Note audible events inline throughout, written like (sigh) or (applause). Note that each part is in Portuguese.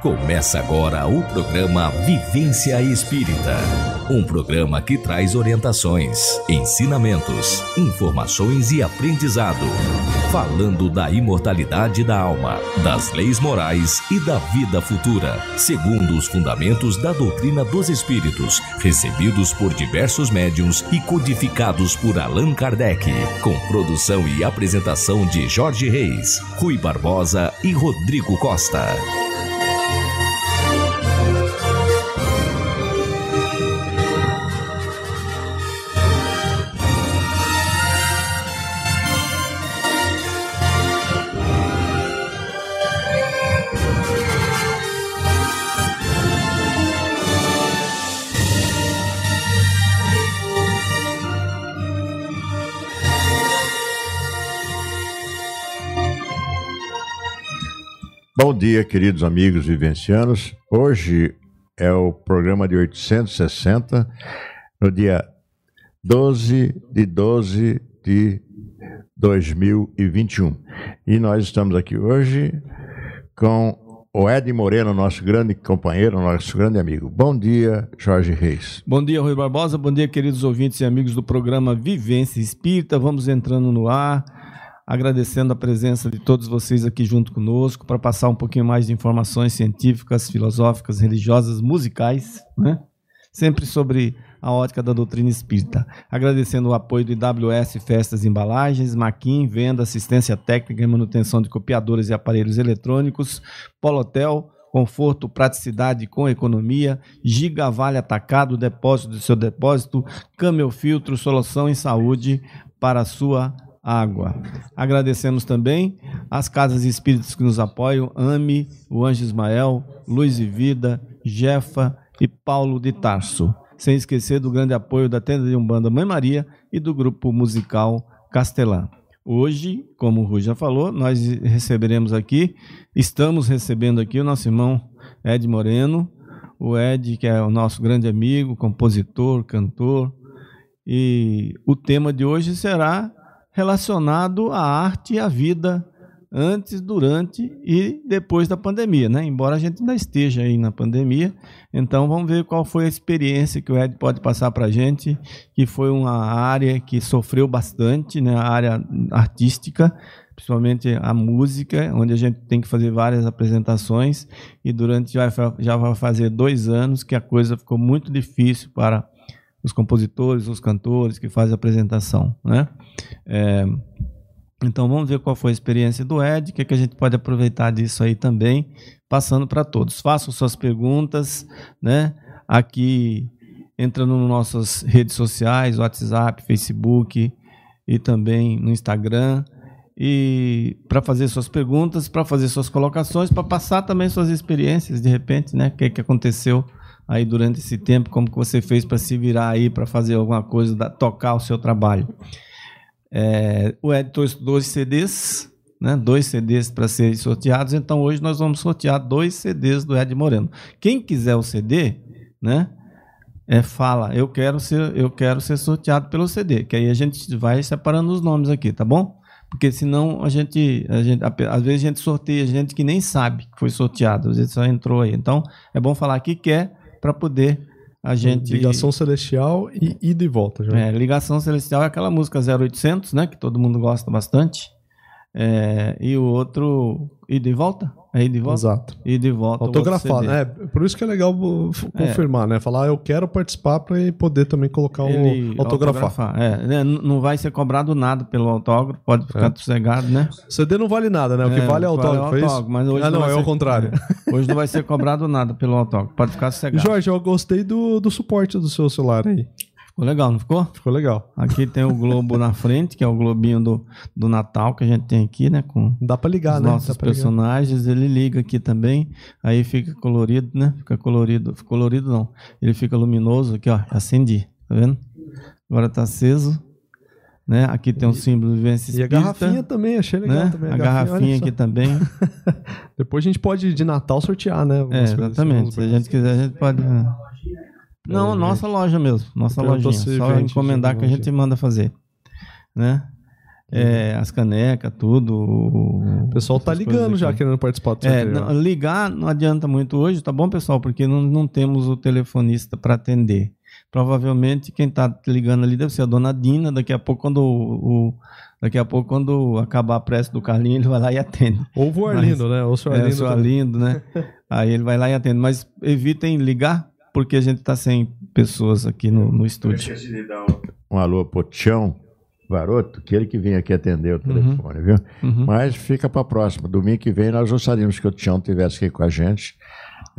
Começa agora o programa Vivência Espírita. Um programa que traz orientações, ensinamentos, informações e aprendizado. Falando da imortalidade da alma, das leis morais e da vida futura, segundo os fundamentos da doutrina dos espíritos, recebidos por diversos médiums e codificados por Allan Kardec. Com produção e apresentação de Jorge Reis, Rui Barbosa e Rodrigo Costa. Bom dia, queridos amigos vivencianos. Hoje é o programa de 860, no dia 12 de 12 de 2021. E nós estamos aqui hoje com o Ed Moreno, nosso grande companheiro, nosso grande amigo. Bom dia, Jorge Reis. Bom dia, Rui Barbosa. Bom dia, queridos ouvintes e amigos do programa Vivência Espírita. Vamos entrando no ar agradecendo a presença de todos vocês aqui junto conosco para passar um pouquinho mais de informações científicas, filosóficas, religiosas, musicais, né? sempre sobre a ótica da doutrina espírita. Agradecendo o apoio do IWS Festas e Embalagens, Maquin, venda, assistência técnica e manutenção de copiadores e aparelhos eletrônicos, Polotel, conforto, praticidade com economia, Giga Vale Atacado, depósito do seu depósito, Camel Filtro, solução em saúde para a sua água. Agradecemos também as casas espíritas que nos apoiam, AME, o Anjo Ismael, Luz e Vida, Jefa e Paulo de Tarso. Sem esquecer do grande apoio da tenda de Umbanda Mãe Maria e do grupo musical Castelã. Hoje, como o Rui já falou, nós receberemos aqui, estamos recebendo aqui o nosso irmão Ed Moreno, o Ed, que é o nosso grande amigo, compositor, cantor, e o tema de hoje será relacionado à arte e à vida antes, durante e depois da pandemia, né? Embora a gente ainda esteja aí na pandemia, então vamos ver qual foi a experiência que o Ed pode passar para a gente, que foi uma área que sofreu bastante, né? A área artística, principalmente a música, onde a gente tem que fazer várias apresentações e durante já já vai fazer dois anos que a coisa ficou muito difícil para os compositores, os cantores que fazem a apresentação, né? É, então vamos ver qual foi a experiência do Ed, o que, é que a gente pode aproveitar disso aí também, passando para todos. Façam suas perguntas, né? Aqui entrando nas nossas redes sociais, WhatsApp, Facebook e também no Instagram e para fazer suas perguntas, para fazer suas colocações, para passar também suas experiências de repente, né? O que, é que aconteceu aí durante esse tempo, como que você fez para se virar aí para fazer alguma coisa, da, tocar o seu trabalho. É, o editor dois CDs, né, dois CDs para serem sorteados, então hoje nós vamos sortear dois CDs do Ed Moreno. Quem quiser o CD, né, é, fala, eu quero ser, eu quero ser sorteado pelo CD, que aí a gente vai separando os nomes aqui, tá bom? Porque senão a gente, a gente, às vezes a gente sorteia gente que nem sabe que foi sorteado, às vezes só entrou aí. Então é bom falar que quer para poder a gente. Ligação Celestial e ida e volta. Já. É, Ligação Celestial é aquela música 0800, né? Que todo mundo gosta bastante. É, e o outro, ida e volta? É ida e volta? Exato. E volta. Autografar, né? Por isso que é legal confirmar, é. né? Falar, ah, eu quero participar para poder também colocar o autografar. autografar. É, né? não vai ser cobrado nada pelo autógrafo, pode ficar é. sossegado, né? CD não vale nada, né? O que é, vale é autógrafo, é autógrafo mas hoje Ah, não, não é ser... o contrário. (laughs) hoje não vai ser cobrado nada pelo autógrafo, pode ficar (laughs) sossegado. Jorge, eu gostei do, do suporte do seu celular aí. Ficou legal, não ficou? Ficou legal. Aqui tem o globo na frente, que é o globinho do, do Natal que a gente tem aqui, né? Com Dá para ligar, os né? nossos personagens. Ele liga aqui também, aí fica colorido, né? Fica colorido. Colorido não. Ele fica luminoso aqui, ó. Acendi, tá vendo? Agora tá aceso. Né? Aqui tem um símbolo de vivência E a garrafinha também, achei legal né? também. A, a garrafinha, garrafinha aqui também. (laughs) Depois a gente pode de Natal sortear, né? É, exatamente. Se a gente quiser, a gente pode. Né? Não, nossa loja mesmo, nossa lojinha. Só encomendar que a gente manda fazer, né? É, as canecas, tudo. O pessoal tá ligando já, querendo participar do é, não, Ligar não adianta muito hoje, tá bom, pessoal? Porque não, não temos o telefonista para atender. Provavelmente quem tá ligando ali deve ser a dona Dina. Daqui a pouco, quando o, o daqui a pouco, quando acabar a prece do Carlinho, ele vai lá e atende. Ou o Arlindo, né? Ou o senhor Arlindo. É, o Arlindo, né? Aí ele vai lá e atende. Mas evitem ligar, porque a gente está sem pessoas aqui no, no estúdio. Um alô pro Tião Varoto, que ele que vem aqui atender o uhum. telefone, uhum. viu? Uhum. Mas fica para a próxima. Domingo que vem nós gostaríamos que o Tião estivesse aqui com a gente.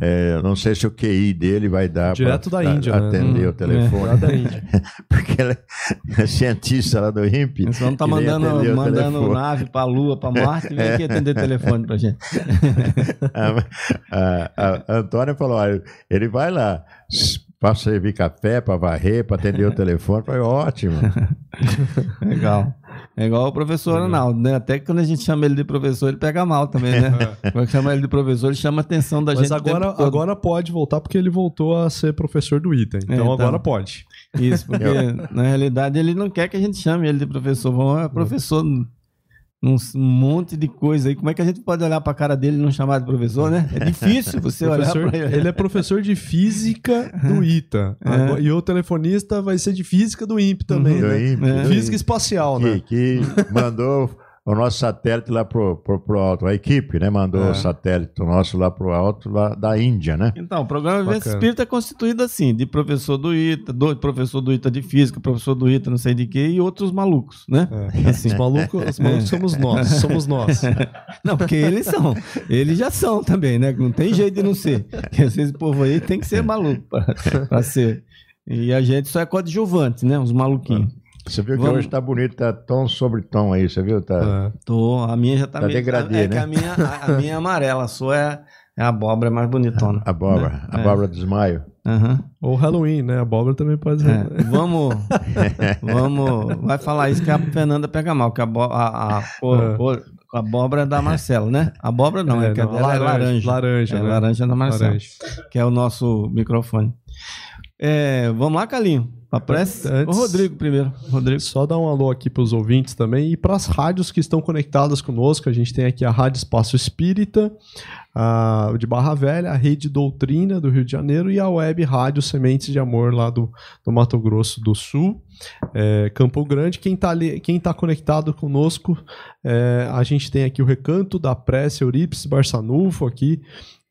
É, não sei se o QI dele vai dar direto da Índia, né? atender né? o telefone. É, da Índia. (laughs) Porque ele é cientista lá do INPE. Você não tá mandando, mandando nave para a Lua, para Marte, vem aqui atender o telefone para gente. (laughs) a, a, a Antônia falou: olha, ele vai lá para servir café, para varrer, para atender o telefone. Foi ótimo. (laughs) Legal. É igual o professor Ronaldo, né? Até que quando a gente chama ele de professor, ele pega mal também, né? É. (laughs) Quando chama ele de professor, ele chama a atenção da Mas gente. Mas agora, agora pode voltar porque ele voltou a ser professor do ITA. Então, é, então agora pode. Isso, porque (laughs) na realidade ele não quer que a gente chame ele de professor. Vamos, é professor um monte de coisa aí. Como é que a gente pode olhar para a cara dele e não chamar de professor, né? É difícil você olhar para ele. Ele é professor de física do ITA. É. E o telefonista vai ser de física do INPE também, uhum. né? INPE, é. Física espacial, que, né? Que mandou o nosso satélite lá pro, pro, pro alto. A equipe, né? Mandou é. o satélite nosso lá pro alto lá da Índia, né? Então, o programa Vivência Espírita é constituído assim, de professor do ITA, do professor do ITA de física, professor do ITA não sei de quê, e outros malucos, né? É. Assim. Os malucos, os malucos somos nós, somos nós. (laughs) Não, porque eles são. Eles já são também, né? Não tem jeito de não ser. Porque às vezes o povo aí tem que ser maluco para ser. E a gente só é coadjuvante, né? Os maluquinhos. Você viu Vamos... que hoje tá bonito, tá tom sobre tom aí, você viu? Tá... É. Tô, a minha já tá, tá meio... degradê, é né? a minha, a, a minha é amarela, a sua é, é a abóbora mais bonitona. A abóbora, né? a abóbora é. do desmaio. Uhum. Ou Halloween, né? A abóbora também pode ser. É. Vamos, vamos, vai falar isso que a Fernanda pega mal, que a, a, a, é. a abóbora é da Marcela, né? A abóbora não, é, é que não, a laranja, é laranja. Laranja, é, né? laranja da Marcela, laranja. que é o nosso microfone. É, vamos lá, Calinho. A prece? Antes, o Rodrigo primeiro. Rodrigo. Só dar um alô aqui para os ouvintes também e para as rádios que estão conectadas conosco. A gente tem aqui a Rádio Espaço Espírita, a, de Barra Velha, a Rede Doutrina do Rio de Janeiro e a Web Rádio Sementes de Amor lá do, do Mato Grosso do Sul, é, Campo Grande. Quem está quem tá conectado conosco, é, a gente tem aqui o Recanto da Prece Euripides Barçanufo aqui,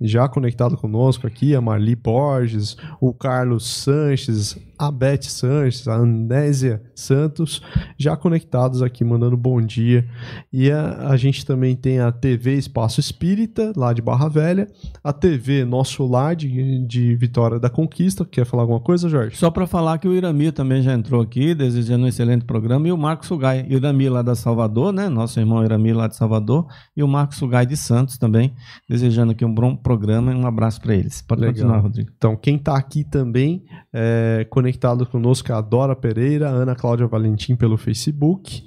já conectado conosco aqui, a Marli Borges, o Carlos Sanches, a Beth Sanches, a Anésia Santos, já conectados aqui, mandando bom dia. E a, a, gente também tem a TV Espaço Espírita, lá de Barra Velha, a TV Nosso Lar, de, de Vitória da Conquista. Quer falar alguma coisa, Jorge? Só para falar que o Irami também já entrou aqui, desejando um excelente programa, e o Marcos Sugai, Irami lá da Salvador, né? Nosso irmão Irami lá de Salvador, e o Marcos Sugai de Santos também, desejando aqui um bom programa e um abraço para eles. Pode Legal. continuar, Rodrigo. Então, quem está aqui também é, conectado conosco é a Dora Pereira, Ana Cláudia Valentim pelo Facebook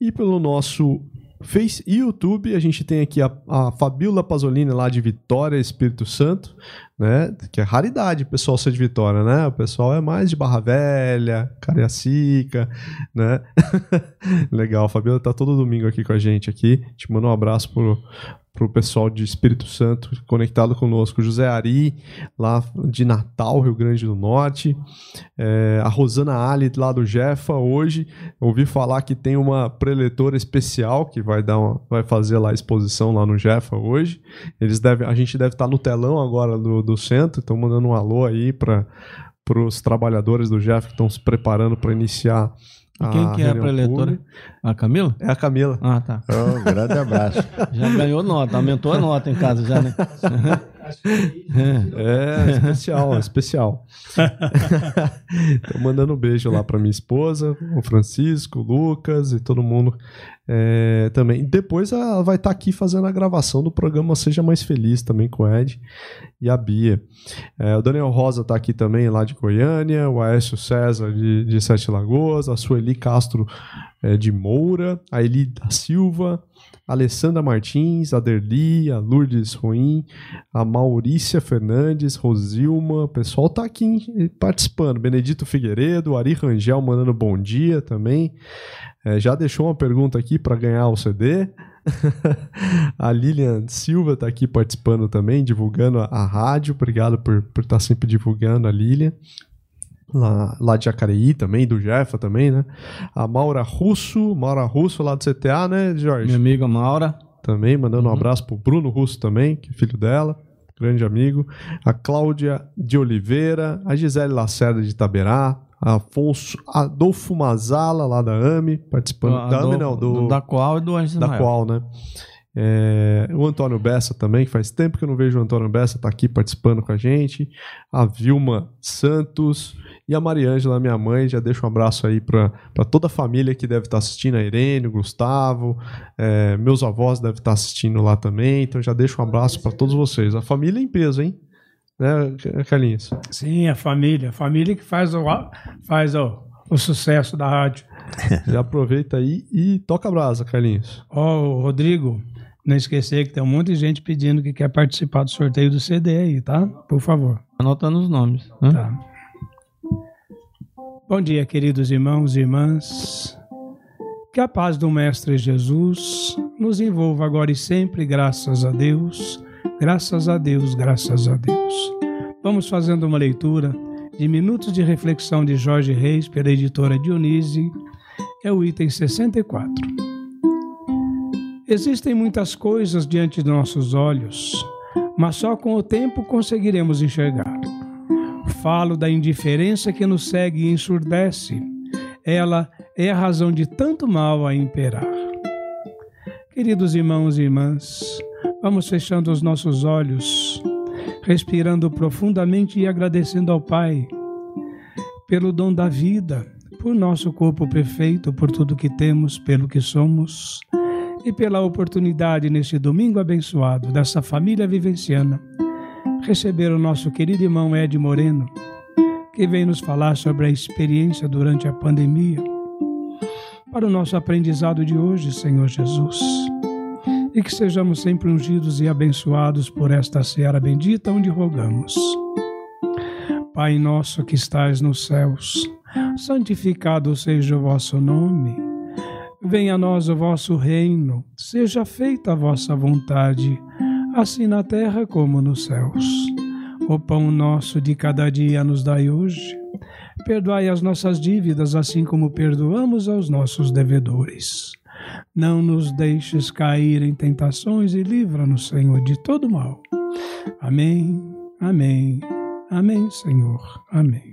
e pelo nosso Face e YouTube, a gente tem aqui a, a Fabiola Pasolini lá de Vitória, Espírito Santo, né? Que é raridade o pessoal ser de Vitória, né? O pessoal é mais de Barra Velha, Cariacica, né? (laughs) Legal, a Fabiola tá todo domingo aqui com a gente aqui. Te mando um abraço pro, para o pessoal de Espírito Santo conectado conosco, José Ari, lá de Natal, Rio Grande do Norte, é, a Rosana Ali, lá do Jefa, hoje, ouvi falar que tem uma preletora especial que vai, dar uma, vai fazer lá a exposição lá no Jefa hoje, eles devem, a gente deve estar no telão agora do, do centro, estão mandando um alô aí para os trabalhadores do Jefa que estão se preparando para iniciar e quem que é a preletora? A Camila? É a Camila. Ah, tá. Oh, um grande abraço. (laughs) Já ganhou nota, aumentou a nota em casa já, né? (laughs) É, especial, (laughs) especial. Tô mandando um beijo lá para minha esposa, o Francisco, o Lucas e todo mundo é, também. Depois ela vai estar tá aqui fazendo a gravação do programa Seja Mais Feliz também com o Ed e a Bia. É, o Daniel Rosa está aqui também, lá de Goiânia, o Aécio César de, de Sete Lagoas, a Sueli Castro é, de Moura, a Eli da Silva, Alessandra Martins, a Derli, a Lourdes Ruim, a Maurícia Fernandes, Rosilma, o pessoal tá aqui participando. Benedito Figueiredo, Ari Rangel mandando bom dia também. É, já deixou uma pergunta aqui para ganhar o CD. (laughs) a Lilian Silva está aqui participando também, divulgando a, a rádio. Obrigado por, por estar tá sempre divulgando a Lilian lá, lá de Jacareí também, do Jefa também, né? A Maura Russo, Maura Russo lá do CTA, né, Jorge? Minha amiga Maura. Também, mandando uhum. um abraço pro Bruno Russo também, que é filho dela, grande amigo. A Cláudia de Oliveira, a Gisele Lacerda de Itaberá, Afonso Adolfo Mazala, lá da AME, participando. da AME não, do, da Qual e do Anjos Da Qual, né? É, o Antônio Bessa também, que faz tempo que eu não vejo o Antônio Bessa, tá aqui participando com a gente. A Vilma Santos e a Mariângela, minha mãe. Já deixo um abraço aí para toda a família que deve estar tá assistindo, a Irene, o Gustavo, é, meus avós devem estar tá assistindo lá também. Então já deixo um abraço para todos vocês. A família é em peso, hein? Né, Carlinhos? Sim, a família. A família que faz o, faz o, o sucesso da rádio. (laughs) Já aproveita aí e toca a brasa, Carlinhos. Ó, oh, Rodrigo, não esquecer que tem um monte de gente pedindo que quer participar do sorteio do CD aí, tá? Por favor. Anotando os nomes. Né? Tá. Bom dia, queridos irmãos e irmãs. Que a paz do Mestre Jesus nos envolva agora e sempre, graças a Deus, graças a Deus, graças a Deus. Vamos fazendo uma leitura de Minutos de Reflexão de Jorge Reis pela editora Dionise, é o item 64. Existem muitas coisas diante de nossos olhos, mas só com o tempo conseguiremos enxergar. Falo da indiferença que nos segue e ensurdece. Ela é a razão de tanto mal a imperar. Queridos irmãos e irmãs, vamos fechando os nossos olhos, respirando profundamente e agradecendo ao Pai pelo dom da vida, por nosso corpo perfeito, por tudo que temos, pelo que somos e pela oportunidade neste domingo abençoado dessa família vivenciana receber o nosso querido irmão Ed Moreno, que vem nos falar sobre a experiência durante a pandemia, para o nosso aprendizado de hoje, Senhor Jesus. E que sejamos sempre ungidos e abençoados por esta seara bendita onde rogamos. Pai nosso que estais nos céus, santificado seja o vosso nome. Venha a nós o vosso reino, seja feita a vossa vontade, assim na terra como nos céus. O pão nosso de cada dia nos dai hoje. Perdoai as nossas dívidas, assim como perdoamos aos nossos devedores. Não nos deixes cair em tentações e livra-nos, Senhor, de todo mal. Amém, amém, amém, Senhor, amém.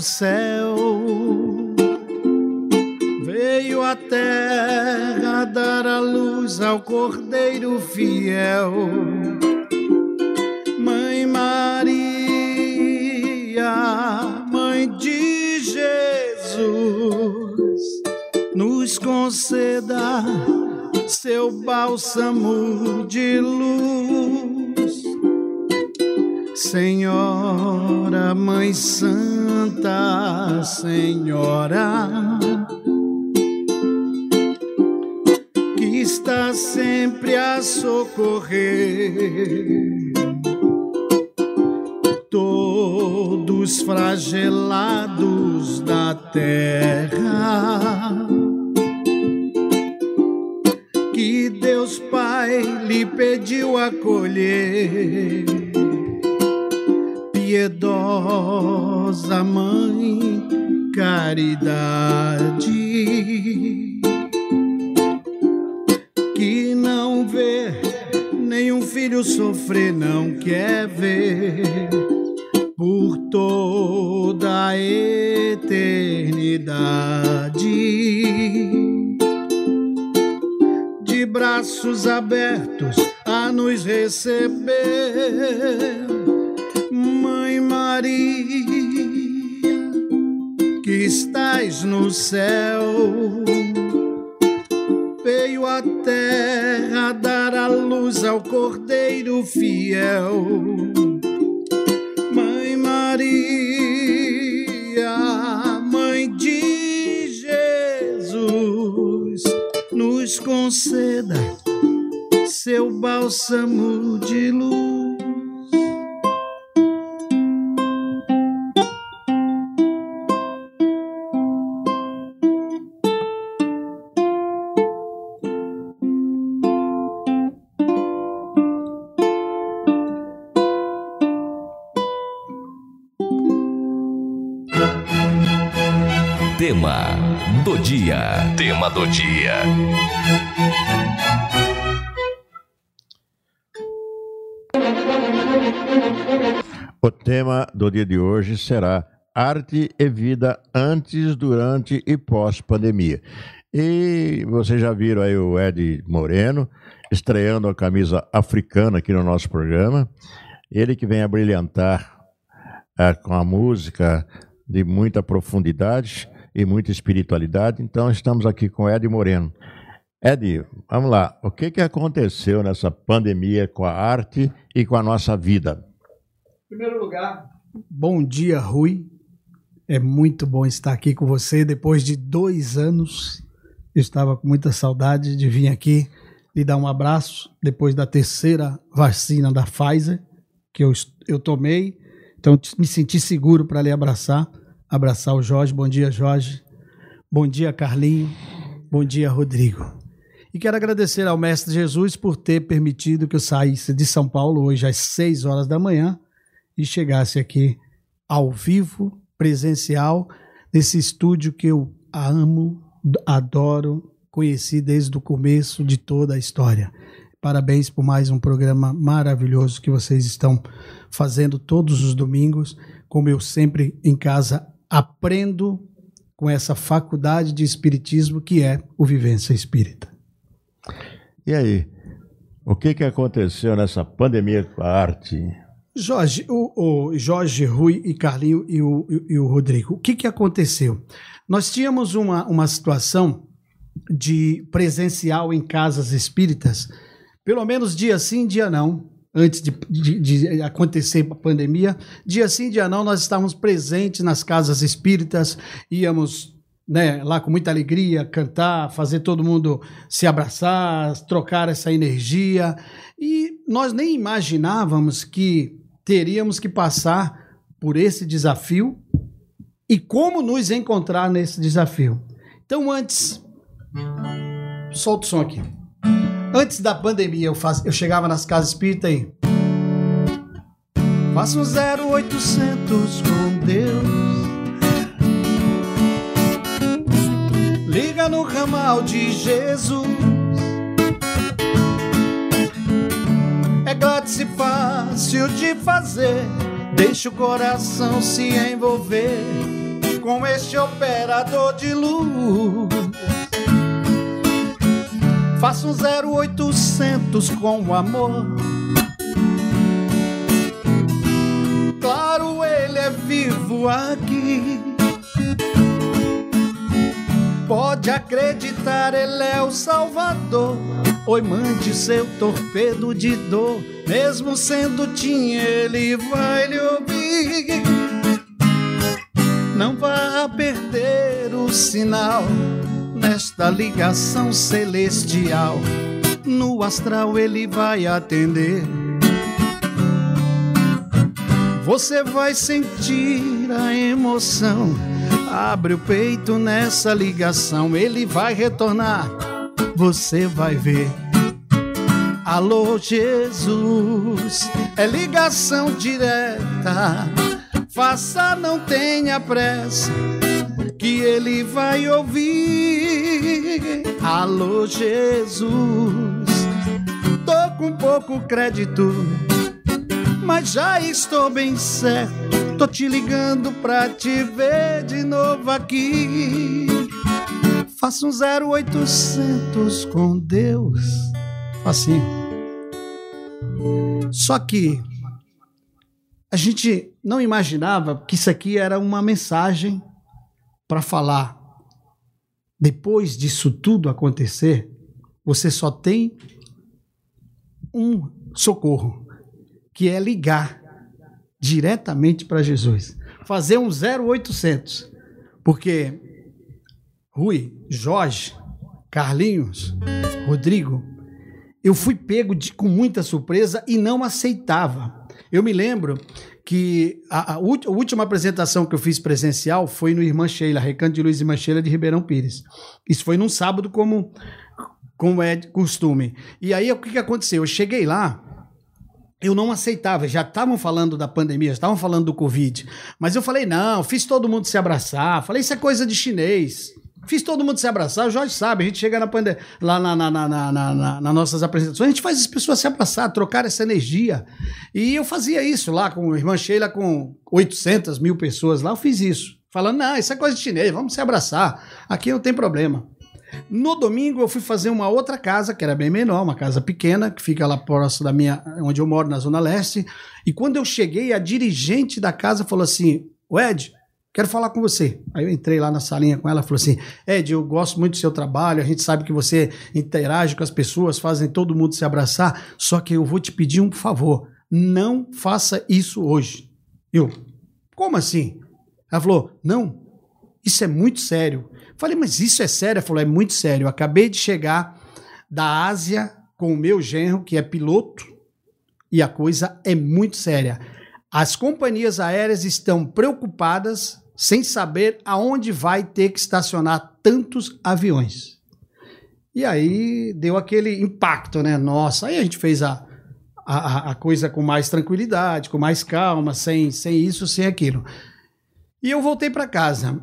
Céu. Veio a terra dar a luz ao Cordeiro fiel. Mãe Maria, Mãe de Jesus, nos conceda seu bálsamo sempre a socorrer todos flagelados da terra. Dia de hoje será Arte e Vida antes, durante e pós-pandemia. E vocês já viram aí o Ed Moreno estreando a camisa africana aqui no nosso programa. Ele que vem a brilhantar é, com a música de muita profundidade e muita espiritualidade. Então estamos aqui com o Ed Moreno. Ed, vamos lá. O que, que aconteceu nessa pandemia com a arte e com a nossa vida? Em primeiro lugar, bom dia, Rui. É muito bom estar aqui com você depois de dois anos. Eu estava com muita saudade de vir aqui lhe dar um abraço depois da terceira vacina da Pfizer que eu, eu tomei. Então, me senti seguro para lhe abraçar. Abraçar o Jorge. Bom dia, Jorge. Bom dia, Carlinho. Bom dia, Rodrigo. E quero agradecer ao Mestre Jesus por ter permitido que eu saísse de São Paulo hoje às 6 horas da manhã e chegasse aqui ao vivo, presencial, nesse estúdio que eu amo, adoro, conheci desde o começo de toda a história. Parabéns por mais um programa maravilhoso que vocês estão fazendo todos os domingos. Como eu sempre em casa aprendo com essa faculdade de espiritismo que é o Vivência Espírita. E aí, o que, que aconteceu nessa pandemia com a arte? Jorge, o, o Jorge, Rui e Carlinho e o, e o Rodrigo, o que, que aconteceu? Nós tínhamos uma, uma situação de presencial em casas espíritas, pelo menos dia sim, dia não, antes de, de, de, acontecer a pandemia, dia sim, dia não, nós estávamos presentes nas casas espíritas, íamos né, lá com muita alegria, cantar, fazer todo mundo se abraçar, trocar essa energia. E nós nem imaginávamos que teríamos que passar por esse desafio e como nos encontrar nesse desafio. Então, antes, solta o som aqui. Antes da pandemia, eu, faz, eu chegava nas casas espíritas e. Faça um 0800 com Deus. Liga no ramal de Jesus. Fácil de fazer. Deixa o coração se envolver com este operador de luz. Faça um 0800 com amor. Claro, ele é vivo aqui. Pode acreditar, ele é o Salvador. Oi, mande seu torpedo de dor. Mesmo sendo tinha, ele vai lhe ouvir. Não vá perder o sinal nesta ligação celestial. No astral ele vai atender. Você vai sentir a emoção Abre o peito nessa ligação, ele vai retornar. Você vai ver. Alô, Jesus, é ligação direta. Faça, não tenha pressa, que ele vai ouvir. Alô, Jesus, tô com pouco crédito, mas já estou bem certo Tô te ligando pra te ver de novo aqui. Faça um 0800 com Deus. Assim. Só que a gente não imaginava que isso aqui era uma mensagem para falar. Depois disso tudo acontecer, você só tem um socorro, que é ligar diretamente para Jesus. Fazer um 0800. Porque Rui, Jorge, Carlinhos, Rodrigo, eu fui pego de, com muita surpresa e não aceitava. Eu me lembro que a, a, última apresentação que eu fiz presencial foi no Irmã Sheila, Recanto de Luiz Irmã Sheila de Ribeirão Pires. Isso foi num sábado, como, como é costume. E aí, o que, que aconteceu? Eu cheguei lá, eu não aceitava, já estavam falando da pandemia, já estavam falando do Covid. Mas eu falei, não, fiz todo mundo se abraçar. Falei, isso é coisa de chinês. Fiz todo mundo se abraçar, o Jorge sabe, a gente chega na pandemia, lá na, na, na, na, na, nas nossas apresentações, a gente faz as pessoas se abraçar, trocar essa energia. E eu fazia isso lá com a irmã Sheila, com 800 mil pessoas lá, eu fiz isso. Falando, não, isso é coisa de chinês, vamos se abraçar, aqui não tem problema. No domingo eu fui fazer uma outra casa, que era bem menor, uma casa pequena, que fica lá próximo da minha, onde eu moro, na Zona Leste. E quando eu cheguei, a dirigente da casa falou assim: Ed, quero falar com você. Aí eu entrei lá na salinha com ela falou assim: Ed, eu gosto muito do seu trabalho, a gente sabe que você interage com as pessoas, fazem todo mundo se abraçar, só que eu vou te pedir um favor: não faça isso hoje. Eu, como assim? Ela falou: não, isso é muito sério. Falei, mas isso é sério? Ela falou, é muito sério. Eu acabei de chegar da Ásia com o meu genro, que é piloto, e a coisa é muito séria. As companhias aéreas estão preocupadas sem saber aonde vai ter que estacionar tantos aviões. E aí deu aquele impacto, né? Nossa, aí a gente fez a, a, a coisa com mais tranquilidade, com mais calma, sem, sem isso, sem aquilo. E eu voltei para casa.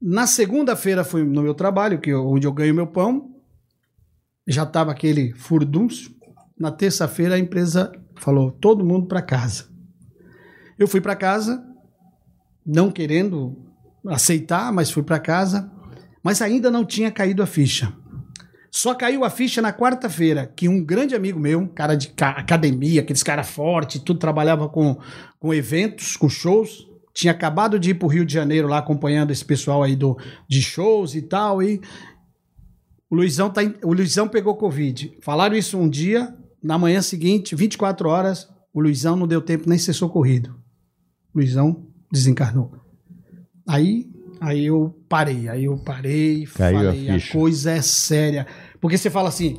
Na segunda-feira fui no meu trabalho, que onde eu ganho meu pão. Já estava aquele furdunço. Na terça-feira a empresa falou: todo mundo para casa. Eu fui para casa, não querendo aceitar, mas fui para casa. Mas ainda não tinha caído a ficha. Só caiu a ficha na quarta-feira, que um grande amigo meu, cara de academia, aqueles cara forte, tudo trabalhava com, com eventos, com shows, tinha acabado de ir para o Rio de Janeiro lá acompanhando esse pessoal aí do, de shows e tal. E o Luizão, tá, o Luizão pegou Covid. Falaram isso um dia, na manhã seguinte, 24 horas, o Luizão não deu tempo nem ser socorrido. O Luizão desencarnou. Aí, aí eu parei, aí eu parei, Caiu falei, a, a coisa é séria. Porque você fala assim,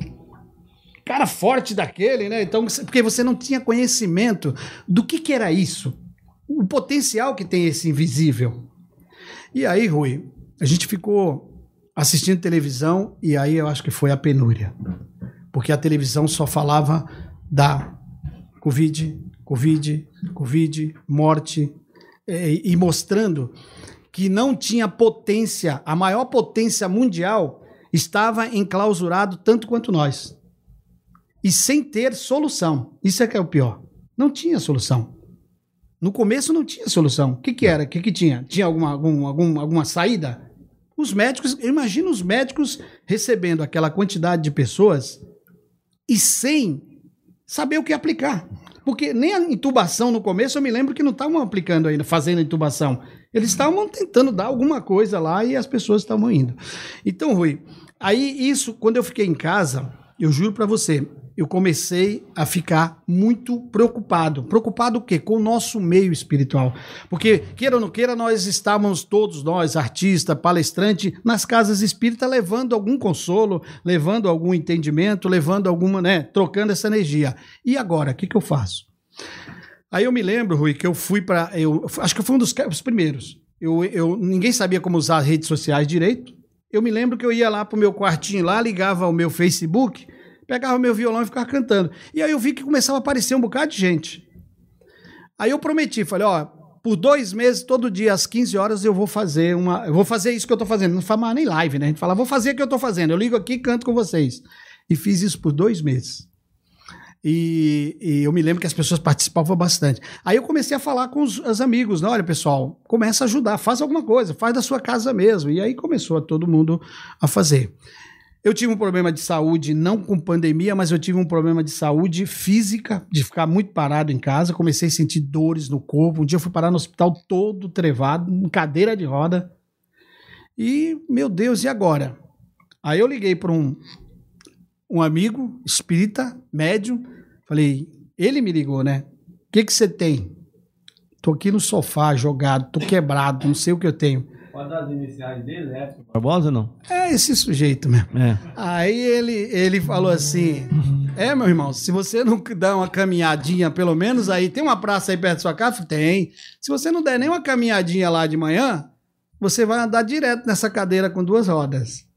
cara forte daquele, né? Então, porque você não tinha conhecimento do que, que era isso o potencial que tem esse invisível. E aí, Rui, a gente ficou assistindo televisão e aí eu acho que foi a penúria. Porque a televisão só falava da Covid, Covid, Covid, morte, e, e mostrando que não tinha potência, a maior potência mundial estava enclausurado tanto quanto nós. E sem ter solução. Isso é que é o pior. Não tinha solução. No começo não tinha solução. O que, que era? O que, que tinha? Tinha alguma, algum, algum, alguma saída? Os médicos, imagina os médicos recebendo aquela quantidade de pessoas e sem saber o que aplicar. Porque nem a intubação no começo eu me lembro que não estavam aplicando ainda, fazendo intubação. Eles estavam tentando dar alguma coisa lá e as pessoas estavam indo. Então, Rui, aí isso, quando eu fiquei em casa, eu juro para você, eu comecei a ficar muito preocupado. Preocupado o quê? Com o nosso meio espiritual. Porque, queira ou não queira, nós estávamos todos, nós, artista, palestrante, nas casas espíritas, levando algum consolo, levando algum entendimento, levando alguma, né, trocando essa energia. E agora, o que, que eu faço? Aí eu me lembro, Rui, que eu fui para. Acho que eu fui um dos primeiros. Eu, eu, ninguém sabia como usar as redes sociais direito. Eu me lembro que eu ia lá pro meu quartinho lá, ligava o meu Facebook pegava meu violão e ficava cantando. E aí eu vi que começava a aparecer um bocado de gente. Aí eu prometi, falei, ó, por dois meses, todo dia, às 15 horas, eu vou fazer uma. Eu vou fazer isso que eu tô fazendo. Não fala nem live, né? A gente fala, vou fazer o que eu tô fazendo. Eu ligo aqui e canto com vocês. E fiz isso por dois meses. E, e, eu me lembro que as pessoas participavam bastante. Aí eu comecei a falar com os, os, amigos, né? Olha, pessoal, começa a ajudar, faz alguma coisa, faz da sua casa mesmo. E aí começou a todo mundo a fazer. Eu tive um problema de saúde, não com pandemia, mas eu tive um problema de saúde física, de ficar muito parado em casa. Comecei a sentir dores no corpo. Um dia eu fui parar no hospital todo trevado, em cadeira de roda. E, meu Deus, e agora? Aí eu liguei para um, um amigo espírita, médium. Falei, ele me ligou, né? O que, que você tem? Tô aqui no sofá, jogado, tô quebrado, não sei o que eu tenho. Pode dar as iniciais dele, é? Barbosa não? É esse sujeito mesmo. É. Aí ele, ele falou assim: É, meu irmão, se você não dá uma caminhadinha, pelo menos aí, tem uma praça aí perto da sua casa? Tem. Se você não der nem uma caminhadinha lá de manhã, você vai andar direto nessa cadeira com duas rodas.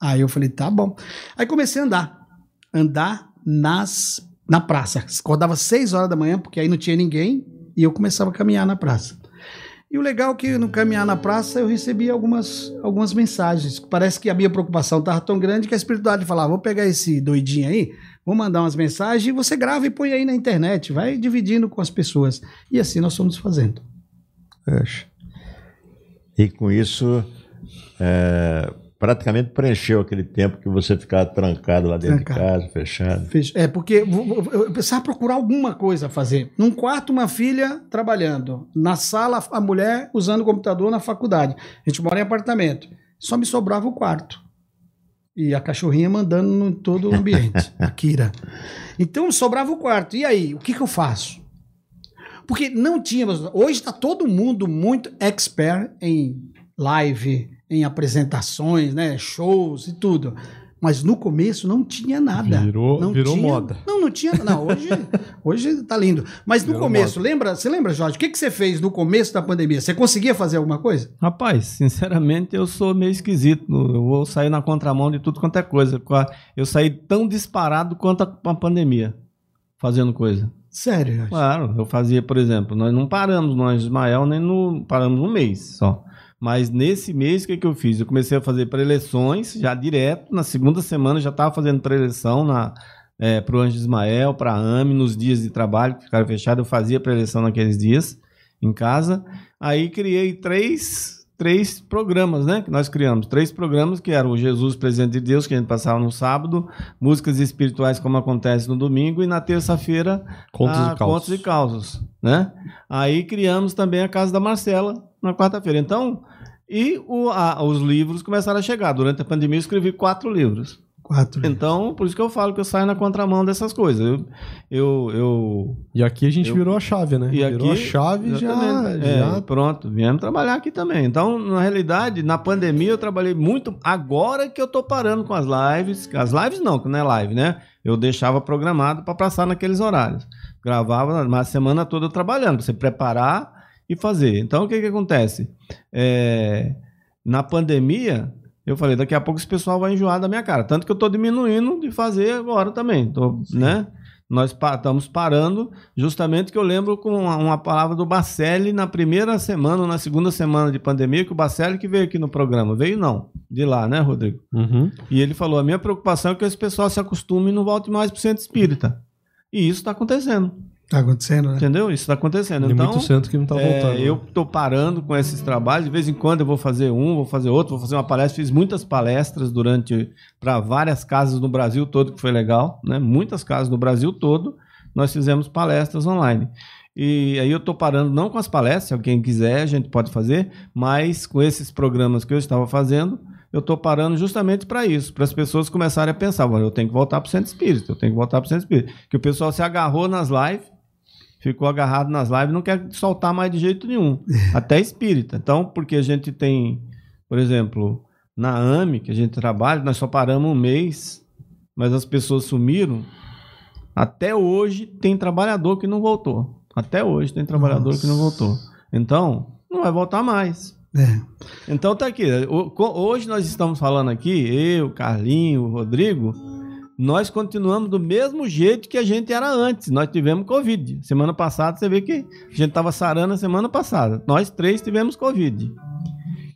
Aí eu falei: Tá bom. Aí comecei a andar. Andar nas, na praça. Acordava seis horas da manhã, porque aí não tinha ninguém, e eu começava a caminhar na praça. E o legal é que no caminhar na praça eu recebi algumas, algumas mensagens. Parece que a minha preocupação estava tão grande que a espiritualidade falava: vou pegar esse doidinho aí, vou mandar umas mensagens e você grava e põe aí na internet, vai dividindo com as pessoas. E assim nós fomos fazendo. E com isso, é, praticamente preencheu aquele tempo que você ficava trancado lá dentro trancado. de casa, fechado. É, porque eu precisava procurar alguma coisa a fazer. Num quarto, uma filha trabalhando. Na sala, a mulher usando o computador na faculdade. A gente mora em apartamento. Só me sobrava o quarto. E a cachorrinha mandando em todo o ambiente. (laughs) a Kira. Então sobrava o quarto. E aí, o que, que eu faço? Porque não tínhamos. Hoje está todo mundo muito expert em live, em apresentações, né, shows e tudo. Mas no começo não tinha nada. Virou, não virou tinha, moda. Não, não tinha. Não, hoje, (laughs) hoje tá lindo. Mas no virou começo, moda. lembra? Você lembra, Jorge? O que, que você fez no começo da pandemia? Você conseguia fazer alguma coisa? Rapaz, sinceramente, eu sou meio esquisito. Eu vou sair na contramão de tudo quanto é coisa. Eu saí tão disparado quanto a pandemia, fazendo coisa. Sério, Jorge? Claro, eu fazia, por exemplo, nós não paramos no Anjo Ismael, nem no. Paramos um mês só. Mas nesse mês, o que, que eu fiz? Eu comecei a fazer preleções já direto. Na segunda semana já estava fazendo preleção na, é, para o Anjo Ismael, para a AME, nos dias de trabalho que ficaram fechados. Eu fazia preleção naqueles dias em casa. Aí criei três, três programas, né? Que nós criamos. Três programas que eram o Jesus Presente de Deus, que a gente passava no sábado, músicas espirituais, como acontece no domingo, e na terça-feira, contos, a, e causos. contos e causos. Né? Aí criamos também a Casa da Marcela na quarta-feira. Então, e o, a, os livros começaram a chegar. Durante a pandemia eu escrevi quatro livros. Quatro então, por isso que eu falo que eu saio na contramão dessas coisas. Eu, eu, eu e aqui a gente eu, virou a chave, né? E virou aqui, a chave já, é, já. Pronto, viemos trabalhar aqui também. Então, na realidade, na pandemia eu trabalhei muito. Agora que eu tô parando com as lives. As lives não, que não é live, né? Eu deixava programado para passar naqueles horários. Gravava, mas a semana toda trabalhando, para você preparar e fazer. Então, o que, que acontece? É, na pandemia, eu falei, daqui a pouco esse pessoal vai enjoar da minha cara. Tanto que eu estou diminuindo de fazer agora também. Tô, né? Nós pa estamos parando, justamente que eu lembro com uma, uma, palavra do Bacelli na primeira semana, ou na segunda semana de pandemia, que o Bacelli que veio aqui no programa. Veio não, de lá, né, Rodrigo? Uhum. E ele falou: a minha preocupação é que esse pessoal se acostume e não volte mais para o centro espírita. E isso está acontecendo. Tá acontecendo, né? Entendeu? Isso está acontecendo. Tem então, muito centro que não está voltando. É, eu estou parando com esses trabalhos. De vez em quando eu vou fazer um, vou fazer outro, vou fazer uma palestra. Fiz muitas palestras durante para várias casas no Brasil todo, que foi legal, né? Muitas casas no Brasil todo, nós fizemos palestras online. E aí eu estou parando não com as palestras, se alguém quiser, a gente pode fazer, mas com esses programas que eu estava fazendo, eu estou parando justamente para isso, para as pessoas começarem a pensar, eu tenho que voltar para o centro espírita, eu tenho que voltar para o centro espírita. Que o pessoal se agarrou nas lives ficou agarrado nas lives, não quer soltar mais de jeito nenhum. (laughs) Até espírita. Então, porque a gente tem, por exemplo, na AME, que a gente trabalha, nós só paramos um mês, mas as pessoas sumiram. Até hoje tem trabalhador que não voltou. Até hoje tem trabalhador Nossa. que não voltou. Então, não vai voltar mais. É. Então tá aqui. Hoje nós estamos falando aqui, eu, Carlinho, Rodrigo, nós continuamos do mesmo jeito que a gente era antes. Nós tivemos Covid. Semana passada, você vê que a gente estava sarando a semana passada. Nós três tivemos Covid.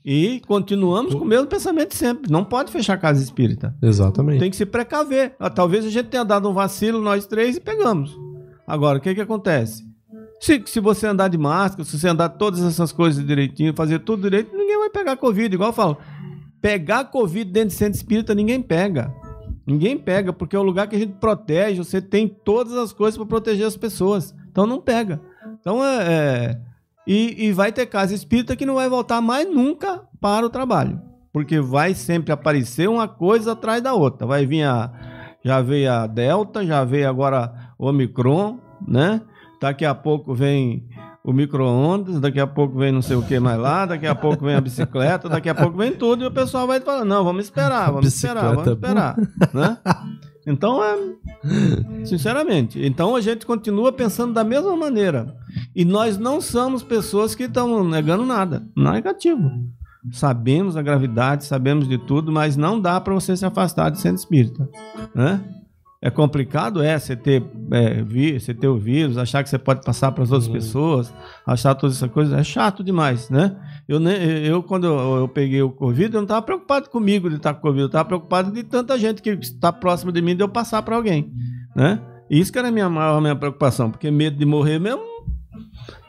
E continuamos com o mesmo pensamento sempre. Não pode fechar a casa espírita. Exatamente. Tem que se precaver. Ah, talvez a gente tenha dado um vacilo, nós três, e pegamos. Agora, o que, que acontece? Se, se você andar de máscara, se você andar todas essas coisas direitinho, fazer tudo direito, ninguém vai pegar Covid. Igual eu falo, Pegar Covid dentro de centro espírita, ninguém pega. Ninguém pega, porque é o lugar que a gente protege, você tem todas as coisas para proteger as pessoas. Então não pega. Então é. é... E, e vai ter casa espírita que não vai voltar mais nunca para o trabalho. Porque vai sempre aparecer uma coisa atrás da outra. Vai vir a. Já veio a Delta, já veio agora Omicron, né? Daqui a pouco vem o micro-ondas, daqui a pouco vem não sei o que mais lá, daqui a pouco vem a bicicleta, daqui a pouco vem tudo, e o pessoal vai falar, não, vamos esperar, vamos esperar, vamos é esperar. né? Então, é, sinceramente, então a gente continua pensando da mesma maneira. E nós não somos pessoas que estão negando nada, não é negativo. Sabemos a gravidade, sabemos de tudo, mas não dá para você se afastar de centro espírita, né? É complicado, é, você ter, é, vi, você ter o vírus, achar que você pode passar para as outras uhum. pessoas, achar todas essas coisas, é chato demais, né? Eu, eu quando eu, eu peguei o Covid, eu não estava preocupado comigo de estar com Covid, eu estava preocupado de tanta gente que está próxima de mim de eu passar para alguém, né? Isso que era a minha maior minha preocupação, porque medo de morrer mesmo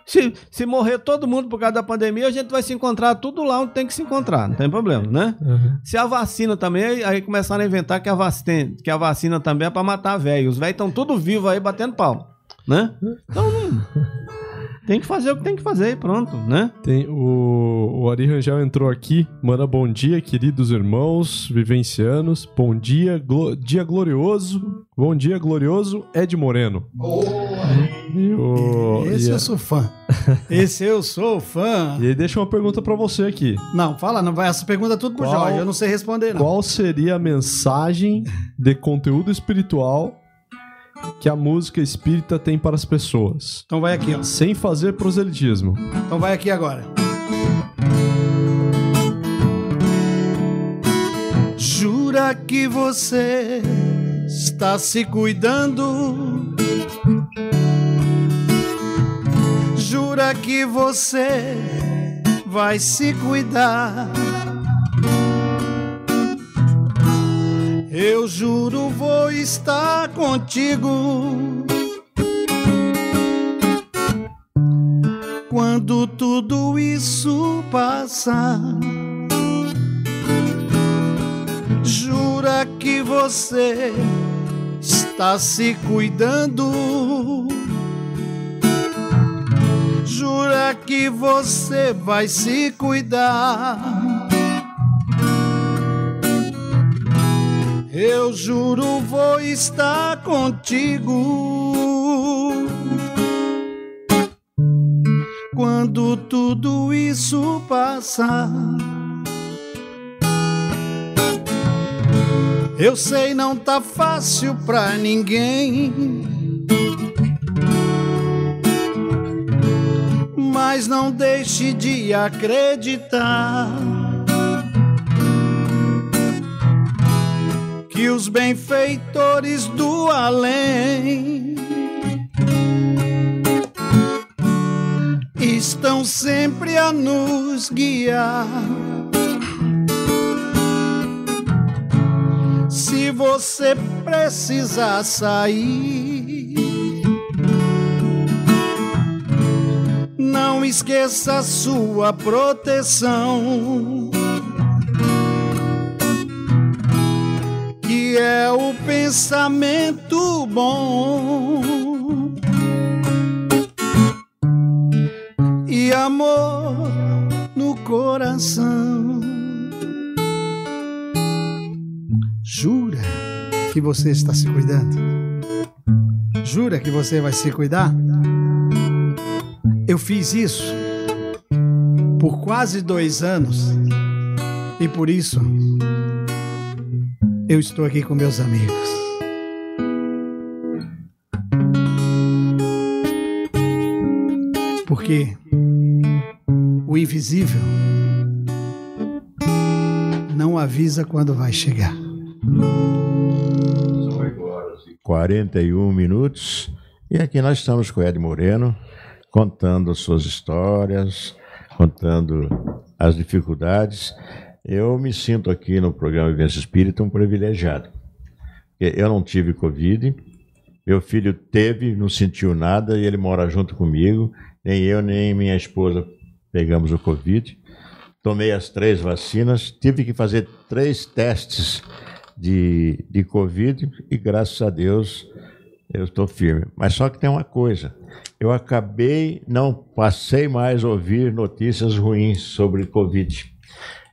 se, se morrer todo mundo por causa da pandemia, a gente vai se encontrar tudo lá onde tem que se encontrar, não tem problema, né? Uhum. Se a vacina também, aí começaram a inventar que a vacina, que a vacina também é para matar velho. Os velhos estão tudo vivos aí batendo pau, né? Então não. (laughs) Tem que fazer o que tem que fazer e pronto, né? Tem o, o Ari Rangel entrou aqui, manda bom dia, queridos irmãos vivencianos. Bom dia, glo, dia glorioso. Bom dia, glorioso Ed Moreno. Oh, o, Esse eu sou fã. (laughs) Esse eu sou fã. E ele deixa uma pergunta para você aqui. Não, fala, não vai essa pergunta é tudo pro Jorge, eu não sei responder não. Qual seria a mensagem de conteúdo espiritual que a música espírita tem para as pessoas. Então vai aqui, ó. Sem fazer proselitismo. Então vai aqui agora. Jura que você está se cuidando. Jura que você vai se cuidar Eu juro vou estar contigo. Quando tudo isso passar, jura que você está se cuidando. Jura que você vai se cuidar Eu juro vou estar contigo. Quando tudo isso passar. Eu sei não tá fácil pra ninguém. Mas não deixe de acreditar que os benfeitores do além estão sempre a nos guiar. Se você precisar sair, não esqueça sua proteção. É o pensamento bom e amor no coração. Jura que você está se cuidando? Jura que você vai se cuidar? Eu fiz isso por quase dois anos e por isso eu estou aqui com meus amigos. Porque o invisível não avisa quando vai chegar. São 8 horas e 41 minutos. E aqui nós estamos com Ed Moreno, contando suas histórias, contando as dificuldades. Eu me sinto aqui no programa Vivência Espírita um privilegiado. Eu não tive Covid, meu filho teve, não sentiu nada e ele mora junto comigo. Nem eu, nem minha esposa pegamos o Covid. tomei as três vacinas, tive que fazer três testes de, de Covid e graças a Deus eu estou firme. Mas só que tem uma coisa, eu acabei, não passei mais a ouvir notícias ruins sobre Covid.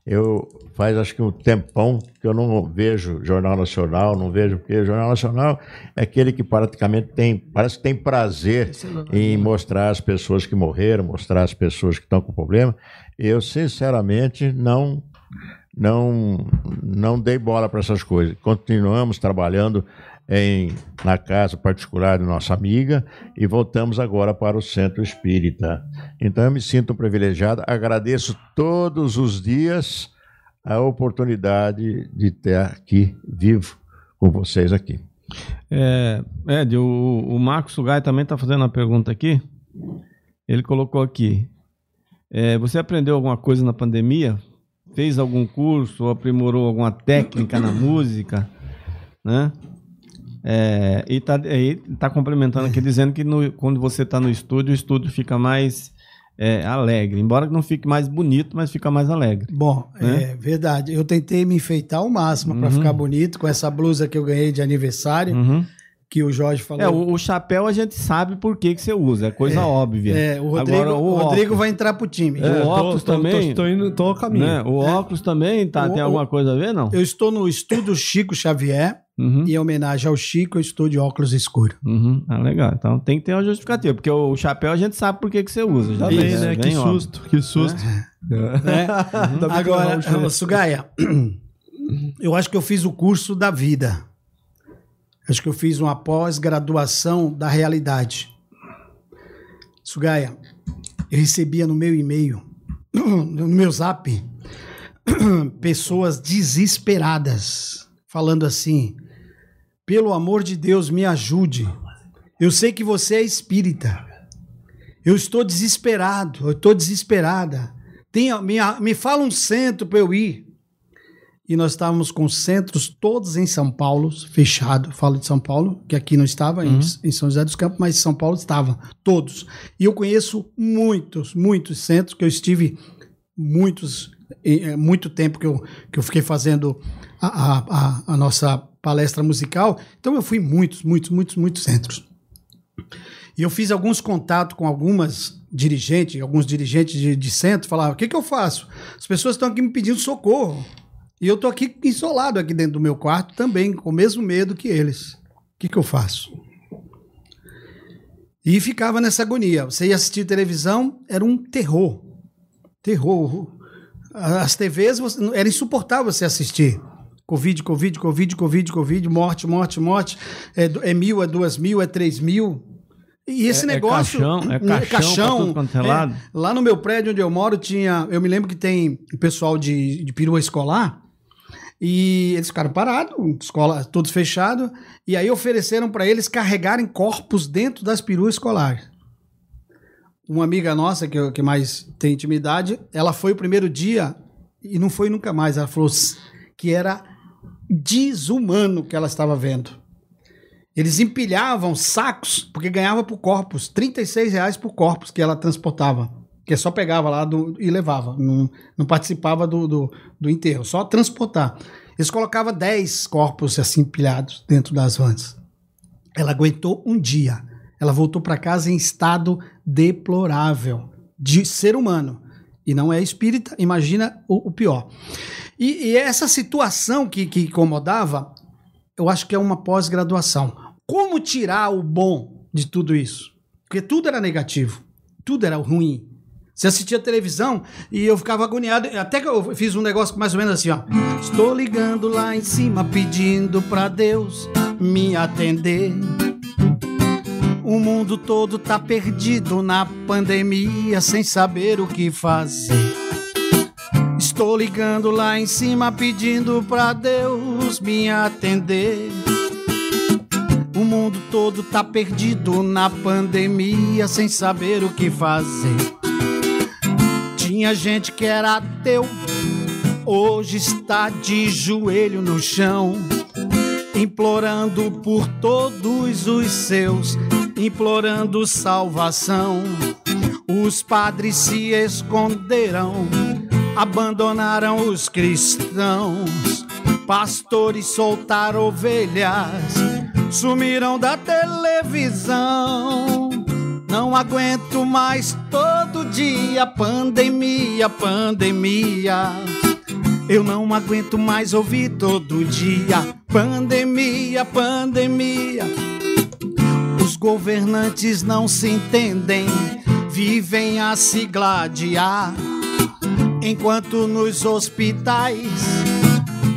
Eu faz acho que um tempão que eu não vejo Jornal Nacional, não vejo, porque o Jornal Nacional é aquele que praticamente tem, parece que tem prazer em mostrar as pessoas que morreram, mostrar as pessoas que estão com problema. Eu, sinceramente, não não não dei bola para essas coisas. Continuamos trabalhando em, na casa particular de nossa amiga e voltamos agora para o centro espírita. Então eu me sinto privilegiado, agradeço todos os dias a oportunidade de estar aqui vivo com vocês aqui. É, Ed, o, o Marcos Sugai também está fazendo uma pergunta aqui. Ele colocou aqui: é, Você aprendeu alguma coisa na pandemia? Fez algum curso? Aprimorou alguma técnica na música? Né? É, e está tá complementando aqui, dizendo que no, quando você está no estúdio, o estúdio fica mais é, alegre. Embora não fique mais bonito, mas fica mais alegre. Bom, né? é verdade. Eu tentei me enfeitar ao máximo uhum. para ficar bonito com essa blusa que eu ganhei de aniversário. Uhum que o Jorge falou. É, o, o, chapéu a gente sabe por que, que você usa, é coisa é, óbvia. É, o Rodrigo, Agora, o, Rodrigo vai entrar pro time. É, o óculos tô, também. Tô, tô, indo, tô a caminho. Né? O é. óculos também tá, o, tem alguma coisa a ver, não? Eu estou no estúdio Chico Xavier. Uhum. Em homenagem ao Chico, eu estou de óculos escuros. Uhum. Ah, legal. Então tem que ter uma justificativa, porque o, chapéu a gente sabe por que, que você usa. Já bem, né? Que susto, que susto. É. (laughs) Uhum. Agora, Sugaia, eu acho que eu fiz o curso da vida. Acho que eu fiz uma pós-graduação da realidade. Sugaya, eu recebia no meu e-mail, (clears throat) no meu zap, (clears throat) pessoas desesperadas, falando assim: pelo amor de Deus, me ajude. Eu sei que você é espírita. Eu estou desesperado, eu estou desesperada. Tenha, me, me fala um centro para eu ir e nós estávamos com centros todos em São Paulo, fechado. Falo de São Paulo, que aqui não estava, uhum. em, em, São José dos Campos, mas em São Paulo estavam todos. E eu conheço muitos, muitos centros que eu estive muitos, é, muito tempo que eu, que eu fiquei fazendo a, a, a nossa palestra musical. Então eu fui em muitos, muitos, muitos, muitos centros. E eu fiz alguns contatos com algumas dirigentes, alguns dirigentes de, de centro, falavam: o que, que eu faço? As pessoas estão aqui me pedindo socorro. E eu tô aqui isolado aqui dentro do meu quarto também, com o mesmo medo que eles. O que, que eu faço? E ficava nessa agonia. Você ia assistir televisão, era um terror. Terror. As TVs era insuportável você assistir. Covid, Covid, Covid, Covid, Covid, morte, morte, morte. É, é mil, é duas mil, é três mil. E esse é, é negócio. É caixão, é caixão, caixão é, é, lá no meu prédio onde eu moro tinha. Eu me lembro que tem o pessoal de, de perua escolar. E eles ficaram parados, escola todos fechados, e aí ofereceram para eles carregarem corpos dentro das peruas escolares. Uma amiga nossa, que, que mais tem intimidade, ela foi o primeiro dia e não foi nunca mais. Ela falou que era desumano que ela estava vendo. Eles empilhavam sacos, porque ganhava por corpos, 36 reais por corpos que ela transportava que só pegava lá do, e levava, não, não participava do, do, do, enterro, só transportar. Eles colocavam 10 corpos assim empilhados dentro das vans. Ela aguentou um dia. Ela voltou para casa em estado deplorável de ser humano. E não é espírita, imagina o, o pior. E, e, essa situação que, que incomodava, eu acho que é uma pós-graduação. Como tirar o bom de tudo isso? Porque tudo era negativo, tudo era ruim. Você assistia televisão e eu ficava agoniado. Até que eu fiz um negócio mais ou menos assim, ó. Estou ligando lá em cima pedindo pra Deus me atender. O mundo todo tá perdido na pandemia sem saber o que fazer. Estou ligando lá em cima pedindo pra Deus me atender. O mundo todo tá perdido na pandemia sem saber o que fazer. Tinha gente que era ateu, hoje está de joelho no chão, implorando por todos os seus, implorando salvação. Os padres se esconderam abandonaram os cristãos, pastores soltaram ovelhas, sumiram da televisão. Não aguento mais todo dia pandemia, pandemia. Eu não aguento mais ouvir todo dia pandemia, pandemia. Os governantes não se entendem, vivem a se gladiar. Enquanto nos hospitais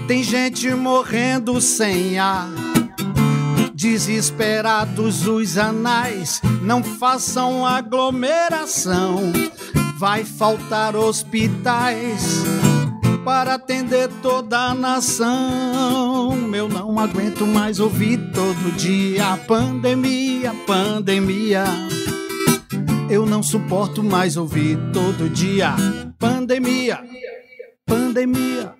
tem gente morrendo sem ar. Desesperados os anais, não façam aglomeração. Vai faltar hospitais para atender toda a nação. Eu não aguento mais ouvir todo dia pandemia, pandemia. Eu não suporto mais ouvir todo dia pandemia, pandemia.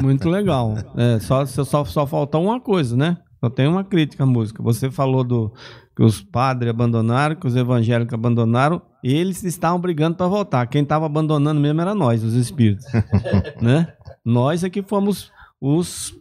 Muito legal. É, só, só, só falta uma coisa, né? Só tem uma crítica à música. Você falou do que os padres abandonaram, que os evangélicos abandonaram, eles estavam brigando para voltar. Quem estava abandonando mesmo era nós, os espíritos, (laughs) né? Nós é que fomos os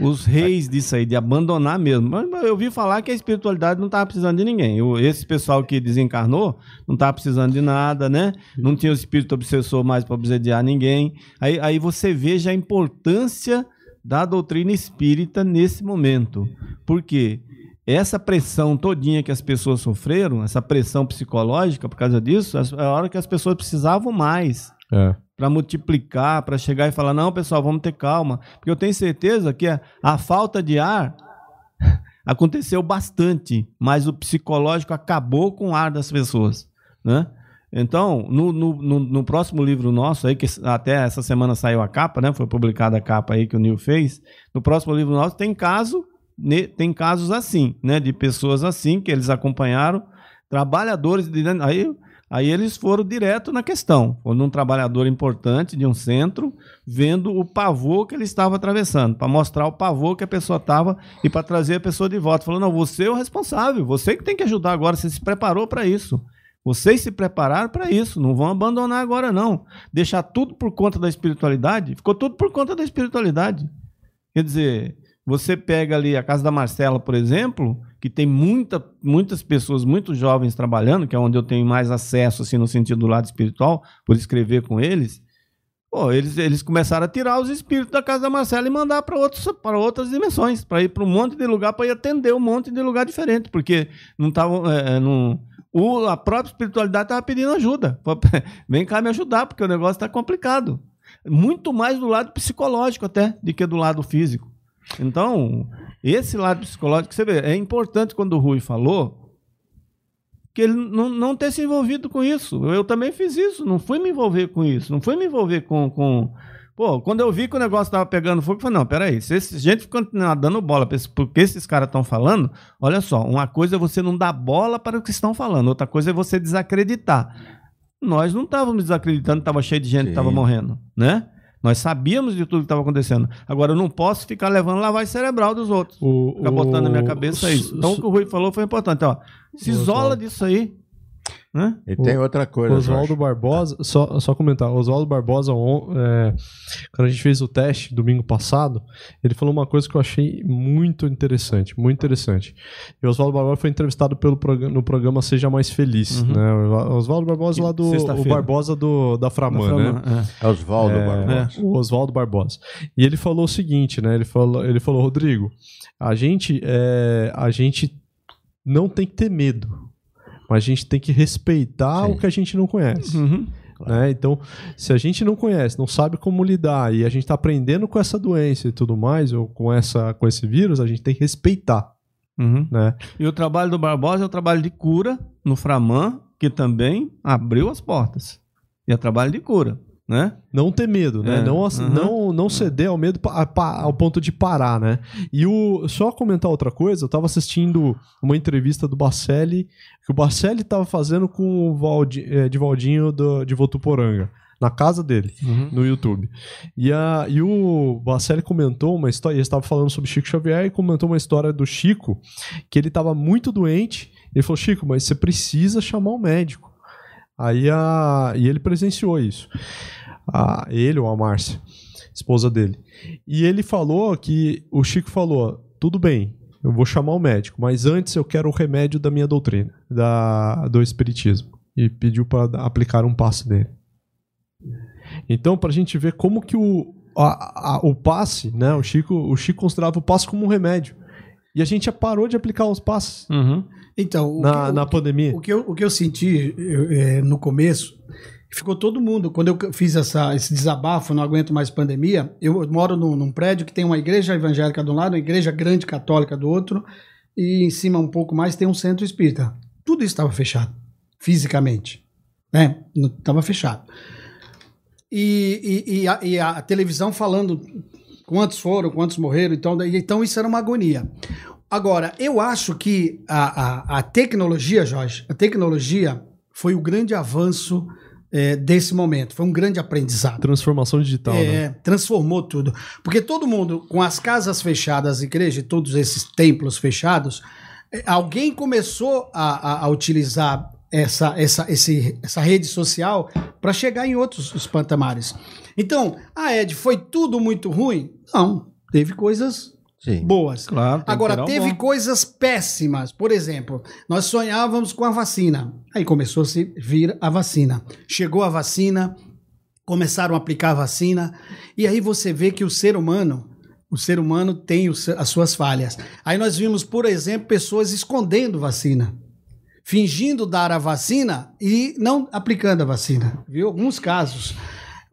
os reis disso aí, de abandonar mesmo. Mas eu vi falar que a espiritualidade não estava precisando de ninguém. esse pessoal que desencarnou não estava precisando de nada, né? Não tinha o espírito obsessor mais para obsediar ninguém. Aí, aí você veja a importância da doutrina espírita nesse momento. Por quê? essa pressão todinha que as pessoas sofreram, essa pressão psicológica por causa disso, é a hora que as pessoas precisavam mais. É. Para multiplicar, para chegar e falar: não, pessoal, vamos ter calma. Porque eu tenho certeza que a, a falta de ar (laughs) aconteceu bastante, mas o psicológico acabou com o ar das pessoas. Né? Então, no, no, no, no, próximo livro nosso, aí, que até essa semana saiu a capa, né? Foi publicada a capa aí que o Neil fez. No próximo livro nosso tem caso tem casos assim, né, de pessoas assim que eles acompanharam, trabalhadores, de, aí, aí eles foram direto na questão, foram um trabalhador importante de um centro, vendo o pavor que ele estava atravessando, para mostrar o pavor que a pessoa estava e para trazer a pessoa de volta, falando, não, você é o responsável, você que tem que ajudar agora, você se preparou para isso. Vocês se prepararam para isso, não vão abandonar agora não. Deixar tudo por conta da espiritualidade, ficou tudo por conta da espiritualidade. Quer dizer, você pega ali a casa da Marcela, por exemplo, que tem muita, muitas pessoas, muitos jovens trabalhando, que é onde eu tenho mais acesso, assim, no sentido do lado espiritual, por escrever com eles. Pô, eles, eles começaram a tirar os espíritos da casa da Marcela e mandar para outras dimensões, para ir para um monte de lugar, para ir atender um monte de lugar diferente, porque não estavam. É, é não, o, a própria espiritualidade estava pedindo ajuda. Vem cá me ajudar, porque o negócio está complicado. Muito mais do lado psicológico até, do que do lado físico. Então, esse lado psicológico, você vê, é importante quando o Rui falou que ele não, não ter se envolvido com isso. Eu também fiz isso, não fui me envolver com isso, não fui me envolver com. com... Pô, quando eu vi que o negócio estava pegando fogo, eu falei, não, peraí, se esse gente continuar dando bola porque esses caras estão falando, olha só, uma coisa é você não dar bola para o que estão falando, outra coisa é você desacreditar. Nós não estávamos desacreditando, estava cheio de gente que estava morrendo, né? Nós sabíamos de tudo que estava acontecendo. Agora, eu não posso ficar levando lavagem cerebral dos outros. O, ficar botando na minha cabeça isso. Então, o que o Rui falou foi importante. Ó, se isola disso aí. Né? E tem outra coisa. Oswaldo Barbosa, só, só comentar, Oswaldo Barbosa, é, quando a gente fez o teste domingo passado, ele falou uma coisa que eu achei muito interessante, muito interessante. E Oswaldo Barbosa foi entrevistado pelo no programa Seja Mais Feliz, uhum. né? Oswaldo Barbosa lá do o Barbosa do da Framan, né? É, é Oswaldo é, Barbosa. O Oswaldo Barbosa. E ele falou o seguinte, né? Ele falou, ele falou, Rodrigo, a gente, é, a gente não tem que ter medo mas a gente tem que respeitar Sim. o que a gente não conhece. Uhum. Né? Então, se a gente não conhece, não sabe como lidar e a gente está aprendendo com essa doença e tudo mais, ou com, essa, com esse vírus, a gente tem que respeitar. Uhum. Né? E o trabalho do Barbosa é o trabalho de cura no Framan, que também abriu as portas. E é trabalho de cura né? Não ter medo, né? É. Não, uhum. não, não ceder ao medo ao ponto de parar, né? E o, só comentar outra coisa, eu tava assistindo uma entrevista do Bacelli, que o Bacelli tava fazendo com o Valdi, é, de Valdinho do, de Votuporanga. Na casa dele, uhum. no YouTube. E, a, e o Bacelli comentou uma história, ele estava falando sobre Chico Xavier e comentou uma história do Chico, que ele estava muito doente. Ele falou: Chico, mas você precisa chamar o um médico Aí a, e ele presenciou isso. A, ele ou a Márcia, esposa dele. E ele falou que o Chico falou: tudo bem, eu vou chamar o médico, mas antes eu quero o remédio da minha doutrina, da, do Espiritismo. E pediu para aplicar um passe nele. Então, para a gente ver como que o, a, a, o passe, né? O Chico, o Chico considerava o passe como um remédio. E a gente já parou de aplicar os passes Uhum. Então, o na, que, na o, pandemia. o que eu, o que eu senti eu, é, no começo, ficou todo mundo. Quando eu fiz essa, esse desabafo, não aguento mais pandemia, eu moro num, num prédio que tem uma igreja evangélica de um lado, uma igreja grande católica do outro, e em cima um pouco mais tem um centro espírita. Tudo isso estava fechado, fisicamente. Né? Estava fechado. E, e, e, a, e a televisão falando quantos foram, quantos morreram, então, então isso era uma agonia. Agora, eu acho que a, a, a tecnologia, Jorge, a tecnologia foi o grande avanço eh, desse momento, foi um grande aprendizado. Transformação digital, né? É, transformou tudo. Porque todo mundo, com as casas fechadas, as igrejas, e todos esses templos fechados, eh, alguém começou a, a- a utilizar essa, essa, esse, essa rede social para chegar em outros os patamares. Então, a Ed, foi tudo muito ruim? Não, teve coisas Sim. boas. Claro. Agora, teve bom. coisas péssimas. Por exemplo, nós sonhávamos com a vacina. Aí começou a se vir a vacina. Chegou a vacina, começaram a aplicar a vacina, e aí você vê que o ser humano, o ser humano tem os- as suas falhas. Aí nós vimos, por exemplo, pessoas escondendo vacina. Fingindo dar a vacina e não aplicando a vacina. Viu? Alguns casos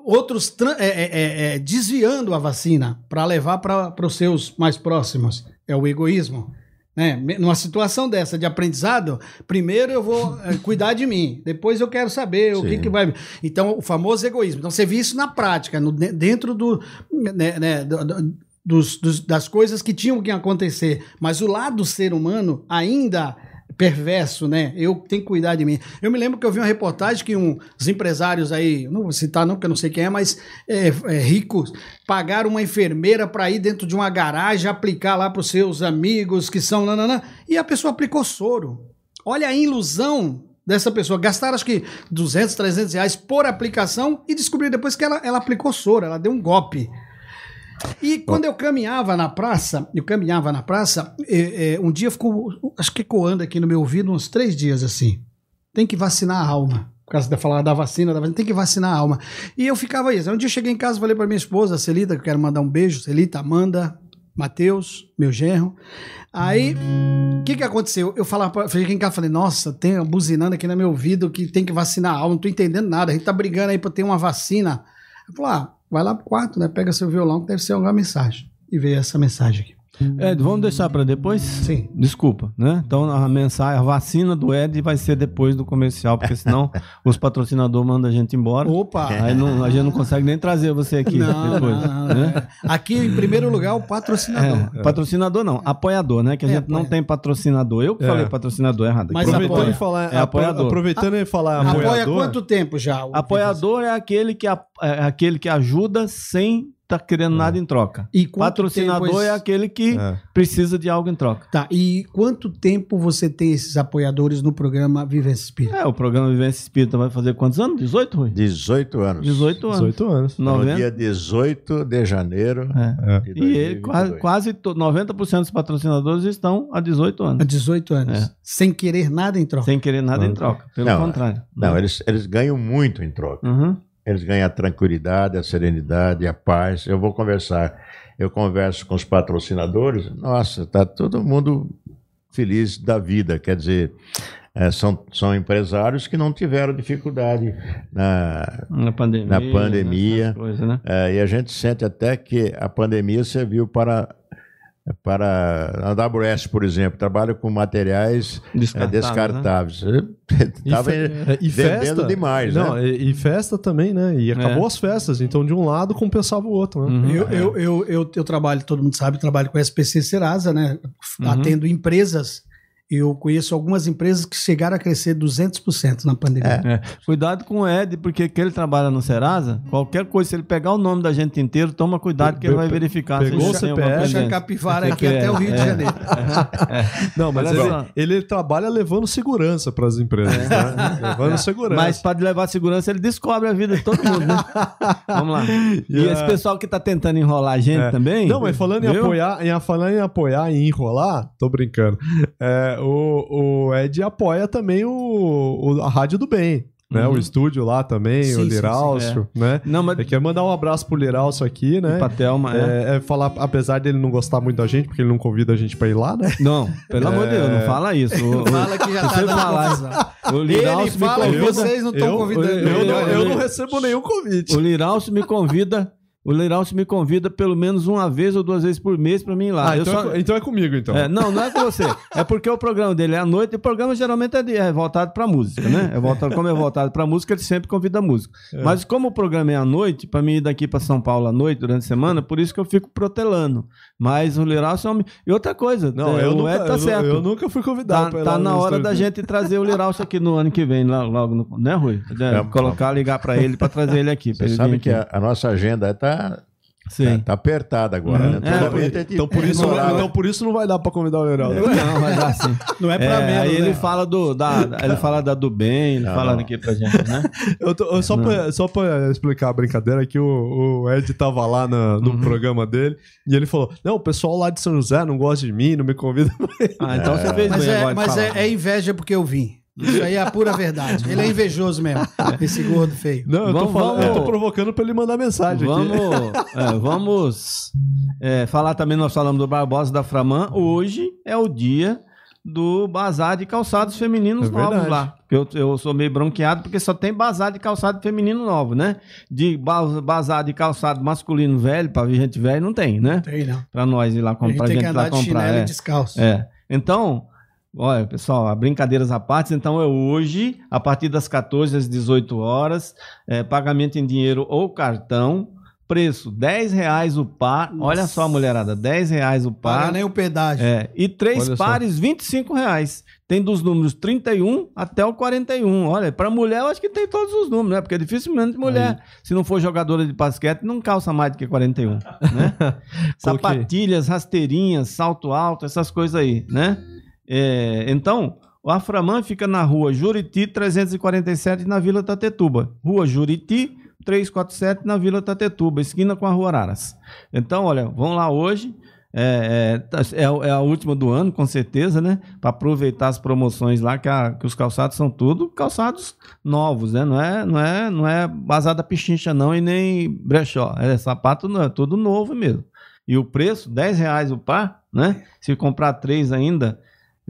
outros é, é, é, é, desviando a vacina para levar para os seus mais próximos. É o egoísmo. Né? Numa situação dessa de aprendizado, primeiro eu vou é, cuidar de mim, depois eu quero saber o que, Sim. que vai. Então, o famoso egoísmo. Então, você vê isso na prática, no- de- dentro do, né, né, do- dos- dos- das coisas que tinham que acontecer. Mas o lado ser humano ainda perverso, né? Eu tenho que cuidar de mim. Eu me lembro que eu vi uma reportagem que os empresários aí, não vou citar não, porque eu não sei quem é, mas é, é, ricos, pagaram uma enfermeira para ir dentro de uma garagem aplicar lá para os seus amigos que são nananã, e a pessoa aplicou soro. Olha a ilusão dessa pessoa. Gastaram acho que 200, 300 reais por aplicação e descobriram depois que ela, ela aplicou soro, ela deu um golpe. E quando eu caminhava na praça, eu caminhava na praça, eh, eh, um dia ficou, acho que ecoando aqui no meu ouvido uns três dias assim. Tem que vacinar a alma. Por causa da falar da vacina, da vacina, tem que vacinar a alma. E eu ficava isso. Um dia eu cheguei em casa falei para minha esposa, Celita, que eu quero mandar um beijo, Celita, Amanda, Matheus, meu genro. Aí, o que que aconteceu? Eu falava, pra- cheguei em casa falei, nossa, tem uma buzinando aqui no meu ouvido que tem que vacinar a alma, não tô entendendo nada. A gente tá brigando aí para ter uma vacina. Eu falei, ah, vai lá pro quarto, né? Pega seu violão, que deve ser alguma mensagem. E veio essa mensagem aqui. Ed, vamos deixar para depois? Sim. Desculpa, né? Então a mensagem, a vacina do Ed vai ser depois do comercial, porque senão (laughs) os patrocinadores mandam a gente embora. Opa! Aí não- a gente não consegue nem trazer você aqui Não, depois. não, né? Aqui, em primeiro lugar, o patrocinador. É, patrocinador não, apoiador, né? Que a É, gente não apoia- tem patrocinador. Eu que É. falei patrocinador errado. Mas. Aproveitando apoia. e falar, É apoiador. aproveitando e falar Apoia apoiador. quanto tempo já? Apoiador é aquele que, a- é aquele que ajuda sem estar querendo nada em troca. E Patrocinador tempo é aquele que É. precisa de algo em troca. Tá, e quanto tempo você tem esses apoiadores no programa Vivência Espírita? É, o programa Vivência Espírita vai fazer quantos anos? 18, Rui? 18 anos. 18 anos. 18 anos. No 90. dia 18 de janeiro É. de E ele, 2022. quase, quase to- 90% dos patrocinadores estão há 18 Há anos. 18 anos. É. Sem querer nada em troca. Sem querer nada em Não. troca. Pelo Não, contrário. Não, eles, eles ganham muito em troca. Uhum. Eles ganham a tranquilidade, a serenidade, a paz. Eu vou conversar, eu converso com os patrocinadores, nossa, tá todo mundo feliz da vida. Quer dizer, eh, são, são empresários que não tiveram dificuldade na, Na pandemia. Na pandemia. Coisas, né? É, e a gente sente até que a pandemia serviu para, para a AWS, por exemplo, trabalha com materiais é, Descartáveis. (laughs) E, Estava fe- é, e vendendo festa, demais, não, né? e, e festa também, né? E acabou É. as festas. Então, de um lado compensava o outro, né? Uhum. Eu, eu, eu, eu, eu trabalho, todo mundo sabe, trabalho com SPC Serasa, né? Uhum. Atendo empresas Eu conheço algumas empresas que chegaram a crescer 200% na pandemia. É. Cuidado com o Ed, porque que ele trabalha no Serasa, qualquer coisa, se ele pegar o nome da gente inteiro, toma cuidado que ele vai verificar. Pegou se o CPF, Puxa a capivara aqui até o Rio de é. Janeiro. Não, mas ele, só. ele trabalha levando segurança para as empresas, né? Levando segurança. Mas para levar segurança, ele descobre a vida de todo mundo, né? (laughs) Vamos lá. E esse pessoal que tá tentando enrolar a gente É. também. Não, mas falando em apoiar, em, falando em apoiar e enrolar, tô brincando. É, o, o Ed apoia também o, o- a Rádio do Bem, né? Uhum. O estúdio lá também, Sim, o Liralcio, né? Não, mas Eu quero mandar um abraço pro Liralcio aqui, né? pra Thelma, é. É, é falar, apesar dele não gostar muito da gente, porque ele não convida a gente pra ir lá, né? Não, pelo amor de Deus, não fala isso. O, Fala que já tá falar, o Ele Liralcio me fala que convida. vocês não estão eu, convidando. eu, ele. não, Olha, eu não recebo nenhum convite. O Liralcio me convida. O Leiralcio me convida pelo menos uma vez ou duas vezes por mês pra mim ir lá. Ah, Eu então, só- é, então é comigo, então. É, não, não é com você. (laughs) É porque o programa dele é à noite e o programa geralmente é, de- é voltado pra música, né? É voltado, como é voltado pra música, ele sempre convida música. Mas como o programa é à noite, pra mim ir daqui pra São Paulo à noite durante a semana, por isso que eu fico protelando. Mas o Leiralcio é um... E outra coisa, Não, é, eu, o nunca, Ed tá eu, certo. eu nunca fui convidado Tá, tá na hora da gente trazer o Liralcio aqui no ano que vem, lá- logo, no, né, Rui? É, colocar, ligar pra ele pra trazer ele aqui. Você ele sabe que aqui. a, a nossa agenda está Sim. tá apertada agora, Uhum. né? É, que Então por, isso, ignorar. então por isso não vai dar pra convidar o Leiralcio. Não, mas assim. Não é pra É, menos, aí ele né? fala do da, ele fala da do bem, ele Não, fala não. aqui pra gente, né? (laughs) Eu tô- eu só, pra, só pra explicar a brincadeira, que o, o Ed tava lá na- no Uhum. programa dele e ele falou: Não, o pessoal lá de São José não gosta de mim, não me convida. Ah, então você fez Mas, bem é, agora mas é, é inveja porque eu vim. Isso aí é a pura verdade. Ele é invejoso mesmo, esse gordo feio. Não, eu tô, Vamos- falando, eu tô vamos- provocando pra ele mandar mensagem aqui. Vamos, é, vamos é, falar também, nós falamos do Barbosa da Framan. Hoje é o dia do bazar de calçados femininos É novos lá. Eu, eu sou meio bronqueado porque só tem bazar de calçado feminino novo, né? De ba- bazar de calçado masculino velho, pra gente velho, não tem, né? Tem não. Pra nós ir lá A gente comprar, tem que gente lá andar de comprar. chinelo é. e descalço. É. Então, olha, pessoal, brincadeiras à parte, então é hoje, a partir das 14 às 18 horas, é, pagamento em dinheiro ou cartão, preço 10 reais o par. Olha só, mulherada, 10 reais o Paga par. nem o pedágio. É, e três Olha só. pares, 25 reais. Tem dos números 31 até o 41. Olha, para mulher eu acho que tem todos os números, né? Porque dificilmente mulher, se não for jogadora de basquete, não calça mais do que 41, né? (laughs) Sapatilhas, rasteirinhas, salto alto, essas coisas aí, né? É, então, o Aframan fica na rua Juriti 347 na Vila Tatetuba. Rua Juriti 347 na Vila Tatetuba, esquina com a Rua Araras. Então, olha, vão lá hoje. É, é, é é a última do ano, com certeza, né? Para aproveitar as promoções lá, que, a- que os calçados são tudo calçados novos, né? Não é, não é, não é basada pichincha, não, e nem brechó. É sapato, não, é tudo novo mesmo. E o preço, 10 reais o par, né? Se comprar três ainda,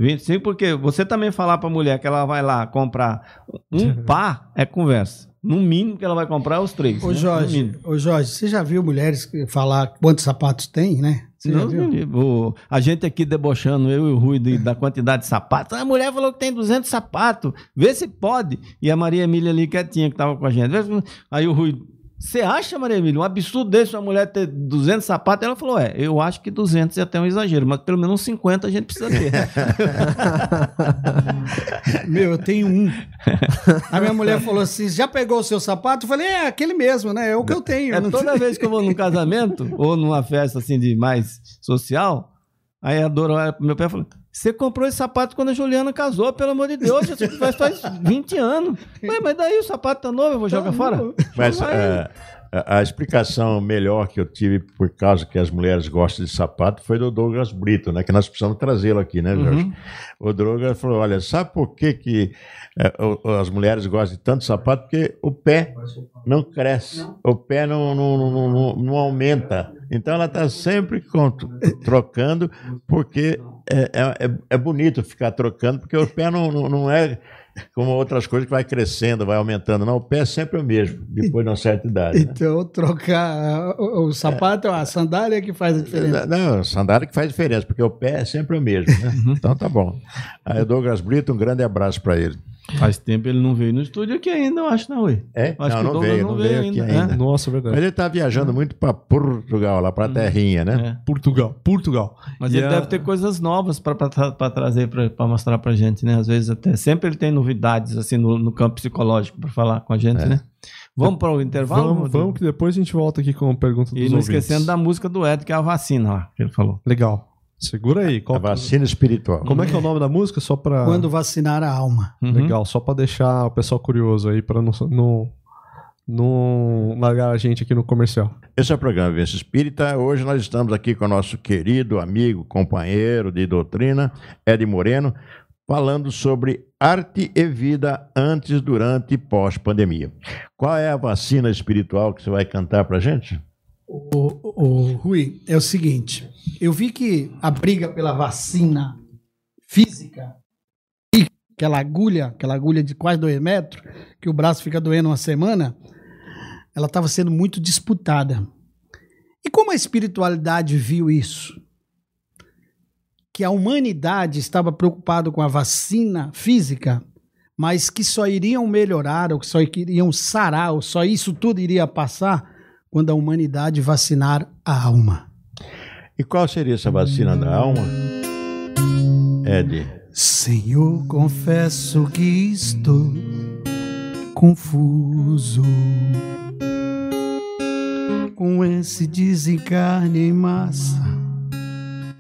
25, porque você também falar para a mulher que ela vai lá comprar um (laughs) par, é conversa. No mínimo que ela vai comprar é os três. Ô, né? Jorge, ô Jorge, você já viu mulheres falar quantos sapatos tem, né? Você já Não, viu? o- a gente aqui debochando, eu e o Rui, de- da quantidade de sapatos. A mulher falou que tem 200 sapatos. Vê se pode. E a Maria Emília ali quietinha que tava com a gente. Aí o Rui, você acha, Maria Emília, um absurdo desse uma mulher ter 200 sapatos? Ela falou, é, eu acho que 200 é até um exagero, mas pelo menos uns 50 a gente precisa ter. (laughs) Meu, eu tenho um. A minha mulher falou assim: já pegou o seu sapato? Eu falei, é aquele mesmo, né? É o que eu tenho. É toda vez que eu vou num casamento ou numa festa assim de mais social, aí a Dora olha pro meu pé e fala: Você comprou esse sapato quando a Juliana casou, pelo amor de Deus, já faz, faz (laughs) 20 anos. Ué, mas daí o sapato tá novo, eu vou jogar fora? Mas é, a, a explicação melhor que eu tive por causa que as mulheres gostam de sapato foi do Douglas Brito, né? Que nós precisamos trazê-lo aqui, né, Jorge? Uhum. O Douglas falou: olha, sabe por que, que é, o- as mulheres gostam de tanto sapato? Porque o pé não cresce, o pé não, não, não, não- não aumenta. Então ela está sempre trocando, porque é, é, é- é bonito ficar trocando, porque o pé não, não, não é como outras coisas que vai crescendo, vai aumentando. Não, o pé é sempre o mesmo, depois de uma certa idade. né? Então, trocar o, o sapato, a sandália que faz a diferença. Não, sandália que faz diferença, porque o pé é sempre o mesmo. Né? Então tá bom. Aí, Douglas Brito, um grande abraço para ele. Faz tempo ele não veio no estúdio aqui ainda, eu acho, não, ué. É? Acho que não, o não Douglas veio, não veio veio aqui ainda, ainda. é. Nossa, é Mas verdade. ele tá viajando muito para Portugal, lá pra terrinha, né? É. Portugal, Portugal. Mas E ele a- deve ter coisas novas para trazer, para mostrar pra gente, né? Às vezes até. Sempre ele tem novidades, assim, no, no campo psicológico para falar com a gente, É. né? Vamos para o intervalo? Vamos, vamos, que depois a gente volta aqui com a pergunta dos E não ouvintes. esquecendo da música do Ed, que é a vacina lá, que ele falou. Legal. Segura aí. Qual... A vacina espiritual. Como é que é o nome da música? Só pra... Quando vacinar a alma. Uhum. Legal, só pra deixar o pessoal curioso aí, pra não, não, não largar a gente aqui no comercial. Esse é o programa Vivência Espírita. Hoje nós estamos aqui com o nosso querido amigo, companheiro de doutrina, Ed Moreno, falando sobre arte e vida antes, durante e pós-pandemia. Qual é a vacina espiritual que você vai cantar pra gente? O, o Rui, é o seguinte: eu vi que a briga pela vacina física, aquela agulha, aquela agulha de quase dois metros, que o braço fica doendo uma semana, ela estava sendo muito disputada. E como a espiritualidade viu isso? Que a humanidade estava preocupada com a vacina física, mas que só iriam melhorar, ou que só iriam sarar, ou só isso tudo iria passar quando a humanidade vacinar a alma. E qual seria essa vacina da alma? Ed. Senhor, confesso que estou confuso com esse desencarne em massa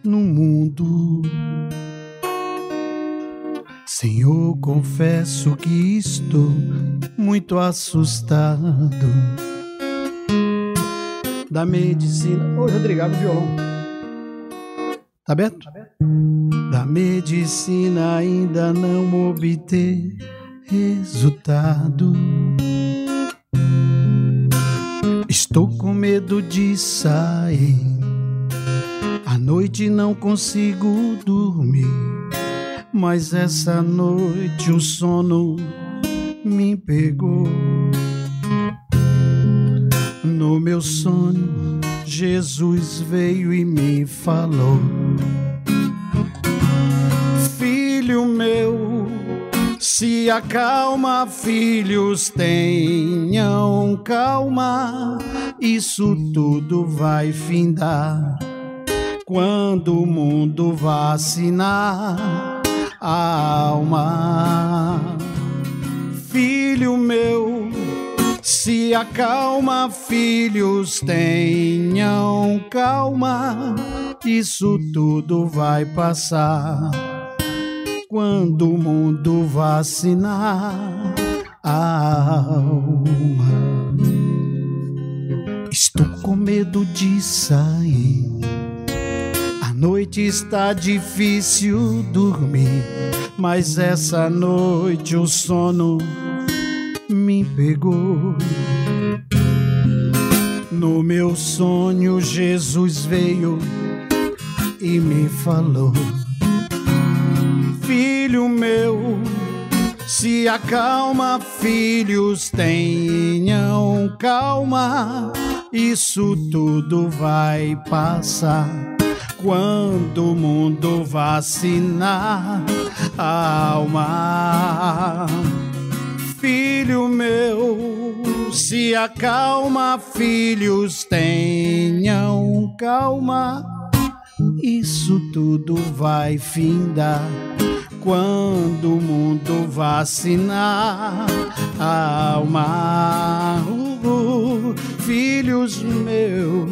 no mundo. Senhor, confesso que estou muito assustado da medicina. Ô, Rodrigo, abre o violão. Tá aberto? Da medicina ainda não obter resultado. Estou com medo de sair. À noite não consigo dormir. Mas essa noite o sono me pegou. Meu sonho, Jesus veio e me falou: Filho meu, se acalma, filhos, tenham calma, isso tudo vai findar. Quando o mundo vacinar a alma, filho meu, se acalma, filhos, tenham calma, isso tudo vai passar. Quando o mundo vacinar a alma, estou com medo de sair. A noite está difícil dormir, mas essa noite o sono me pegou. No meu sonho, Jesus veio e me falou: Filho meu, se acalma, filhos, tenham calma, isso tudo vai passar. Quando o mundo vacinar a alma, filho meu, se acalma, filhos, tenham calma, isso tudo vai findar. Quando o mundo vacinar a alma, uh, uh, filhos meus,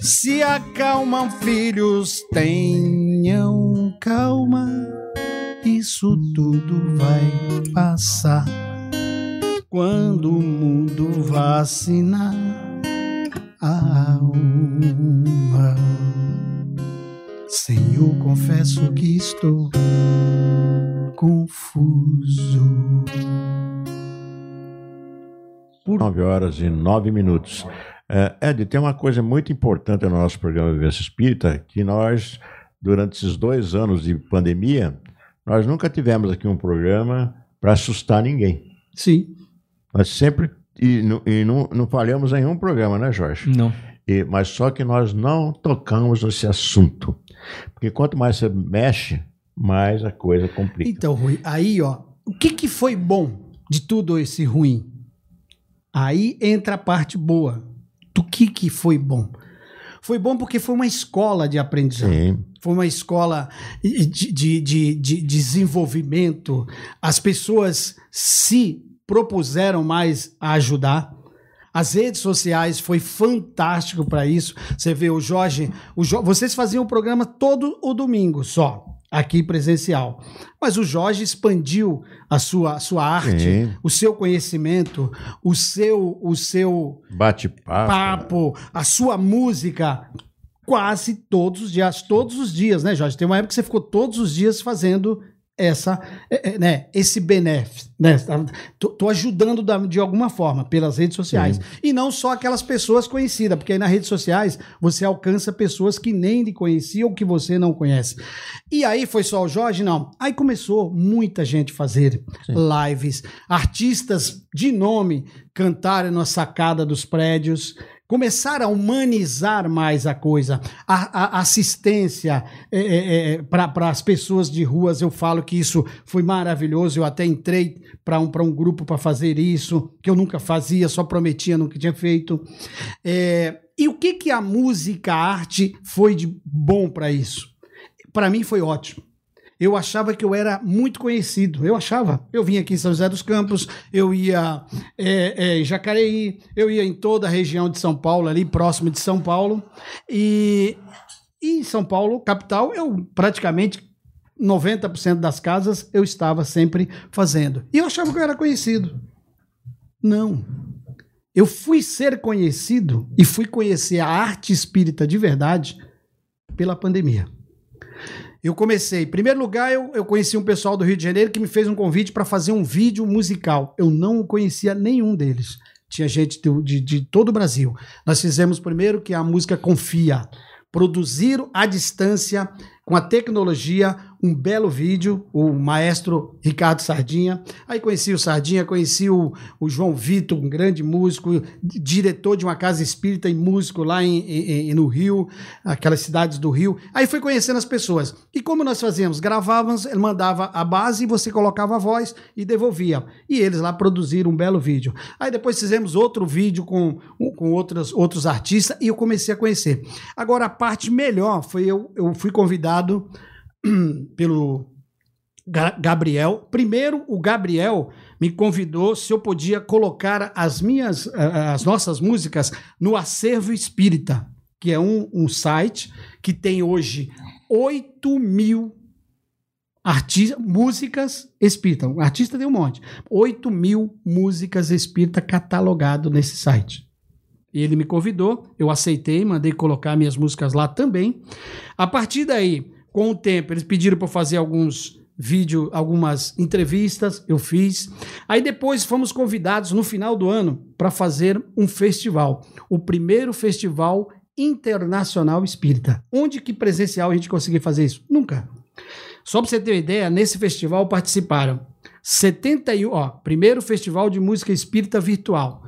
se acalmam, filhos, tenham calma, isso tudo vai passar. Quando o mundo vacinar a alma. Senhor, confesso que estou confuso. 9 horas e 9 minutos. É, Ed, tem uma coisa muito importante no nosso programa Vivência Espírita, que nós, durante esses dois anos de pandemia, nós nunca tivemos aqui um programa para assustar ninguém. Sim. Nós sempre, e, não- e não, não falhamos em nenhum programa, né, Jorge? Não. E- mas só que nós não tocamos nesse assunto. Porque quanto mais você mexe, mais a coisa complica. Então, Rui, aí, ó, o que, que foi bom de tudo esse ruim? Aí entra a parte boa. Do que, que foi bom? Foi bom porque foi uma escola de aprendizado. Sim. Foi uma escola de, de, de, de desenvolvimento. As pessoas se propuseram mais a ajudar. As redes sociais foi fantástico para isso. Você vê o Jorge, o Jo- vocês faziam o programa todo o domingo só, aqui presencial. Mas o Jorge expandiu a sua, a sua arte, Sim. o seu conhecimento, o seu o seu Bate-papo. papo, a sua música quase todos os dias, todos os dias, né, Jorge? Tem uma época que você ficou todos os dias fazendo essa, é, é, né, esse benefício, né? Tô, tô ajudando da- de alguma forma pelas redes sociais. E não só aquelas pessoas conhecidas, porque aí nas redes sociais você alcança pessoas que nem lhe conheciam ou que você não conhece. E aí foi só o Jorge? Não. Aí começou muita gente fazer lives, artistas de nome cantarem na sacada dos prédios, começaram a humanizar mais a coisa, a, a assistência para as pessoas de ruas. Eu falo que isso foi maravilhoso. Eu até entrei para um, um grupo para fazer isso, que eu nunca fazia, só prometia, nunca tinha feito. É, e o que, que a música, a arte foi de bom para isso? Para mim foi ótimo. Eu achava que eu era muito conhecido. Eu achava. Eu vinha aqui em São José dos Campos, eu ia é, é, em Jacareí, eu ia em toda a região de São Paulo, ali próximo de São Paulo. E, e em São Paulo, capital, eu praticamente 90% das casas eu estava sempre fazendo. E eu achava que eu era conhecido. Não. Eu fui ser conhecido e fui conhecer a arte espírita de verdade pela pandemia. Eu comecei, em primeiro lugar, eu, eu conheci um pessoal do Rio de Janeiro que me fez um convite para fazer um vídeo musical. Eu não conhecia nenhum deles. Tinha gente do- de, de todo o Brasil. Nós fizemos primeiro que a música Confia. Produzir à distância, com a tecnologia, um belo vídeo, o maestro Ricardo Sardinha. Aí conheci o Sardinha, conheci o, o João Vitor, um grande músico, di- diretor de uma casa espírita e músico lá em, em- em- no Rio, aquelas cidades do Rio. Aí fui conhecendo as pessoas. E como nós fazíamos? Gravávamos, ele mandava a base e você colocava a voz e devolvia. E eles lá produziram um belo vídeo. Aí depois fizemos outro vídeo com, com outros, outros artistas e eu comecei a conhecer. Agora, a parte melhor foi eu, eu fui convidado (clears throat) pelo Ga- Gabriel. Primeiro, o Gabriel me convidou se eu podia colocar as minhas, as nossas músicas no Acervo Espírita, que é um, um site que tem hoje 8 mil arti- músicas espírita. O artista tem um monte. 8 mil músicas espírita catalogado nesse site. Ele me convidou, eu aceitei, mandei colocar minhas músicas lá também. A partir daí, com o tempo, eles pediram para fazer alguns vídeos, algumas entrevistas, eu fiz. Aí depois fomos convidados no final do ano para fazer um festival, o primeiro festival internacional espírita. Onde que presencial a gente conseguiu fazer isso? Nunca. Só para você ter uma ideia, nesse festival participaram 71, ó, primeiro festival de música espírita virtual.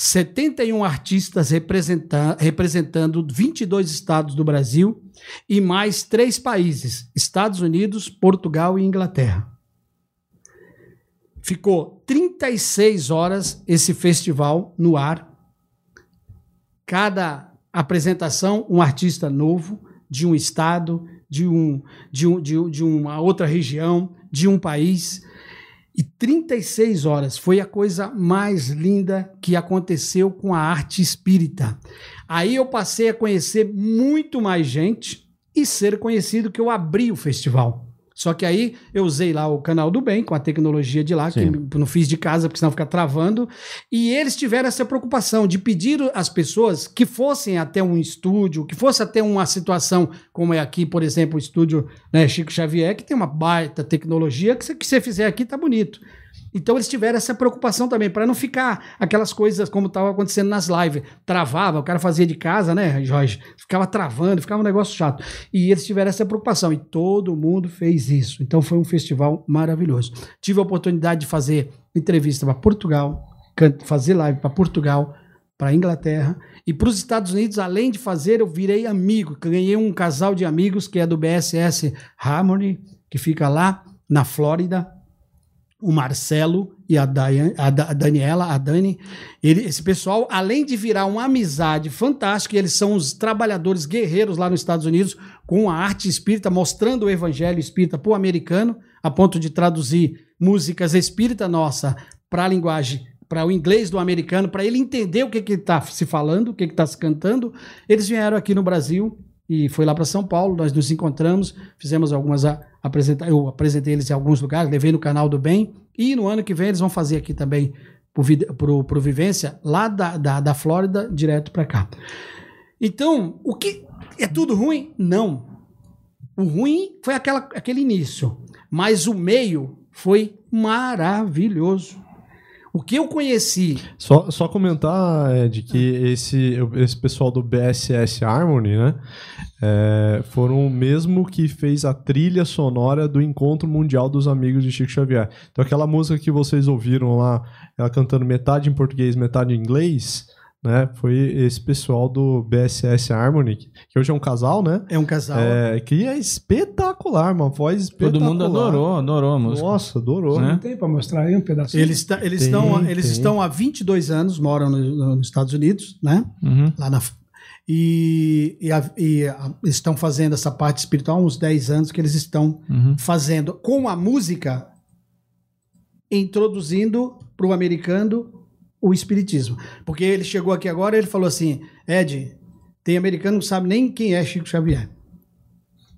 71 artistas representa- representando 22 estados do Brasil e mais três países: Estados Unidos, Portugal e Inglaterra. Ficou 36 horas esse festival no ar. Cada apresentação, um artista novo, de um estado, de, um, de, um, de, de uma outra região, de um país. E 36 horas foi a coisa mais linda que aconteceu com a arte espírita. Aí eu passei a conhecer muito mais gente e ser conhecido que eu abri o festival. Só que aí eu usei lá o canal do bem com a tecnologia de lá, Sim. que não fiz de casa, porque senão fica travando. E eles tiveram essa preocupação de pedir às pessoas que fossem até um estúdio, que fosse até uma situação como é aqui, por exemplo, o estúdio né, Chico Xavier, que tem uma baita tecnologia, que se que você fizer aqui tá bonito. Então eles tiveram essa preocupação também, para não ficar aquelas coisas como estava acontecendo nas lives. Travava, o cara fazia de casa, né, Jorge? Ficava travando, ficava um negócio chato. E eles tiveram essa preocupação, e todo mundo fez isso. Então foi um festival maravilhoso. Tive a oportunidade de fazer entrevista para Portugal, fazer live para Portugal, para Inglaterra e para os Estados Unidos, além de fazer, eu virei amigo. Ganhei um casal de amigos que é do BSS Harmony, que fica lá na Flórida. O Marcelo e a, a, a Daniela, a Dani. Ele, esse pessoal, além de virar uma amizade fantástica, eles são os trabalhadores guerreiros lá nos Estados Unidos com a arte espírita, mostrando o evangelho espírita para o americano, a ponto de traduzir músicas espírita nossa para a linguagem para o inglês do americano, para ele entender o que está se falando, o que está se cantando. Eles vieram aqui no Brasil e foi lá para São Paulo, nós nos encontramos, fizemos algumas apresentações, eu apresentei eles em alguns lugares, levei no canal do Bem, e no ano que vem eles vão fazer aqui também pro, pro, Vivência, lá da, da, da Flórida, direto para cá. Então, o que é tudo ruim? Não. O ruim foi aquela, aquele início, mas o meio foi maravilhoso. O que eu conheci. Só, só comentar, Ed, que esse, esse pessoal do BSS Harmony, né? É, foram o mesmo que fez a trilha sonora do Encontro Mundial dos Amigos de Chico Xavier. Então, aquela música que vocês ouviram lá, ela cantando metade em português, metade em inglês né? Foi esse pessoal do BSS Harmony, que hoje é um casal, né? É um casal. É, que é espetacular, uma voz espetacular. Todo mundo adorou, adorou a música. Nossa, adorou. Né? Tem para mostrar aí um pedacinho? Eles, tá, eles, tem, estão, eles estão há 22 anos, moram no, nos Estados Unidos, né? Uhum. Lá na, e, e, a, e a, estão fazendo essa parte espiritual há uns 10 anos que eles estão uhum. fazendo com a música, introduzindo para o americano o espiritismo. Porque ele chegou aqui agora e ele falou assim: Ed, tem americano que não sabe nem quem é Chico Xavier.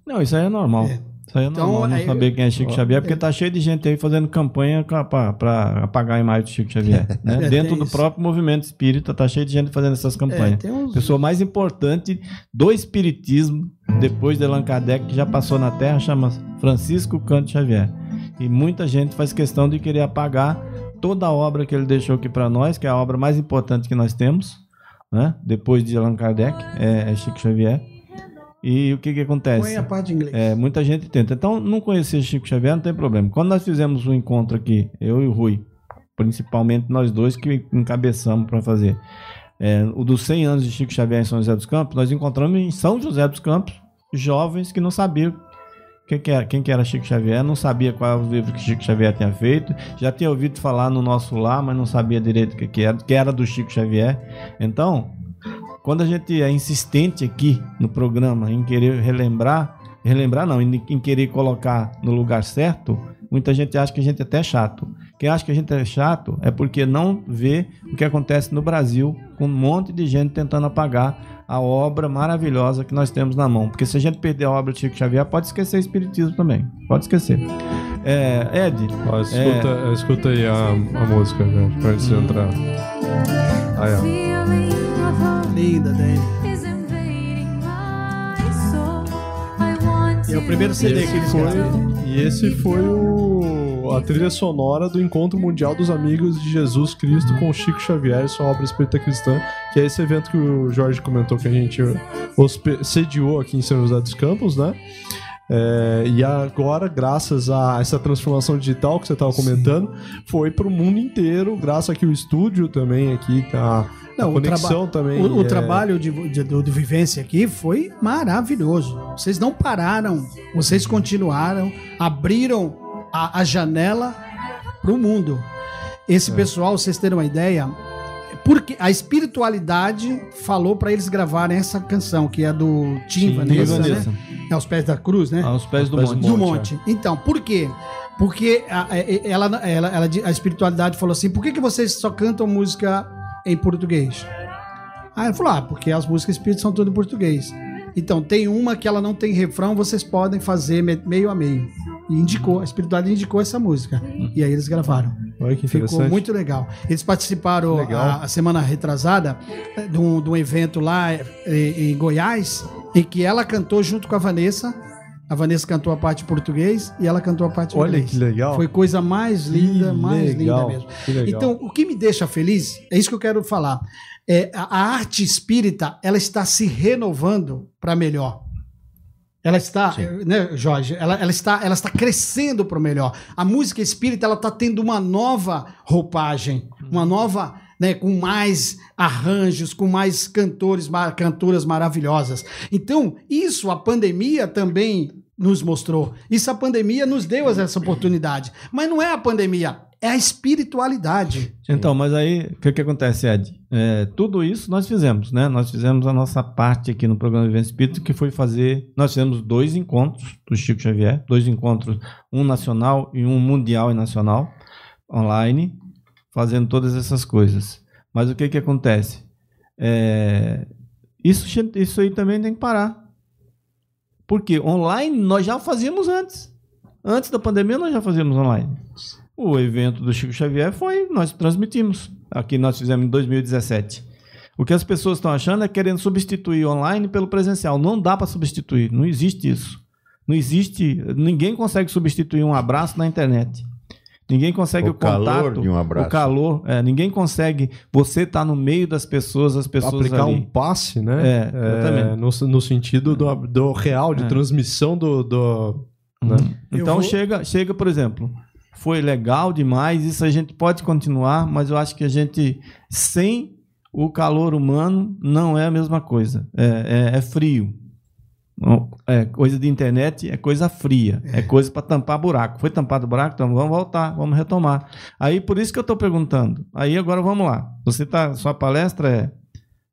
Não, isso aí é normal. É. Isso aí é então, normal, não aí, saber quem é Chico ó, Xavier, porque é. tá cheio de gente aí fazendo campanha para apagar a imagem do Chico Xavier. (laughs) Né? É, Dentro do isso. próprio movimento espírita, tá cheio de gente fazendo essas campanhas. É, uns... Pessoa mais importante do espiritismo, depois de Allan Kardec, que já passou na Terra, chama Francisco Canto Xavier. E muita gente faz questão de querer apagar toda a obra que ele deixou aqui para nós, que é a obra mais importante que nós temos, né? depois de Allan Kardec, é, é Chico Xavier. E o que, que acontece? Põe a parte de inglês. É, muita gente tenta. Então, não conhecer Chico Xavier não tem problema. Quando nós fizemos um encontro aqui, eu e o Rui, principalmente nós dois que encabeçamos para fazer, é, o dos 100 anos de Chico Xavier em São José dos Campos, nós encontramos em São José dos Campos jovens que não sabiam quem que, era, quem que era Chico Xavier, não sabia qual era o livro que Chico Xavier tinha feito, já tinha ouvido falar no nosso lá, mas não sabia direito o que, que era, que era do Chico Xavier. Então, quando a gente é insistente aqui no programa em querer relembrar, relembrar não, em, querer colocar no lugar certo, muita gente acha que a gente é até chato. Quem acha que a gente é chato é porque não vê o que acontece no Brasil com um monte de gente tentando apagar a obra maravilhosa que nós temos na mão. Porque se a gente perder a obra de Chico Xavier, pode esquecer o Espiritismo também. Pode esquecer. É, Ed. Ó, escuta, é... escuta aí a, a música, gente, pra gente hum. entrar. Aí, ó. Linda, Dani. E é o primeiro CD que eles foi, E esse foi o, a trilha sonora do Encontro Mundial dos Amigos de Jesus Cristo com Chico Xavier, sua obra espírita cristã, que é esse evento que o Jorge comentou que a gente sediou aqui em São José dos Campos, né? É, e agora, graças a essa transformação digital que você estava comentando, Sim. foi para o mundo inteiro, graças aqui o estúdio também aqui, tá não, a conexão também. O, o é... trabalho de, de, do, do Vivência aqui foi maravilhoso. Vocês não pararam, vocês continuaram, abriram a, a janela para o mundo. Esse é. pessoal, vocês terem uma ideia, porque a espiritualidade falou para eles gravarem essa canção, que é do Tim, Tim Vanessa, Vanessa, né? É aos pés da cruz, né? Aos pés do monte. Do monte. É. Então, por quê? Porque a, ela, ela, ela, a espiritualidade falou assim: por que, que vocês só cantam música em português? Aí ele falou: ah, porque as músicas espíritas são todas em português. Então, tem uma que ela não tem refrão, vocês podem fazer meio a meio. E indicou, a espiritualidade indicou essa música. E aí eles gravaram. Olha que Ficou muito legal. Eles participaram legal. A, a, semana retrasada eh, de um, de um evento lá em, eh, em Goiás, em que ela cantou junto com a Vanessa a Vanessa cantou a parte português e ela cantou a parte Olha inglês. que legal. Foi coisa mais linda, que mais legal. linda mesmo. Então, o que me deixa feliz, é isso que eu quero falar. É, a, arte espírita, ela está se renovando para melhor. Ela está, Sim. né, Jorge? Ela, ela, está, ela está crescendo para o melhor. A música espírita ela está tendo uma nova roupagem, uma nova né, com mais arranjos, com mais cantores, cantoras maravilhosas. Então, isso a pandemia também nos mostrou. Isso a pandemia nos deu essa oportunidade. Mas não é a pandemia, é a espiritualidade. Então, mas aí, o que, que acontece, Ed? É, tudo isso nós fizemos, né? Nós fizemos a nossa parte aqui no programa Vivendo Espírito, que foi fazer. Nós fizemos dois encontros do Chico Xavier, dois encontros, um nacional e um mundial e nacional, online, fazendo todas essas coisas. Mas o que, que acontece? É, isso, isso aí também tem que parar. Porque online nós já fazíamos antes. Antes da pandemia nós já fazíamos online. O evento do Chico Xavier foi, nós transmitimos. Aqui nós fizemos em 2017. O que as pessoas estão achando é querendo substituir online pelo presencial. Não dá para substituir, não existe isso. Não existe, ninguém consegue substituir um abraço na internet. Ninguém consegue o, o calor de um abraço. O calor, é, ninguém consegue. Você tá no meio das pessoas, as pessoas aplicar ali. um passe, né? É, exatamente. É, no, no sentido do, do real, de É. transmissão do, do né? Eu Então vou- chega, chega, por exemplo, foi legal demais, isso a gente pode continuar, mas eu acho que a gente, sem o calor humano, não é a mesma coisa. É, é- é frio. É coisa de internet, é coisa fria, é, coisa para tampar buraco. Foi tampado buraco, então vamos voltar, vamos retomar. Aí por isso que eu estou perguntando. Aí agora vamos lá. Você tá, sua palestra é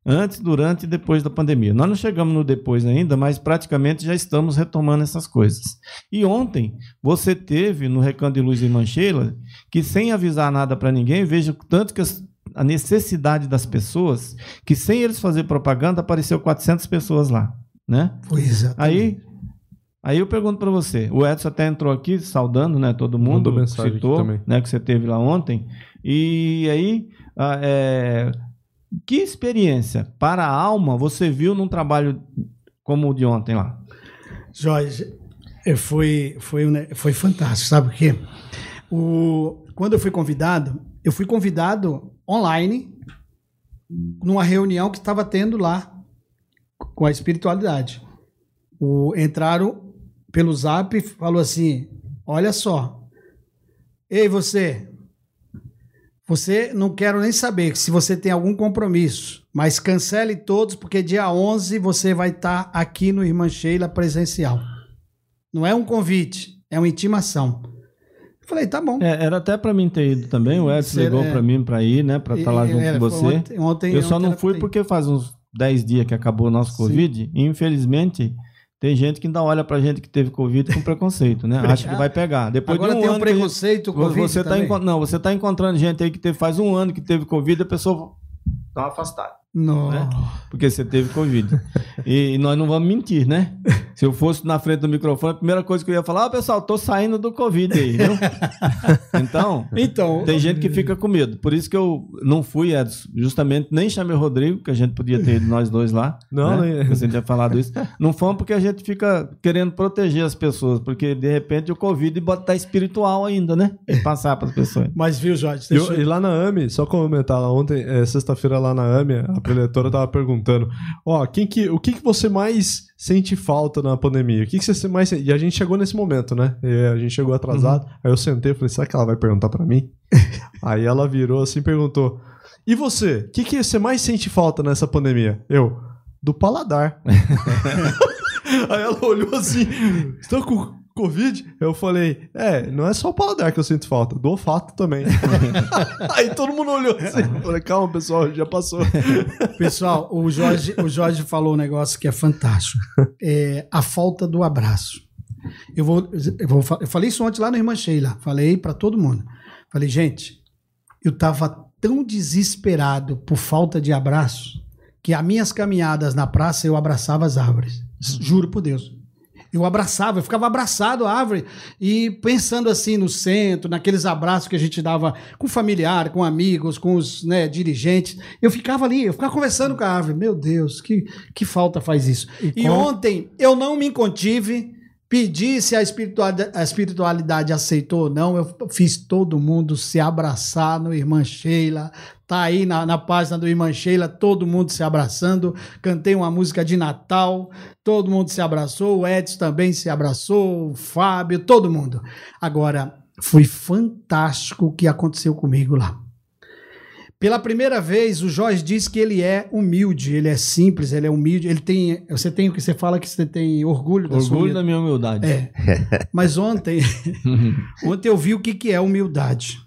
antes, durante e depois da pandemia. Nós não chegamos no depois ainda, mas praticamente já estamos retomando essas coisas. E ontem você teve no Recanto de Luz e Mancheila que sem avisar nada para ninguém, veja tanto que as- a necessidade das pessoas, que sem eles fazer propaganda apareceu 400 pessoas lá, né? Foi exatamente. Aí Aí eu pergunto para você, o Edson até entrou aqui saudando, né, todo mundo, citou, né, que você teve lá ontem. E aí, ah, é, que experiência para a alma você viu num trabalho como o de ontem lá? Jorge, foi, foi, foi fantástico, sabe por quê? O, quando eu fui convidado, eu fui convidado online numa reunião que estava tendo lá com a espiritualidade. O, entraram pelo zap falou assim: olha só, ei você, você não quero nem saber se você tem algum compromisso, mas cancele todos, porque dia 11 você vai estar aqui no Irmã Sheila presencial. Não é um convite, é uma intimação. Eu falei, tá bom. É, era até para mim ter ido também, o Edson ligou é. para mim para ir, né, para estar lá E- junto era, com você. Ontem, ontem, eu só ontem não fui porque faz uns 10 dias que acabou o nosso. Covid. E, infelizmente, tem gente que ainda olha pra gente que teve Covid com preconceito, né? Acha que vai pegar. Depois Agora de um tem um que preconceito com Covid você tá, não, você tá encontrando gente aí que teve, faz um ano que teve Covid, a pessoa tá afastada, Não. né? Porque você teve Covid. e, e nós não vamos mentir, né? Se eu fosse na frente do microfone, a primeira coisa que eu ia falar, ah, pessoal, tô saindo do Covid aí, viu? (laughs) então, Então, tem gente que fica com medo. Por isso que eu não fui, Edson. Justamente, nem chamei o Rodrigo, que a gente podia ter ido nós dois lá. Não, né? nem- Você tinha falado isso. Não fomos porque a gente fica querendo proteger as pessoas, porque de repente o Covid tá espiritual ainda, né? E passar para as pessoas. mas viu, Jorge, E, deixa eu- e lá na AMI, só comentar lá ontem, é, sexta-feira lá na AMI, a preletora tava perguntando: Ó, quem que, o que, que você mais sente falta na pandemia? O que, que você mais. E a gente chegou nesse momento, né? E a gente chegou atrasado. Aí eu sentei e falei: será que ela vai perguntar pra mim? (laughs) Aí ela virou assim e perguntou: E você? O que, que você mais sente falta nessa pandemia? Eu, do paladar. (laughs) (laughs) Aí ela olhou assim: tá com Covid? Eu falei: É, não é só o paladar que eu sinto falta, do olfato também. (laughs) Aí todo mundo olhou assim. Eu falei, calma, pessoal, já passou. (laughs) Pessoal, o Jorge, o Jorge falou um negócio que é fantástico. É a falta do abraço. Eu vou, eu vou eu falei isso ontem lá no Irmã Sheila. Falei para todo mundo. Falei, gente, eu tava tão desesperado por falta de abraço que as minhas caminhadas na praça eu abraçava as árvores. Juro por Deus. Eu abraçava, eu ficava abraçado à árvore e pensando assim no centro, naqueles abraços que a gente dava com familiar, com amigos, com os né, dirigentes. Eu ficava ali, eu ficava conversando com a árvore. Meu Deus, que, que falta faz isso. E, com- ontem eu não me contive, pedi se a espiritualidade, a espiritualidade aceitou ou não. Eu fiz todo mundo se abraçar no Irmã Sheila. Tá aí na, na página do Irmã Sheila, todo mundo se abraçando. Cantei uma música de Natal, todo mundo se abraçou. O Edson também se abraçou, o Fábio, todo mundo. Agora, foi fantástico o que aconteceu comigo lá. Pela primeira vez, o Jorge diz que ele é humilde, ele é simples, ele é humilde. Ele tem. Você tem o que você fala que você tem orgulho da sua Orgulho da minha humildade. É. (laughs) Mas ontem, (laughs) ontem eu vi o que, que é humildade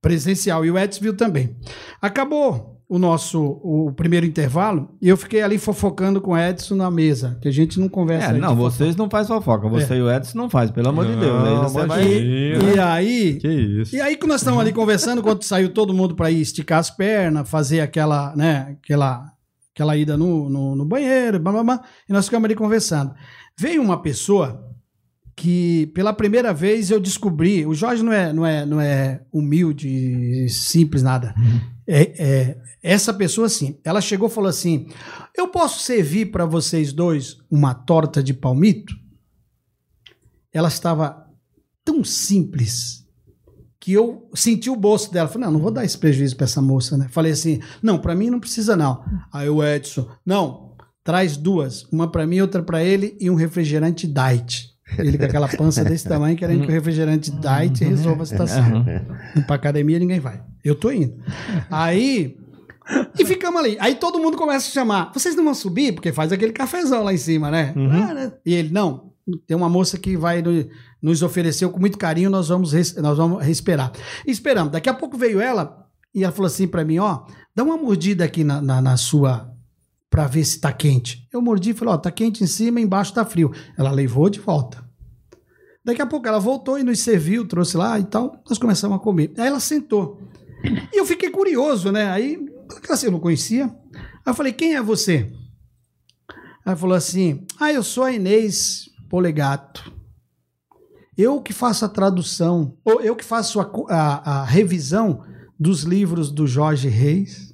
presencial e o Edson viu também. Acabou o nosso o primeiro intervalo e eu fiquei ali fofocando com o Edson na mesa, que a gente não conversa. É, não, vocês não fazem fofoca. Você e o Edson não faz, pelo amor de Deus. Aí você vai... imagina. E aí, Que isso. e aí que nós estamos ali conversando, quando saiu todo mundo para ir esticar as pernas, fazer aquela, né, aquela, aquela ida no, no, no banheiro, blá, blá, blá, e nós ficamos ali conversando. Veio uma pessoa que pela primeira vez eu descobri, o Jorge não é, não é, não é humilde, simples, nada. É, é, essa pessoa, sim, ela chegou e falou assim: Eu posso servir para vocês dois uma torta de palmito? Ela estava tão simples que eu senti o bolso dela. Falei, não, não vou dar esse prejuízo para essa moça, né? Falei assim, não, para mim não precisa não. Aí o Edson, não, traz duas, uma para mim, outra para ele e um refrigerante diet. Ele com aquela pança desse (laughs) tamanho, querendo que o refrigerante diet resolva a situação. Pra academia ninguém vai. Eu tô indo. Aí. E ficamos ali. Aí todo mundo começa a chamar. Vocês não vão subir? Porque faz aquele cafezão lá em cima, né? Ah, né? E ele, não. Tem uma moça que vai no- nos ofereceu com muito carinho, nós vamos, res- nós vamos respirar. Esperamos. Daqui a pouco veio ela e ela falou assim pra mim: ó, dá uma mordida aqui na, na, na sua. Pra ver se tá quente. Eu mordi e falei: ó, tá quente em cima, embaixo tá frio. Ela levou de volta. Daqui a pouco ela voltou e nos serviu, trouxe lá e tal. Nós começamos a comer. Aí ela sentou. E eu fiquei curioso, né? Aí, assim, eu não conhecia. Aí eu falei: quem é você? Aí falou assim: Ah, eu sou a Inês Polegato. Eu que faço a tradução, ou eu que faço a, a- a revisão dos livros do Jorge Reis.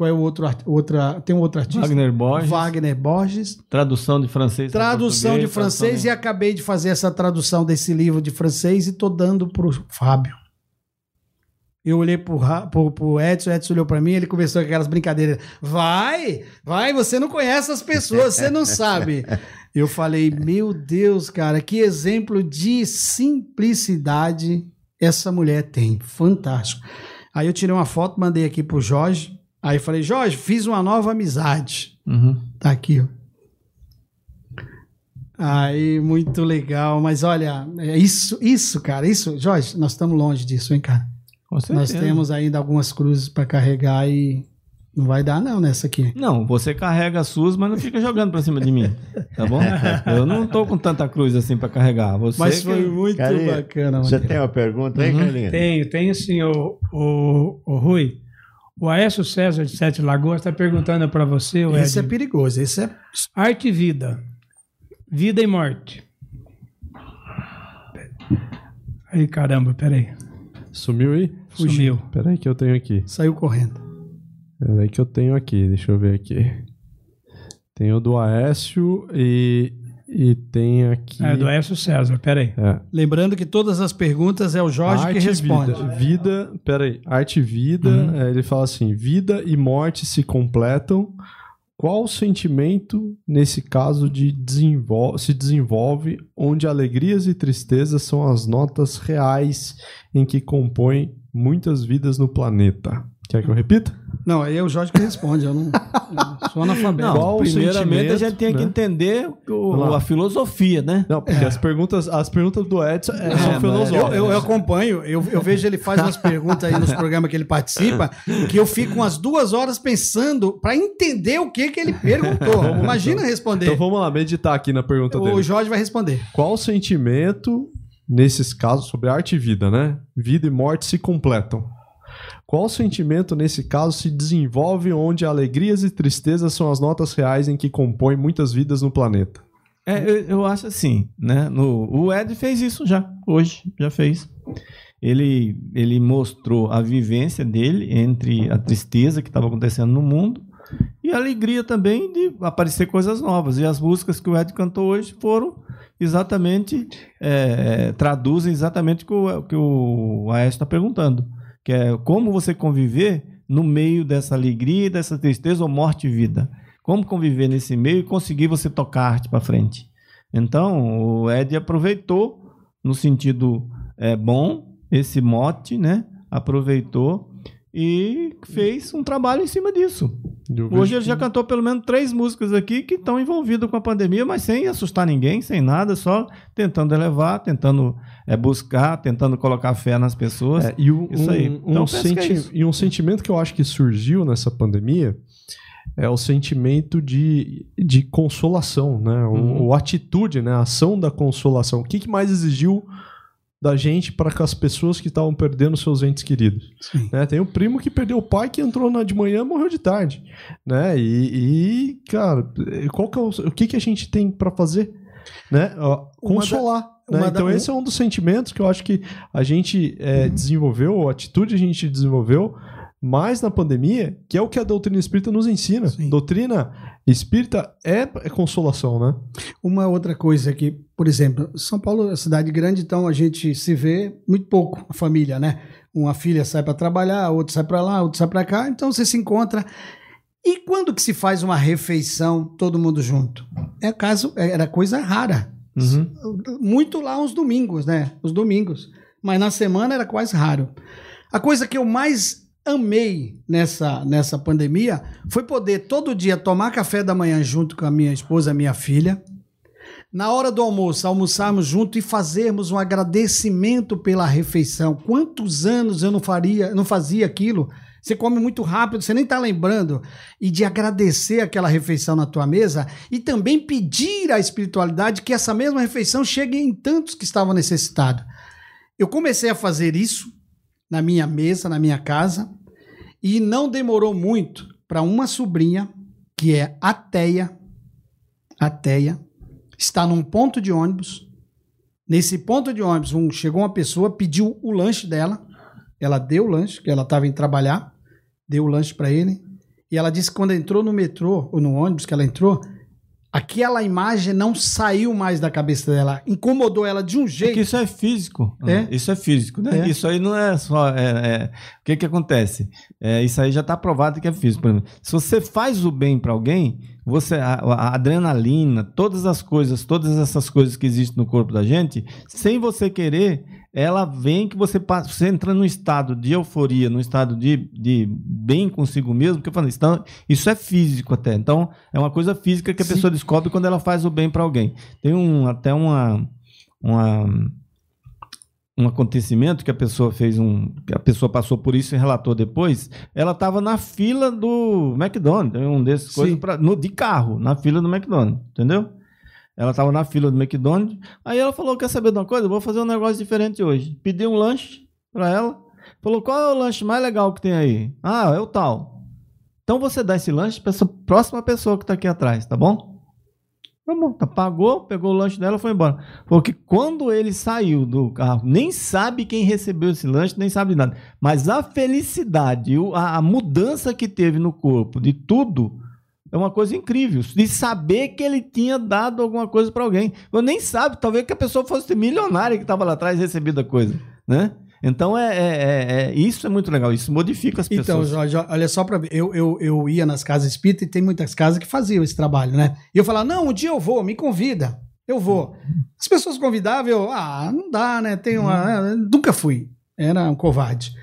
Qual é o outro, outra, tem um outro artista? Wagner Borges. Wagner Borges. Tradução de francês. para Tradução de francês e acabei de fazer essa tradução desse livro de francês e tô dando pro Fábio. Eu olhei pro, pro, pro Edson, o Edson olhou pra mim, ele começou com aquelas brincadeiras. Vai, vai, você não conhece as pessoas, você não sabe. (laughs) Eu falei, meu Deus, cara, que exemplo de simplicidade essa mulher tem. Fantástico. Aí eu tirei uma foto, mandei aqui pro Jorge. Aí eu falei, Jorge, fiz uma nova amizade. Uhum. Tá aqui, ó. Aí, muito legal. Mas olha, é isso, isso, cara, isso, Jorge, nós estamos longe disso, hein, cara? Com Nós temos ainda algumas cruzes para carregar e não vai dar, não, nessa aqui. Não, você carrega as suas, mas não fica jogando pra cima de mim. Tá bom? Eu não tô com tanta cruz assim pra carregar. Você Mas que- foi muito Carlinhos, bacana, Você tem uma pergunta aí, Carlinhos? Tenho, tenho sim, o, o, o Rui. O Aécio César de Sete Lagoas está perguntando para você, o Esse é Ed, perigoso, esse é. arte e vida, vida e morte. Aí, caramba, peraí, Sumiu aí? sumiu. Peraí que eu tenho aqui. Saiu correndo. Peraí que eu tenho aqui. Deixa eu ver aqui. Tem o do Aécio e, e tem aqui... É do Aécio César, peraí. É. Lembrando que todas as perguntas é o Jorge Arte que responde. Vida, vida peraí. Arte e vida, é, ele fala assim: vida e morte se completam. Qual sentimento, nesse caso, de desenvol se desenvolve onde alegrias e tristezas são as notas reais em que compõem muitas vidas no planeta? Quer que eu repita? Não, aí é o Jorge que responde, eu não, eu sou analfabeto. Não, Qual o primeiramente a gente tem que né? entender o- a filosofia, né? Não, porque as perguntas, as perguntas do Edson é, É, são mas filosóficas. Eu, eu, eu acompanho, eu, eu vejo ele faz umas perguntas aí nos programas que ele participa, que eu fico umas duas horas pensando para entender o que, que ele perguntou. Imagina responder. Então vamos lá, meditar aqui na pergunta dele. o Jorge vai responder. Qual sentimento, nesses casos, sobre arte e vida, né? Vida e morte se completam. Qual sentimento, nesse caso, se desenvolve onde alegrias e tristezas são as notas reais em que compõem muitas vidas no planeta? É, eu, eu acho assim, né? No, o Ed fez isso já, hoje, já fez. Ele, ele mostrou a vivência dele entre a tristeza que estava acontecendo no mundo e a alegria também de aparecer coisas novas. E as músicas que o Ed cantou hoje foram exatamente, é, traduzem exatamente o que o, o Aécio está perguntando. Que é como você conviver no meio dessa alegria, dessa tristeza ou morte e vida. Como conviver nesse meio e conseguir você tocar a arte para frente. Então, o Ed aproveitou no sentido é, bom esse mote, né? Aproveitou e fez um trabalho em cima disso. Hoje ele já cantou pelo menos três músicas aqui que estão envolvidas com a pandemia, mas sem assustar ninguém, sem nada, só tentando elevar, tentando é, buscar, tentando colocar fé nas pessoas. É, e, o- Isso um, aí. um Então, que é senti- isso. e um sentimento que eu acho que surgiu nessa pandemia é o sentimento de, de consolação, né? O, Uhum. o atitude, né? A ação da consolação. O que, que mais exigiu da gente para com as pessoas que estavam perdendo seus entes queridos? Né? Tem um primo que perdeu o pai que entrou na de manhã e morreu de tarde, né? E, e, cara, qual que é o, o que, que a gente tem para fazer, né? Ó, Consolar. né? Então esse é um dos sentimentos que eu acho que a gente é, desenvolveu, a atitude a gente desenvolveu mais na pandemia, que é o que a doutrina espírita nos ensina. Sim. Doutrina espírita é, é consolação, né? Uma outra coisa que, por exemplo, São Paulo é uma cidade grande, então a gente se vê muito pouco, a família, né? Uma filha sai para trabalhar, outra sai para lá, outra sai para cá, então você se encontra. E quando que se faz uma refeição todo mundo junto? É caso, era coisa rara. Muito lá os domingos, né? Os domingos. Mas na semana era quase raro. A coisa que eu mais amei nessa, nessa pandemia foi poder todo dia tomar café da manhã junto com a minha esposa, a minha filha. Na hora do almoço, almoçarmos junto e fazermos um agradecimento pela refeição. Quantos anos eu não faria, não fazia aquilo? Você come muito rápido, você nem está lembrando. E de agradecer aquela refeição na tua mesa e também pedir à espiritualidade que essa mesma refeição chegue em tantos que estavam necessitados. Eu comecei a fazer isso na minha mesa, na minha casa, e não demorou muito para uma sobrinha, que é ateia, ateia, está num ponto de ônibus. Nesse ponto de ônibus, um, chegou uma pessoa, pediu o lanche dela. Ela deu o lanche, que ela estava em trabalhar, deu o lanche para ele. E ela disse que quando entrou no metrô, ou no ônibus que ela entrou, aquela imagem não saiu mais da cabeça dela. Incomodou ela de um Porque jeito. isso é físico. É? Isso é físico, né? É. Isso aí não é só. é- é- O que que acontece? É, isso aí já está provado que é físico. Por exemplo, se você faz o bem para alguém, você a, a adrenalina, todas as coisas, todas essas coisas que existem no corpo da gente, sem você querer, ela vem que você passa, você entra num estado de euforia, num estado de, de bem consigo mesmo, que eu falei, então, isso é físico até. Então, é uma coisa física que a Sim. pessoa descobre quando ela faz o bem para alguém. Tem um até uma uma um acontecimento que a pessoa fez um que a pessoa passou por isso e relatou depois ela estava na fila do McDonald's um desses Sim. coisas pra, no, de carro na fila do McDonald's entendeu ela estava na fila do McDonald's. Aí ela falou quer saber de uma coisa? Vou fazer um negócio diferente hoje. Pediu um lanche para ela. Falou qual é o lanche mais legal que tem aí? Ah é o tal. Então você dá esse lanche para essa próxima pessoa que está aqui atrás tá bom? Tá bom, tá, pagou, pegou o lanche dela foi embora. Porque quando ele saiu do carro, nem sabe quem recebeu esse lanche, nem sabe nada. Mas a felicidade, a, a mudança que teve no corpo, de tudo, é uma coisa incrível. De saber que ele tinha dado alguma coisa para alguém. Eu nem sabe, talvez que a pessoa fosse milionária que estava lá atrás e recebida a coisa, né? Então, é, é- é- é- isso é muito legal. Isso modifica as Então, pessoas. Jorge, olha só para. Eu, eu, eu ia nas casas espíritas e tem muitas casas que faziam esse trabalho, né? E eu falava, não, um dia eu vou, me convida. Eu vou. As pessoas convidavam, eu, ah, não dá, né? Tem uma. Nunca fui. Era um covarde.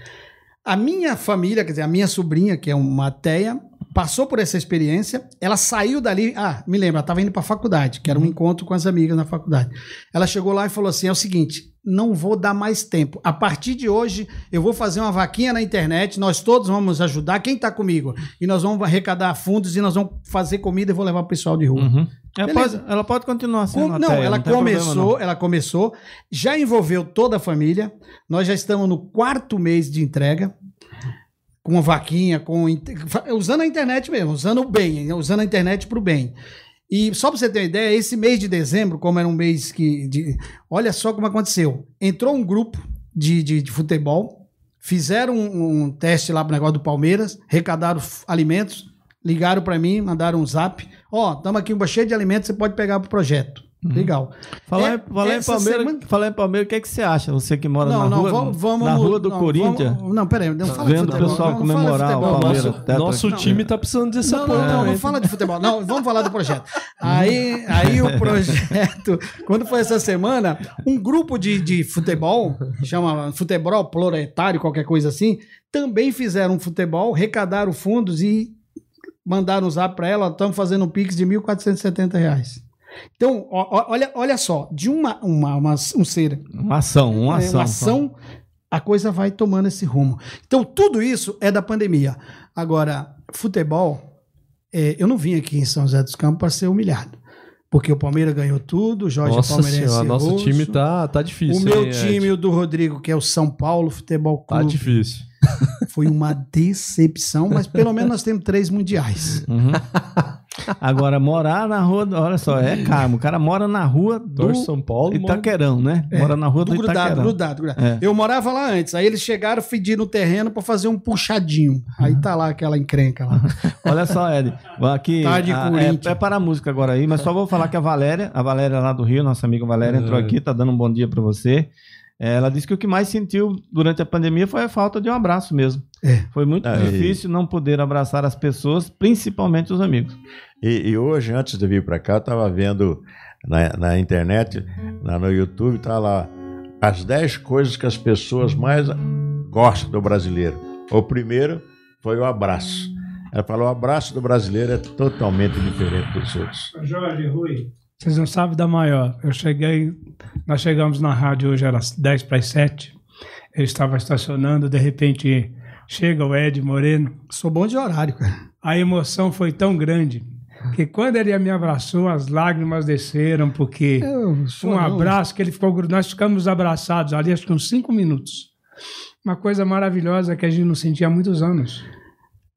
A minha família, quer dizer, a minha sobrinha, que é uma ateia, passou por essa experiência. Ela saiu dali. Ah, me lembro, ela estava indo para a faculdade, que era um encontro com as amigas na faculdade. Ela chegou lá e falou assim: é o seguinte, não vou dar mais tempo. A partir de hoje, eu vou fazer uma vaquinha na internet, nós todos vamos ajudar. Quem está comigo? E nós vamos arrecadar fundos e nós vamos fazer comida e vou levar o pessoal de rua. Uhum. Ela, pode, ela pode continuar sendo Com- não, ela problema, começou, não. ela começou, já envolveu toda a família. Nós já estamos no quarto mês de entrega. Com uma vaquinha, com usando a internet mesmo, usando o bem, usando a internet para o bem. E só para você ter uma ideia, esse mês de dezembro, como era um mês que. de- olha só como aconteceu. Entrou um grupo de, de, de futebol, fizeram um, um teste lá pro negócio do Palmeiras, arrecadaram alimentos, ligaram para mim, mandaram um zap. Ó, estamos aqui um cheio de alimentos, você pode pegar pro projeto. Legal. Falar, É, em- falar, em essa Palmeiras, semana- falar em Palmeiras, o que, é que você acha? Você que mora Não, na não, rua, vamos, vamos na rua do não, Corinthians, vamos- não, peraí, não fala de vendo o futebol. pessoal não, não fala de comemorar o futebol. Palmeiras. Nosso, tetra- nosso time tá precisando desse Não, apoio. não, não, não fala de futebol. Não, vamos falar do projeto. (laughs) Aí, aí o projeto, quando foi essa semana, um grupo de, de futebol, chama futebol proletário, qualquer coisa assim, também fizeram um futebol, arrecadaram fundos e mandaram usar para ela, estamos fazendo um Pix de 1.470 reais. Então, ó- olha, olha só, de uma, uma, uma- um ser Uma ação, uma é, ação. uma ação, a coisa vai tomando esse rumo. Então, tudo isso é da pandemia. Agora, futebol, é, eu não vim aqui em São José dos Campos para ser humilhado. Porque o Palmeiras ganhou tudo, o Jorge Nossa Palmeirense senhora, nosso time tá, tá difícil. O meu hein, time, o do Rodrigo, que é o São Paulo Futebol Tá Clube, difícil. foi uma decepção, mas pelo menos nós temos três mundiais. Uhum. (laughs) Agora, morar na rua, olha só, é karma. O cara mora na rua do São Paulo. Itaquerão, né? mora na rua do, Do grudado, Itaquerão. grudado, grudado. É. Eu morava lá antes, aí eles chegaram, pediram o terreno para fazer um puxadinho. Aí tá lá aquela encrenca lá. (laughs) Olha só, Ed. Aqui, Tarde, a, é, é para a música agora aí, mas só vou falar que a Valéria, a Valéria lá do Rio, nossa amiga Valéria, entrou É. aqui, tá dando um bom dia para você. É, Ela disse que o que mais sentiu durante a pandemia foi a falta de um abraço mesmo. É. Foi muito É, difícil não poder abraçar as pessoas, principalmente os amigos. E, e hoje, antes de vir para cá, eu estava vendo na, na internet, lá no YouTube, tá lá as 10 coisas que as pessoas mais gostam do brasileiro. O primeiro foi o abraço. Ela falou: o abraço do brasileiro é totalmente diferente dos outros. Jorge, Rui, vocês não sabem da maior. Eu cheguei, nós chegamos na rádio hoje, era 10 para as 7. Eu estava estacionando, de repente chega o Ed Moreno. Sou bom de horário, cara. A emoção foi tão grande que quando ele me abraçou, as lágrimas desceram, porque um abraço que ele ficou. Nós ficamos abraçados ali, acho que uns cinco minutos. Uma coisa maravilhosa que a gente não sentia há muitos anos.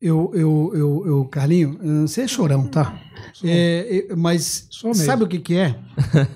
Eu, eu, eu, eu Carlinho, você é chorão, tá? É, é, mas sabe o que que é?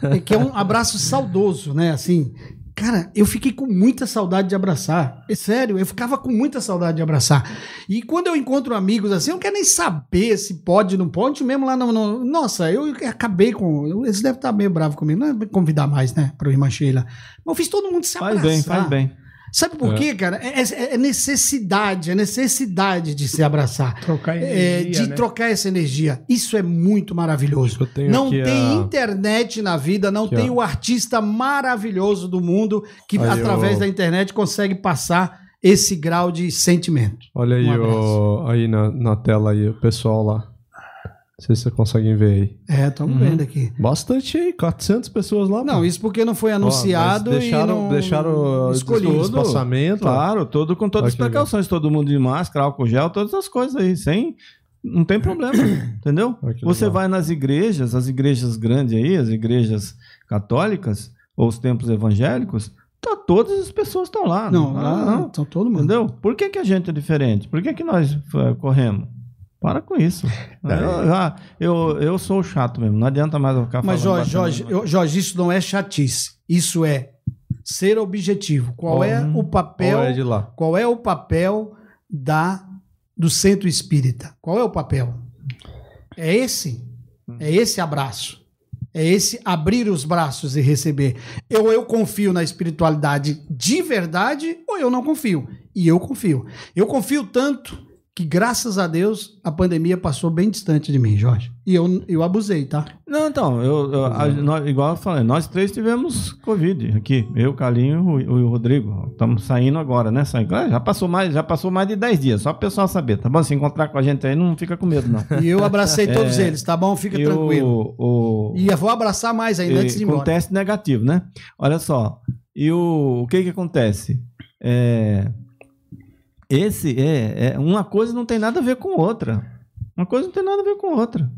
É que é um abraço saudoso, né? Assim, cara, eu fiquei com muita saudade de abraçar. É sério, eu ficava com muita saudade de abraçar. E quando eu encontro amigos assim, eu não quero nem saber se pode, não pode, mesmo lá no... no- nossa, eu acabei com... Eles devem estar meio bravos comigo, não é me convidar mais, né, pra irmã Sheila. Mas eu fiz todo mundo se Faz abraçar. bem, faz bem. Sabe por quê, cara? É, é- é necessidade, é necessidade de se abraçar. Trocar É, energia, de né? trocar essa energia. Isso é muito maravilhoso. Eu Não tem a- internet na vida, não Aqui, tem ó. o artista maravilhoso do mundo que, Aí, através ó. da internet, consegue passar esse grau de sentimento. Olha aí, Um o, aí na, na tela aí, o pessoal lá. Não sei se vocês conseguem ver aí. É, estamos vendo aqui. Bastante aí, 400 pessoas lá. Não, pô. isso porque não foi Ó, anunciado mas deixaram, e não deixaram escolhido. o espaçamento. Claro, todo, com todas as precauções, todo mundo de máscara, álcool gel, todas as coisas aí, sem. Não tem problema, (coughs) entendeu? Você legal. vai nas igrejas, as igrejas grandes aí, as igrejas católicas, ou os templos evangélicos, tá, todas as pessoas estão lá. Não, Ah, lá, não. então todo mundo. Entendeu? Por que, que a gente é diferente? Por que, que nós eh, corremos? Para com isso. (laughs) Eu, ah, eu, eu sou chato mesmo, não adianta mais eu ficar Mas, falando. Jorge, batendo Jorge, eu- Jorge, isso não é chatice. Isso é ser objetivo. Qual é o papel? Olha de lá. Qual é o papel da do centro espírita? Qual é o papel? É esse? É esse abraço. É esse abrir os braços e receber. Eu eu confio na espiritualidade de verdade ou eu não confio? E eu confio. Eu confio tanto que graças a Deus a pandemia passou bem distante de mim, Jorge. E eu, eu abusei, tá? Não, então, eu, eu- a- nós- igual eu falei, nós três tivemos Covid aqui. Eu, Carlinho e o e Rodrigo. Estamos saindo agora, né? Saindo. Ah, Já passou, mais, já passou mais de 10 dias, só para o pessoal saber, tá bom? Se encontrar com a gente aí, não fica com medo, não. (laughs) E eu abracei todos eles, tá bom? Fica E tranquilo. o, o, E eu vou abraçar mais ainda antes de ir com embora. teste negativo, né? Olha só. E o, o que que acontece? É, esse é, é uma coisa não tem nada a ver com outra. Uma coisa não tem nada a ver com outra.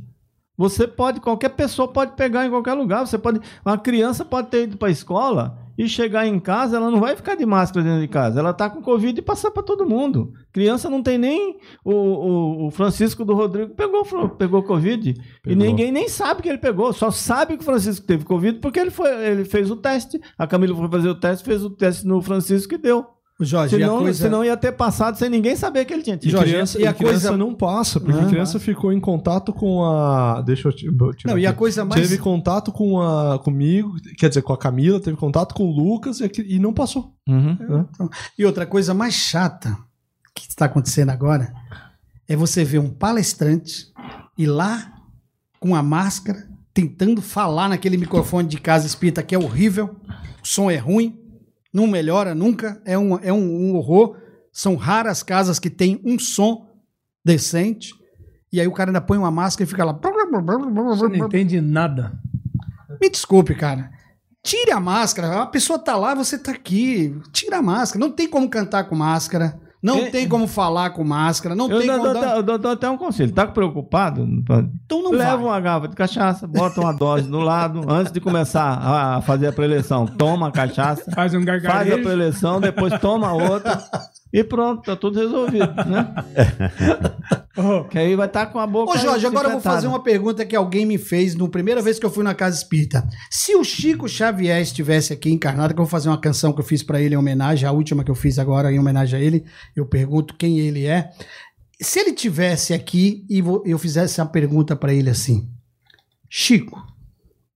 Você pode, qualquer pessoa pode pegar em qualquer lugar. Você pode, uma criança pode ter ido para a escola e chegar em casa, ela não vai ficar de máscara dentro de casa. Ela tá com covid e passar para todo mundo. Criança não tem nem o, o, o Francisco do Rodrigo pegou pegou covid e Pegou. ninguém nem sabe que ele pegou. Só sabe que o Francisco teve covid porque ele foi, ele fez o teste. A Camila foi fazer o teste, fez o teste no Francisco e deu. Jorge, senão, e a coisa... senão ia ter passado sem ninguém saber que ele tinha E tido. Jorge, criança, e a e criança coisa- não passa, porque Não, criança ficou em contato com a. Deixa eu tirar Não, e a coisa mais... Teve contato com a comigo, quer dizer, com a Camila, teve contato com o Lucas e, e não passou. Uhum. E outra coisa mais chata que está acontecendo agora é você ver um palestrante ir lá com a máscara, tentando falar naquele microfone de casa espírita que é horrível, o som é ruim, não melhora nunca, é um, é um, um horror. São raras casas que tem um som decente. E aí o cara ainda põe uma máscara e fica lá. Você não entende nada. Me desculpe, cara. Tire a máscara. A pessoa tá lá, você tá aqui. Tira a máscara. Não tem como cantar com máscara. Não É- tem como falar com máscara. Não Eu tem dou, como dou- dar... dou- dou até um conselho. Tá preocupado? Então não Leva vai. uma garrafa de cachaça, bota uma dose do lado, (laughs) antes de começar a fazer a preleção, toma a cachaça, Faz um faz a gargarejo. preleção, depois toma outra e pronto, tá tudo resolvido, né? (laughs) Que aí vai estar com a boca Ô, Jorge, agora eu vou fazer uma pergunta que alguém me fez na primeira vez que eu fui na Casa Espírita. Se o Chico Xavier estivesse aqui encarnado, que eu vou fazer uma canção que eu fiz pra ele em homenagem, a última que eu fiz agora em homenagem a ele, eu pergunto quem ele é. Se ele tivesse aqui e eu fizesse a pergunta pra ele assim: Chico,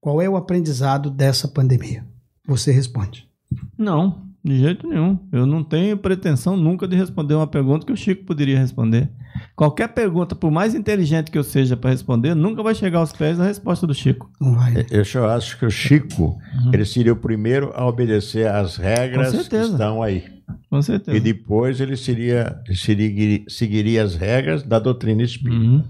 qual é o aprendizado dessa pandemia? Você responde. Não, de jeito nenhum. Eu não tenho pretensão nunca de responder uma pergunta que o Chico poderia responder. Qualquer pergunta, por mais inteligente que eu seja para responder, nunca vai chegar aos pés da resposta do Chico. Não vai. Eu só acho que o Chico, ele seria o primeiro a obedecer às regras que estão aí. Com certeza. E depois ele seria, seria, seguiria as regras da doutrina espírita. Uhum.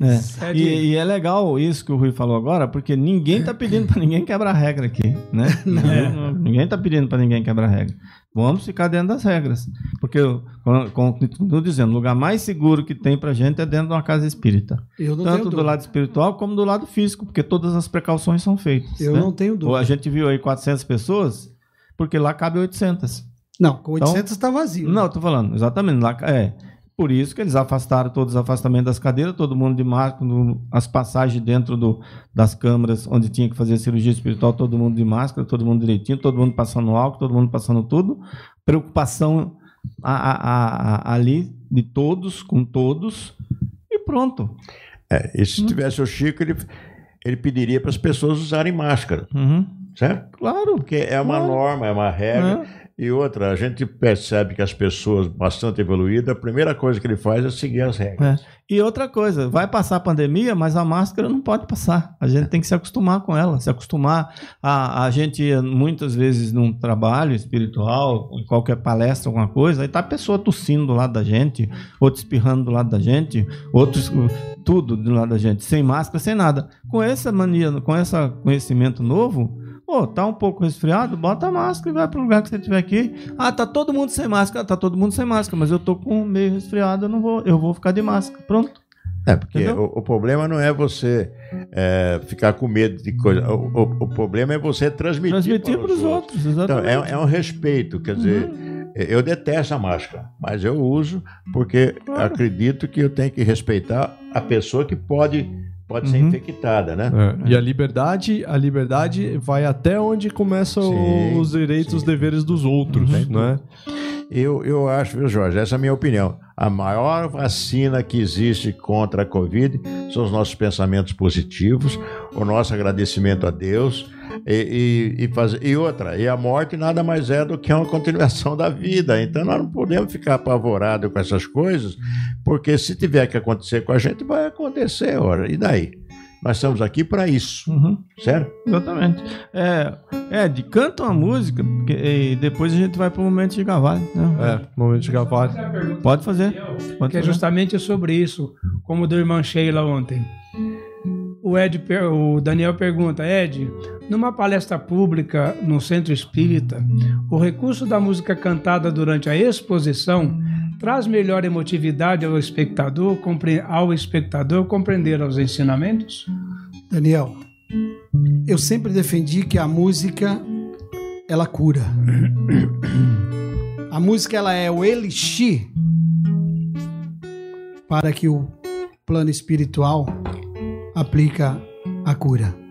É. É E, e é legal isso que o Rui falou agora, porque ninguém tá pedindo para ninguém quebrar regra aqui, né? (laughs) Ninguém, ninguém tá pedindo para ninguém quebrar regra. Vamos ficar dentro das regras. Porque, continuo dizendo, o lugar mais seguro que tem pra gente é dentro de uma casa espírita. Tanto do lado espiritual como do lado físico, porque todas as precauções são feitas. Eu né? não tenho dúvida. A gente viu aí 400 pessoas, porque lá cabe 800. Não, com 800 está vazio. Então, Não, tô falando, exatamente. Lá, é. Por isso que eles afastaram todos os afastamentos das cadeiras, todo mundo de máscara, as passagens dentro do, das câmaras onde tinha que fazer cirurgia espiritual, todo mundo de máscara, todo mundo direitinho, todo mundo passando álcool, todo mundo passando tudo. Preocupação a- a- a- ali de todos, com todos, e pronto. É, e se tivesse o Chico, ele, ele pediria para as pessoas usarem máscara, Uhum. certo? Claro. Porque é uma Claro. norma, é uma regra. E outra, a gente percebe que as pessoas bastante evoluídas, a primeira coisa que ele faz é seguir as regras. É. E outra coisa, vai passar a pandemia, mas a máscara não pode passar. A gente tem que se acostumar com ela, se acostumar. A, a gente muitas vezes num trabalho espiritual, em qualquer palestra, alguma coisa, aí tá a pessoa tossindo do lado da gente, outro espirrando do lado da gente, outros tudo do lado da gente, sem máscara, sem nada. Com essa mania, com esse conhecimento novo, Pô, tá um pouco resfriado? Bota a máscara e vai pro lugar que você estiver aqui. Ah, tá todo mundo sem máscara. Tá todo mundo sem máscara, mas eu tô com meio resfriado, eu não vou, eu vou ficar de máscara. Pronto. É, porque o, o problema não é você é, ficar com medo de coisa. O, o- o problema é você transmitir, Transmitir para os outros, Então, exatamente. é, é um respeito, quer dizer, eu detesto a máscara, mas eu uso porque Claro. acredito que eu tenho que respeitar a pessoa que pode, pode ser Uhum. infectada, né? É, E a liberdade, a liberdade vai até onde começam Sim, os direitos e os sim. deveres dos outros, Uhum. né? Eu, eu acho, viu, Jorge, essa é a minha opinião. A maior vacina que existe contra a Covid são os nossos pensamentos positivos, o nosso agradecimento a Deus e, e, e, fazer, e outra, e a morte nada mais é do que uma continuação da vida. Então nós não podemos ficar apavorados com essas coisas, porque se tiver que acontecer com a gente, vai acontecer, ora. E daí? Nós estamos aqui para isso, Uhum, certo? exatamente. É, Ed, canta uma música porque- e depois a gente vai pro momento de Gavalho. Né? É, momento de gavar. Pode fazer. Pode que é fazer. justamente sobre isso, como do irmão Sheila ontem. O, Ed, o Daniel pergunta, Ed, numa palestra pública no Centro Espírita, o recurso da música cantada durante a exposição traz melhor emotividade ao espectador, ao espectador compreender os ensinamentos? Daniel, eu sempre defendi que a música ela cura. A música ela é o elixir para que o plano espiritual aplica a cura.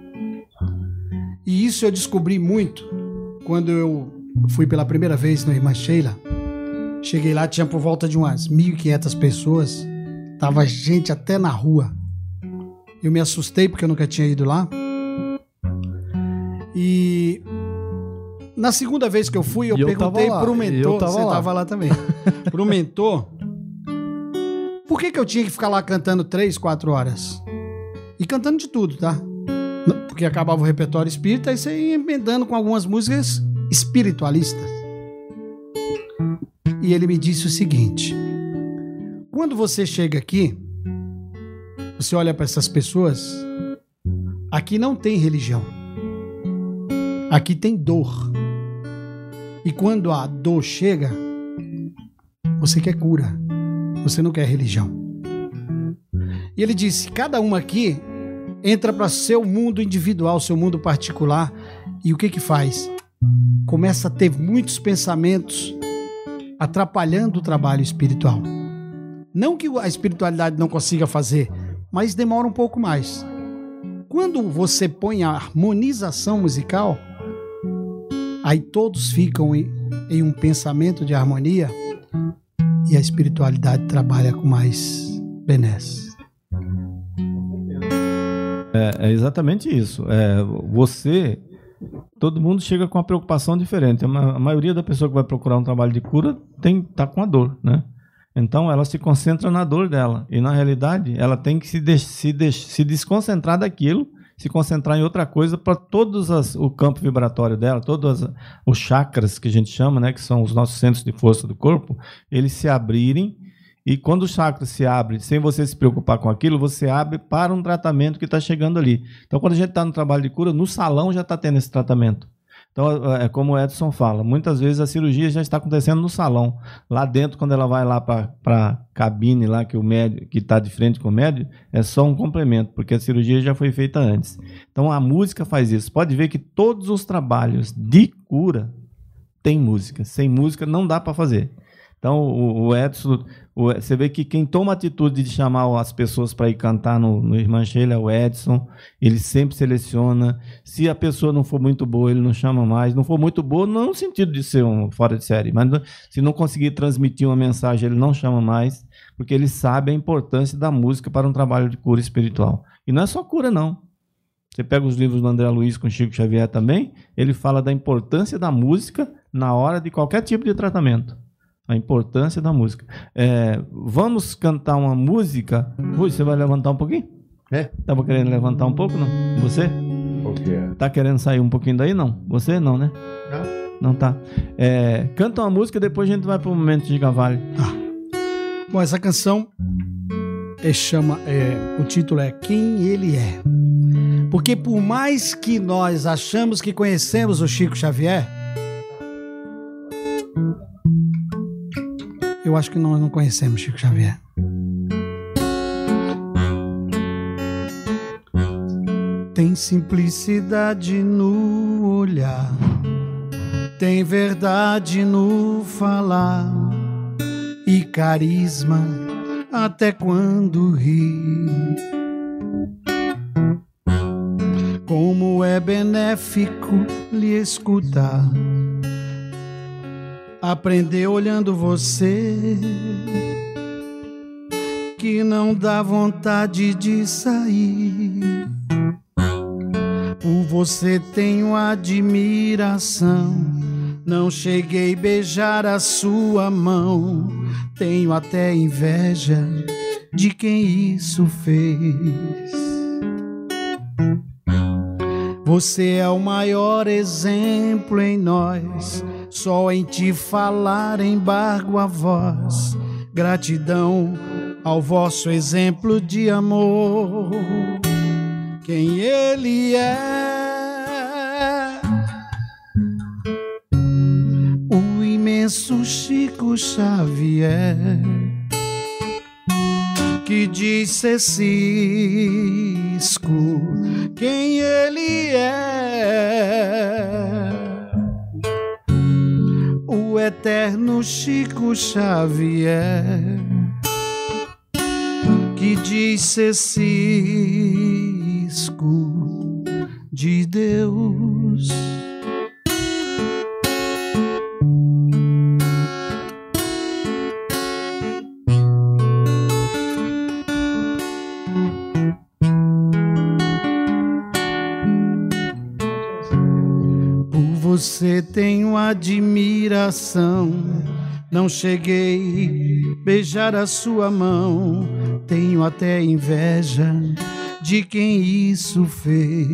E isso eu descobri muito quando eu fui pela primeira vez no Irmã Sheila. Cheguei lá, tinha por volta de umas 1.500 pessoas. Tava gente até na rua. Eu me assustei porque eu nunca tinha ido lá. E na segunda vez que eu fui, eu, eu perguntei pro mentor. tava você lá. tava lá também. (laughs) pro mentor. Por que, que eu tinha que ficar lá cantando três, quatro horas? E cantando de tudo, tá? Porque acabava o repertório espírita e você ia emendando com algumas músicas espiritualistas. E ele me disse o seguinte: quando você chega aqui, você olha para essas pessoas, aqui não tem religião. Aqui tem dor. E quando a dor chega, você quer cura. Você não quer religião. E ele disse: cada um aqui entra para seu mundo individual, seu mundo particular, e o que que faz? Começa a ter muitos pensamentos atrapalhando o trabalho espiritual. Não que a espiritualidade não consiga fazer, mas demora um pouco mais. Quando você põe a harmonização musical, aí todos ficam em, um pensamento de harmonia e a espiritualidade trabalha com mais benesse. É, é exatamente isso. É, você, todo mundo chega com uma preocupação diferente. A ma- a maioria da pessoa que vai procurar um trabalho de cura tem tá com a dor, né? Então ela se concentra na dor dela e na realidade ela tem que se, des- se, des- se desconcentrar daquilo, se concentrar em outra coisa para todos as, o campo vibratório dela, todos as- os chakras que a gente chama, né, que são os nossos centros de força do corpo, eles se abrirem e quando o chakra se abre, sem você se preocupar com aquilo, você abre para um tratamento que está chegando ali. Então, quando a gente está no trabalho de cura, no salão já está tendo esse tratamento. Então, é como o Edson fala, muitas vezes a cirurgia já está acontecendo no salão. Lá dentro, quando ela vai lá para a cabine lá que o médico que está de frente com o médico, é só um complemento, porque a cirurgia já foi feita antes. Então a música faz isso. Pode ver que todos os trabalhos de cura tem música. Sem música não dá para fazer. Então o, Edson, você vê que quem toma a atitude de chamar as pessoas para ir cantar no, no Irmã Sheila é o Edson. Ele sempre seleciona. Se a pessoa não for muito boa, ele não chama mais. Não for muito boa, não no sentido de ser um fora de série, mas se não conseguir transmitir uma mensagem, ele não chama mais, porque ele sabe a importância da música para um trabalho de cura espiritual. E não é só cura, não. Você pega os livros do André Luiz com Chico Xavier também, ele fala da importância da música na hora de qualquer tipo de tratamento. A importância da música. É, vamos cantar uma música. Rui, você vai levantar um pouquinho? É? Tava querendo levantar um pouco, não? Você? O quê? Tá querendo sair um pouquinho daí, não? Você não, né? Não tá. É, canta uma música e depois a gente vai pro momento de Gavalho. Bom, essa canção é, chama, é, o título é Quem Ele É. Porque por mais que nós achamos que conhecemos o Chico Xavier, eu acho que nós não conhecemos Chico Xavier. Tem simplicidade no olhar, tem verdade no falar e carisma até quando ri. Como é benéfico lhe escutar, aprender olhando você, que não dá vontade de sair. Por você tenho admiração. Não cheguei a beijar a sua mão. Tenho até inveja de quem isso fez. Você é o maior exemplo em nós. Só em te falar embargo a voz. Gratidão ao vosso exemplo de amor. Quem ele é. O imenso Chico Xavier que disse Cisco quem ele é. Eterno Chico Xavier que disse Cisco de Deus. Você tenho admiração. Não cheguei beijar a sua mão, tenho até inveja de quem isso fez.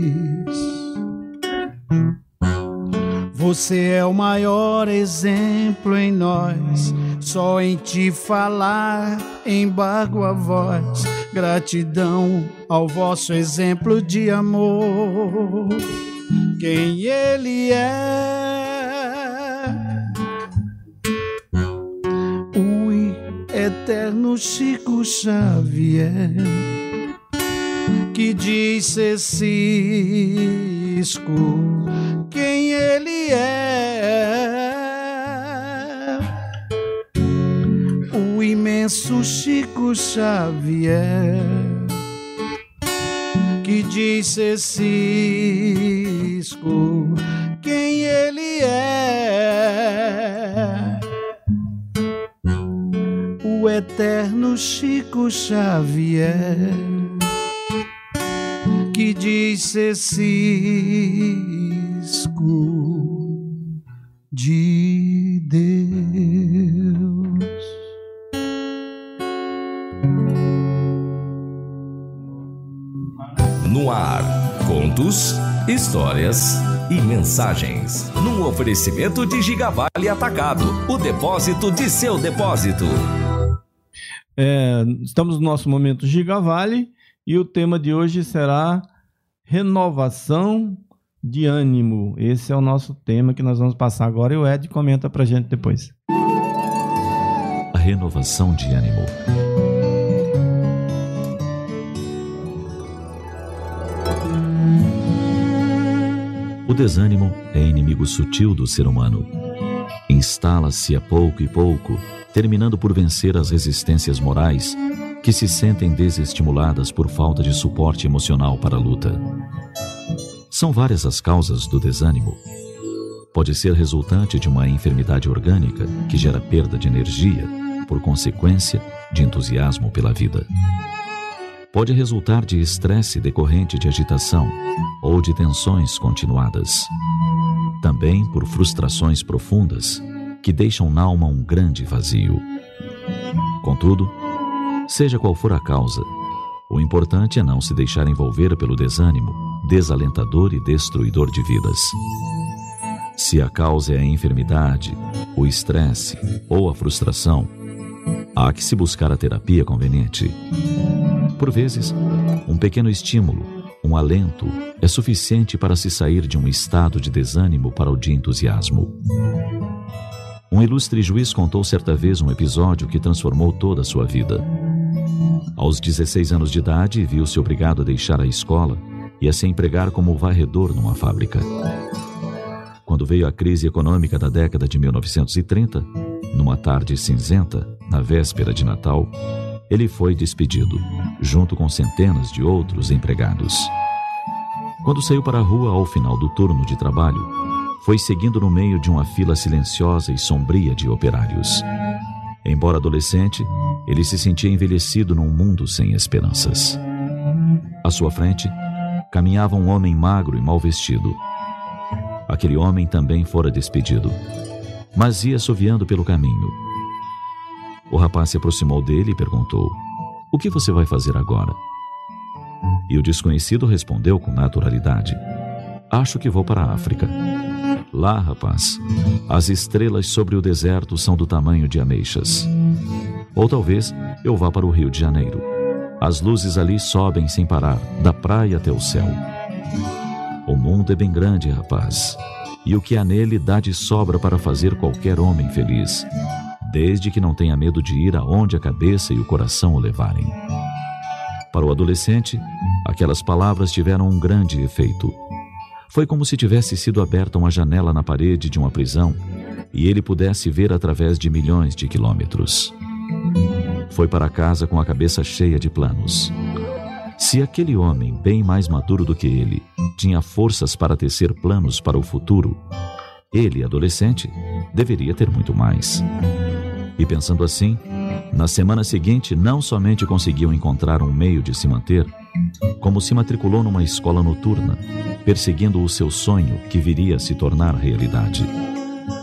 Você é o maior exemplo em nós, só em te falar embargo a voz. Gratidão ao vosso exemplo de amor. Quem ele é? O eterno Chico Xavier que disse Cisco quem ele é. O imenso Chico Xavier que disse Cisco quem ele é. O eterno Chico Xavier que disse Cisco de Deus. No ar, contos, histórias e mensagens. Num oferecimento de Gigavale Atacado, o depósito de seu depósito. É, estamos no nosso momento Gigavale e o tema de hoje será renovação de ânimo. Esse é o nosso tema que nós vamos passar agora e o Ed comenta pra gente depois. A renovação de ânimo. O desânimo é inimigo sutil do ser humano. Instala-se a pouco e pouco, terminando por vencer as resistências morais que se sentem desestimuladas por falta de suporte emocional para a luta. São várias as causas do desânimo. Pode ser resultante de uma enfermidade orgânica que gera perda de energia, por consequência de entusiasmo pela vida. Pode resultar de estresse decorrente de agitação ou de tensões continuadas. Também por frustrações profundas que deixam na alma um grande vazio. Contudo, seja qual for a causa, o importante é não se deixar envolver pelo desânimo desalentador e destruidor de vidas. Se a causa é a enfermidade, o estresse ou a frustração, há que se buscar a terapia conveniente. Por vezes, um pequeno estímulo, um alento, é suficiente para se sair de um estado de desânimo para o de entusiasmo. Um ilustre juiz contou certa vez um episódio que transformou toda a sua vida. Aos 16 anos de idade, viu-se obrigado a deixar a escola e a se empregar como varredor numa fábrica. Quando veio a crise econômica da década de 1930, numa tarde cinzenta, na véspera de Natal, ele foi despedido, junto com centenas de outros empregados. Quando saiu para a rua ao final do turno de trabalho, foi seguindo no meio de uma fila silenciosa e sombria de operários. Embora adolescente, ele se sentia envelhecido num mundo sem esperanças. À sua frente, caminhava um homem magro e mal vestido. Aquele homem também fora despedido, mas ia assoviando pelo caminho. O rapaz se aproximou dele e perguntou: O que você vai fazer agora? E o desconhecido respondeu com naturalidade: Acho que vou para a África. Lá, rapaz, as estrelas sobre o deserto são do tamanho de ameixas. Ou talvez eu vá para o Rio de Janeiro. As luzes ali sobem sem parar, da praia até o céu. O mundo é bem grande, rapaz, e o que há nele dá de sobra para fazer qualquer homem feliz, desde que não tenha medo de ir aonde a cabeça e o coração o levarem. Para o adolescente, aquelas palavras tiveram um grande efeito. Foi como se tivesse sido aberta uma janela na parede de uma prisão e ele pudesse ver através de milhões de quilômetros. Foi para casa com a cabeça cheia de planos. Se aquele homem, bem mais maduro do que ele, tinha forças para tecer planos para o futuro, ele, adolescente, deveria ter muito mais. E pensando assim, na semana seguinte não somente conseguiu encontrar um meio de se manter, como se matriculou numa escola noturna, perseguindo o seu sonho que viria a se tornar realidade.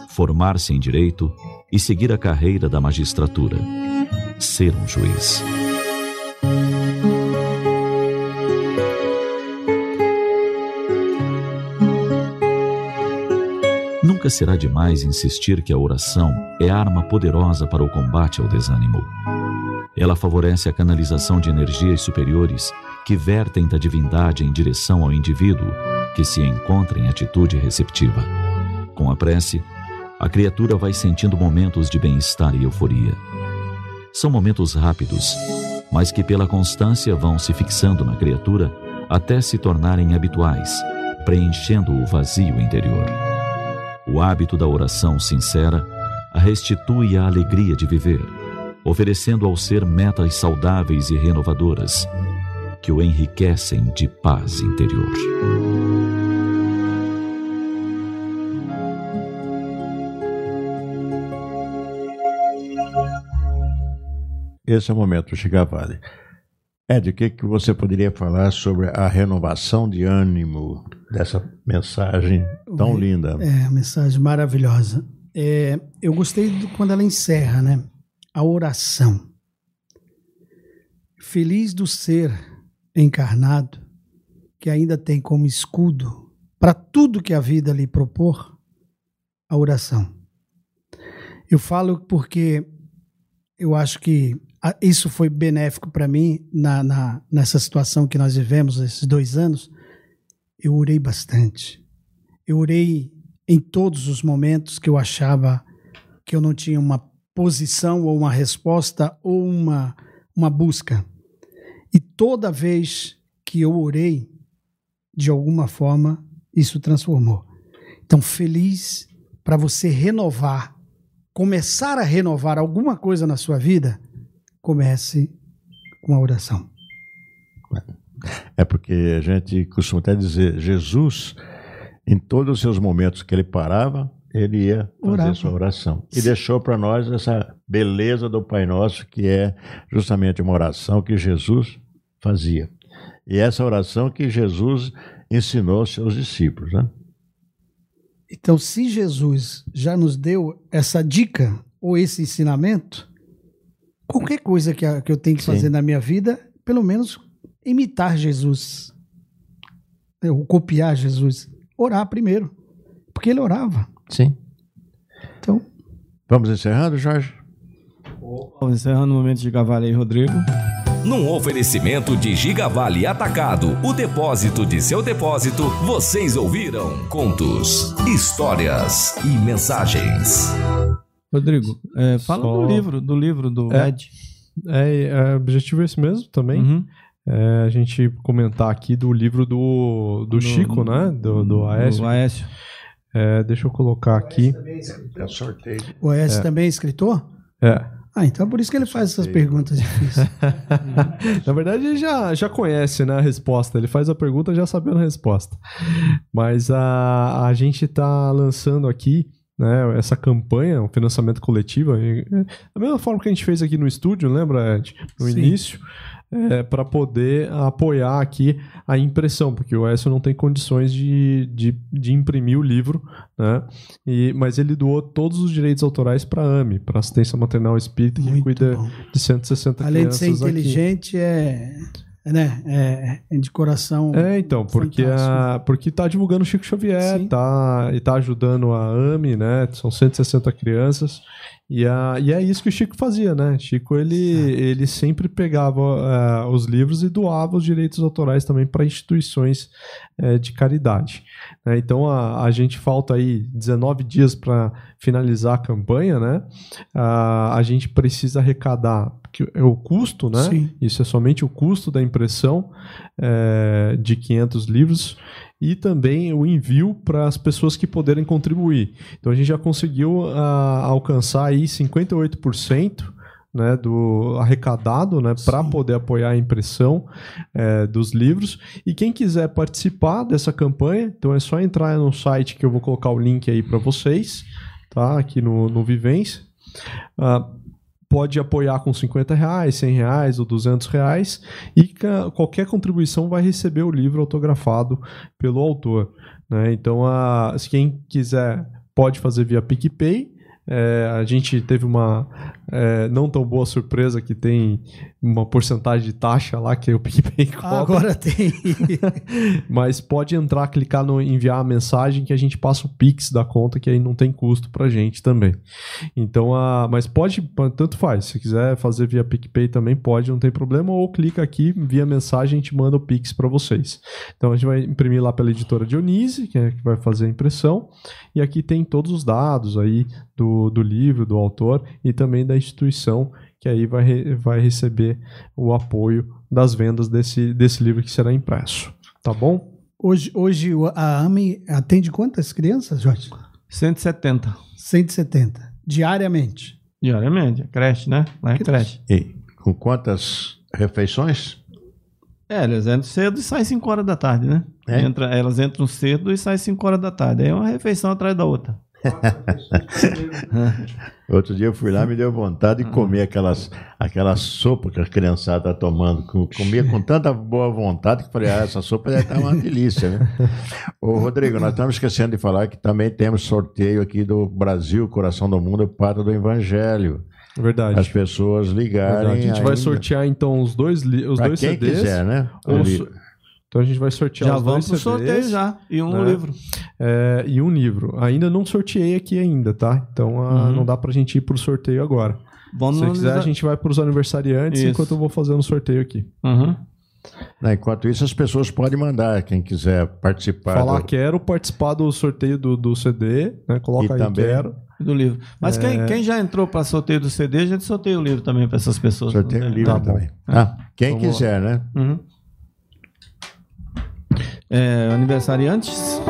Formar-se em direito e seguir a carreira da magistratura. Ser um juiz. Nunca será demais insistir que a oração é arma poderosa para o combate ao desânimo. Ela favorece a canalização de energias superiores que vertem da divindade em direção ao indivíduo que se encontra em atitude receptiva. Com a prece, a criatura vai sentindo momentos de bem-estar e euforia. São momentos rápidos, mas que pela constância vão se fixando na criatura até se tornarem habituais, preenchendo o vazio interior. O hábito da oração sincera a restitui a alegria de viver, oferecendo ao ser metas saudáveis e renovadoras, que o enriquecem de paz interior. Esse é o momento, Chigavale. Ed, o que, que você poderia falar sobre a renovação de ânimo dessa mensagem tão linda? É, mensagem maravilhosa. É, eu gostei do, quando ela encerra, né? A oração. Feliz do ser encarnado que ainda tem como escudo para tudo que a vida lhe propor a oração. Eu falo porque eu acho que isso foi benéfico para mim na, na, nessa situação que nós vivemos esses dois anos. Eu orei bastante. Eu orei em todos os momentos que eu achava que eu não tinha uma posição ou uma resposta ou uma, uma busca. E toda vez que eu orei, de alguma forma, isso transformou. Então, feliz para você renovar, começar a renovar alguma coisa na sua vida, comece com a oração. É porque a gente costuma até dizer, Jesus, em todos os seus momentos que ele parava, ele ia fazer Orava. sua oração. E deixou para nós essa beleza do Pai Nosso, que é justamente uma oração que Jesus fazia. E essa oração que Jesus ensinou aos seus discípulos. Né? Então, se Jesus já nos deu essa dica ou esse ensinamento, qualquer coisa que, eu tenho que Sim. fazer na minha vida, pelo menos imitar Jesus. Ou copiar Jesus. Orar primeiro. Porque ele orava. Sim. Então. Vamos encerrando, Jorge? Vamos encerrando o momento de Gavale aí, Rodrigo. Num oferecimento de Gigavale Atacado, o depósito de seu depósito, vocês ouviram contos, histórias e mensagens. Rodrigo, é, fala Só... do livro, do livro do é, Ed. É, é, objetivo é esse mesmo também. Uhum. É, a gente comentar aqui do livro do, do, Chico, né? Do, do Aécio. Do Aécio. É, deixa eu colocar aqui. O Aécio também é escritor? É. Ah, então é por isso que ele faz essas perguntas difíceis. (laughs) Na verdade, ele já, já conhece né, a resposta. Ele faz a pergunta já sabendo a resposta. Mas a, a gente está lançando aqui né, essa campanha, um financiamento coletivo, da mesma forma que a gente fez aqui no estúdio, lembra, Ed? No Sim. início é, para poder apoiar aqui a impressão, porque o Écio não tem condições de, de, de, imprimir o livro, né? E, mas ele doou todos os direitos autorais para a AME, para assistência maternal espírita, que Muito cuida bom. de 160 Além crianças. Além de ser inteligente, aqui. é né? É, é, de coração. É, então, porque a, porque tá divulgando o Chico Xavier, tá, e tá ajudando a AME, né? São 160 crianças. E, a, e é isso que o Chico fazia, né? Chico ele, ele sempre pegava uh, os livros e doava os direitos autorais também para instituições uh, de caridade. Né? Então a, a gente falta aí 19 dias para finalizar a campanha, né? Uh, a gente precisa arrecadar que é o custo, né? Sim. Isso é somente o custo da impressão é, de 500 livros e também o envio para as pessoas que poderem contribuir. Então a gente já conseguiu uh, alcançar aí 58% né, do arrecadado né, para poder apoiar a impressão é, dos livros. E quem quiser participar dessa campanha, então é só entrar no site que eu vou colocar o link aí para vocês, tá? Aqui no, no Vivência. Uh, pode apoiar com 50 reais, 100 reais ou 200 reais e qualquer contribuição vai receber o livro autografado pelo autor. Né? Então, a, quem quiser pode fazer via PicPay é, a gente teve uma é, não tão boa surpresa que tem uma porcentagem de taxa lá que o PicPay cobra. Agora tem. (laughs) Mas pode entrar, clicar no enviar a mensagem que a gente passa o Pix da conta, que aí não tem custo pra gente também. Então, a, mas pode, tanto faz. Se quiser fazer via PicPay também pode, não tem problema. Ou clica aqui, via mensagem, a gente manda o Pix para vocês. Então a gente vai imprimir lá pela editora Dionise, que é que vai fazer a impressão. E aqui tem todos os dados aí do, do livro, do autor e também da instituição que aí vai, re, vai receber o apoio das vendas desse, desse livro que será impresso. Tá bom? Hoje, hoje a AME atende quantas crianças, Jorge? 170. 170. Diariamente. Diariamente, creche, né? Lá é creche. E com quantas refeições? É, elas entram cedo e saem 5 horas da tarde, né? É? Entra, elas entram cedo e saem 5 horas da tarde. Aí é uma refeição atrás da outra. (laughs) Outro dia eu fui lá me deu vontade de comer aquelas, aquela sopa que a criançada está tomando. Comia com tanta boa vontade que falei, ah, essa sopa deve estar uma delícia, né? (laughs) Ô, Rodrigo, nós estamos esquecendo de falar que também temos sorteio aqui do Brasil, Coração do Mundo, Pátria do Evangelho. Verdade. As pessoas ligarem. Verdade. A gente ainda. vai sortear então os dois, os pra dois quem CDs. quiser, né? Então a gente vai sortear já os vamos dois pro CDs, sorteio já e um né? livro é, e um livro. Ainda não sorteei aqui ainda, tá? Então ah, Uhum. não dá pra gente ir pro sorteio agora. vamos Se quiser a gente vai pros aniversariantes Isso. enquanto eu vou fazendo o sorteio aqui. Uhum. Né, Enquanto isso, as pessoas podem mandar, quem quiser participar. Falar do- quero participar do sorteio do, do CD, né? Coloca E aí também- quero. do livro mas É. quem, quem já entrou para sorteio do CD a gente sorteia o livro também para essas pessoas Sorteio um Não tem- livro Tá também. Ah, quem Vamos lá. quiser, né? Uhum. É, aniversariantes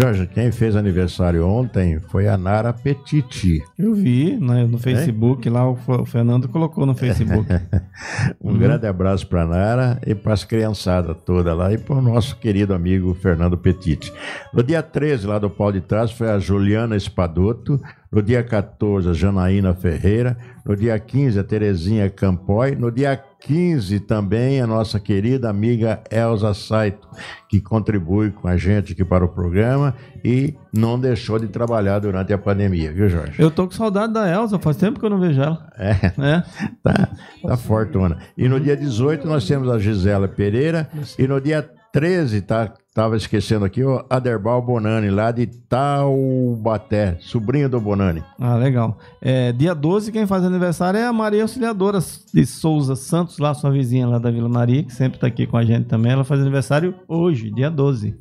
Jorge, quem fez aniversário ontem foi a Nara Petiti. eu vi né, no Facebook lá o, Fernando colocou no Facebook (laughs) Um grande abraço para Nara e para as criançadas todas lá e para o nosso querido amigo Fernando Petiti. No dia 13, lá do Pau de Trás, foi a Juliana Espadoto. No dia 14, a Janaína Ferreira. No dia 15, a Terezinha Campoy. No dia 15, também a nossa querida amiga Elza Saito, que contribui com a gente aqui para o programa e não deixou de trabalhar durante a pandemia, viu, Jorge? eu tô com saudade da Elza faz tempo que eu não vejo ela É. né (laughs) Tá, tá fortuna. E no dia 18 nós temos a Gisela Pereira. E no dia 13, tá, tava esquecendo aqui, o Aderbal Bonani, lá de Taubaté, sobrinho do Bonani. Ah, legal. É, dia 12, quem faz aniversário é a Maria Auxiliadora de Souza Santos, lá sua vizinha lá da Vila Maria, que sempre está aqui com a gente também. Ela faz aniversário hoje, dia 12.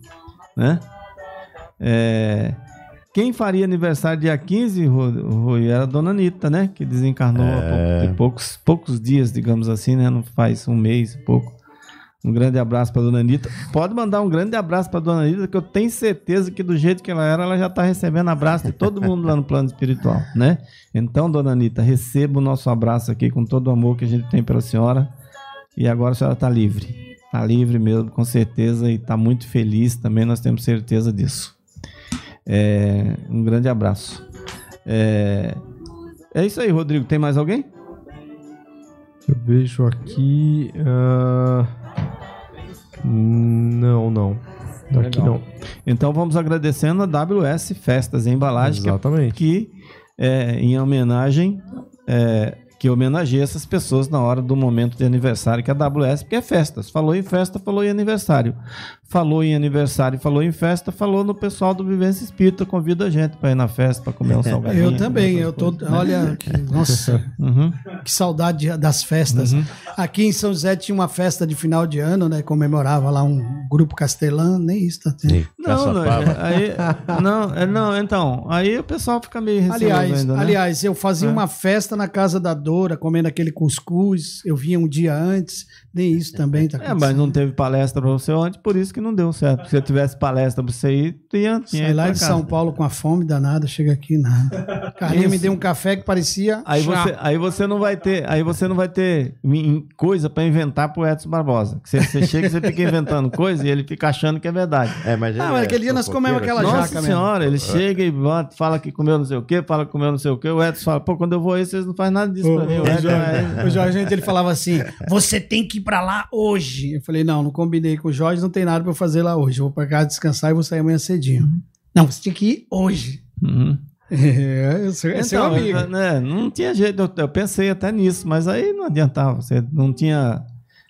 Né? É, quem faria aniversário dia 15, Rui, era a dona Anitta, né? Que desencarnou há pouco, poucos, poucos dias, digamos assim, né? Não faz um mês, pouco. Um grande abraço para dona Anitta. Pode mandar um grande abraço para dona Anitta, que eu tenho certeza que do jeito que ela era, ela já está recebendo abraço de todo mundo lá no plano espiritual, né? Então, dona Anitta, receba o nosso abraço aqui com todo o amor que a gente tem pela senhora. E agora a senhora está livre. Está livre mesmo, com certeza, e está muito feliz também, nós temos certeza disso. É, um grande abraço. É, é isso aí, Rodrigo. Tem mais alguém? Eu vejo aqui. ah, Não, não. Daqui Legal. não. Então vamos agradecendo a WS Festas e Embalagem, que, Exatamente. que é, em homenagem, é, que homenageia essas pessoas na hora do momento de aniversário, que é a AWS, porque é festas. Falou em festa, falou em aniversário. Falou em aniversário, falou em festa, falou no pessoal do Vivência Espírita. Convida a gente para ir na festa, para comer um (laughs) salgadinho. Eu também, eu tô. coisas, né? Olha, (laughs) que- nossa, Uhum. que saudade das festas. Uhum. Aqui em São José tinha uma festa de final de ano, né? Comemorava lá um grupo castelã, nem isso tá tendo. Não, não, é- aí, não, é, não, então, aí o pessoal fica meio receoso Aliás, ainda, né? aliás, eu fazia É. uma festa na casa da voadora, comendo aquele cuscuz. Eu vinha um dia antes, nem isso também tá É, mas não teve palestra pra você ontem, por isso que não deu certo. Se eu tivesse palestra pra você ir, tu ia, Sai lá de casa. São Paulo com a fome danada, chega aqui nada. (laughs) Carlinhos me deu um café que parecia Aí chá. você, aí você não vai ter, aí você não vai ter coisa pra inventar pro Edson Barbosa. Você, você chega e você fica inventando coisa e ele fica achando que é verdade. É, mas Ah, ele mas é aquele dia nós comemos aquela assim. Nossa jaca mesmo. senhora, ele chega e bota, fala que comeu não sei o quê, fala que comeu não sei o quê. O Edson fala, pô, quando eu vou aí, vocês não fazem nada disso pra mim. O O Jorge, é- o Jorge, ele falava assim: você tem que ir pra lá hoje. Eu falei: não, não combinei com o Jorge, não tem nada pra eu fazer lá hoje. Eu vou pra casa descansar e vou sair amanhã cedinho. Não, você tinha que ir hoje. Uhum. (laughs) É, eu sou- é seu Então, amigo. né, não tinha jeito, eu, eu pensei até nisso, mas aí não adiantava, você não tinha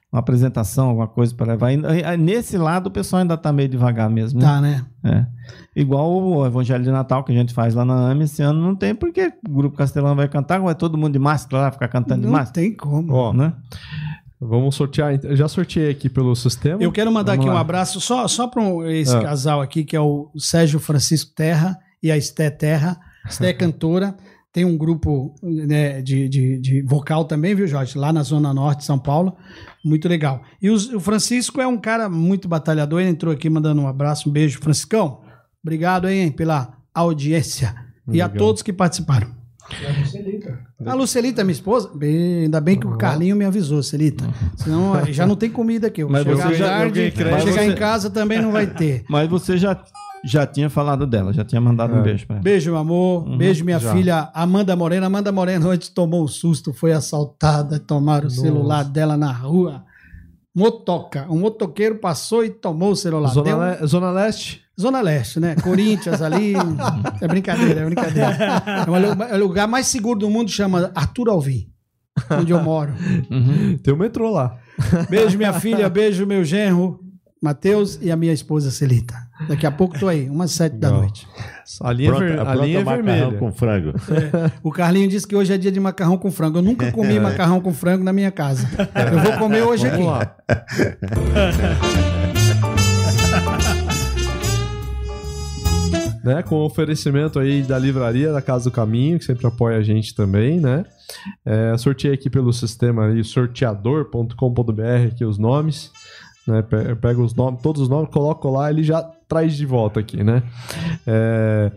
uma apresentação, alguma coisa para levar. Nesse lado o pessoal ainda tá meio devagar mesmo, né? Tá, né? É. Igual o Evangelho de Natal que a gente faz lá na AME, esse ano não tem, porque o Grupo Castelão vai cantar, vai todo mundo de máscara lá, ficar cantando de Não máscara, tem como. Ó, né? Vamos sortear. Eu já sorteei aqui pelo sistema. Eu quero mandar Vamos aqui um lá. abraço só, só para esse Ah. casal aqui, que é o Sérgio Francisco Terra e a Esté Terra. Esté é (laughs) cantora, tem um grupo né, de, de, de vocal também, viu, Jorge? Lá na Zona Norte de São Paulo. Muito legal. E os- o Francisco é um cara muito batalhador, ele entrou aqui mandando um abraço, um beijo. Franciscão, obrigado aí hein, pela audiência. E a Legal. todos que participaram. A Lucelita, minha esposa, bem, ainda bem que o Carlinho me avisou, Celita. Senão aí já não tem comida aqui. Eu Mas chegar você já- tarde, chegar Mas em você- casa também não vai (laughs) ter. Mas você já, já tinha falado dela, já tinha mandado um É. beijo pra ela. Beijo, meu amor. Beijo, minha já. filha Amanda Morena. Amanda Morena ontem tomou um susto, foi assaltada, tomaram o celular dela na rua. Motoca. Um motoqueiro passou e tomou o celular. Zona, um- Le- Zona Leste? Zona Leste, né? Corinthians ali. (laughs) é brincadeira, é brincadeira. É o é lugar mais seguro do mundo, chama Arthur Alvim, onde eu moro. Tem o metrô lá. Beijo, minha filha. Beijo, meu genro, Matheus, e a minha esposa Celita. Daqui a pouco tô aí, umas sete da noite. A linha, Pronto, ver- a pronto linha é o macarrão vermelha. com frango. O Carlinho disse que hoje é dia de macarrão com frango. Eu nunca comi (laughs) macarrão com frango na minha casa. Eu vou comer hoje aqui. Lá. (laughs) né, com o oferecimento aí da livraria da Casa do Caminho, que sempre apoia a gente também, né? É, sorteei aqui pelo sistema aí, sorteador.com.br aqui os nomes, né? Pe- Pega os nomes, todos os nomes, coloco lá, ele já traz de volta aqui, né? É,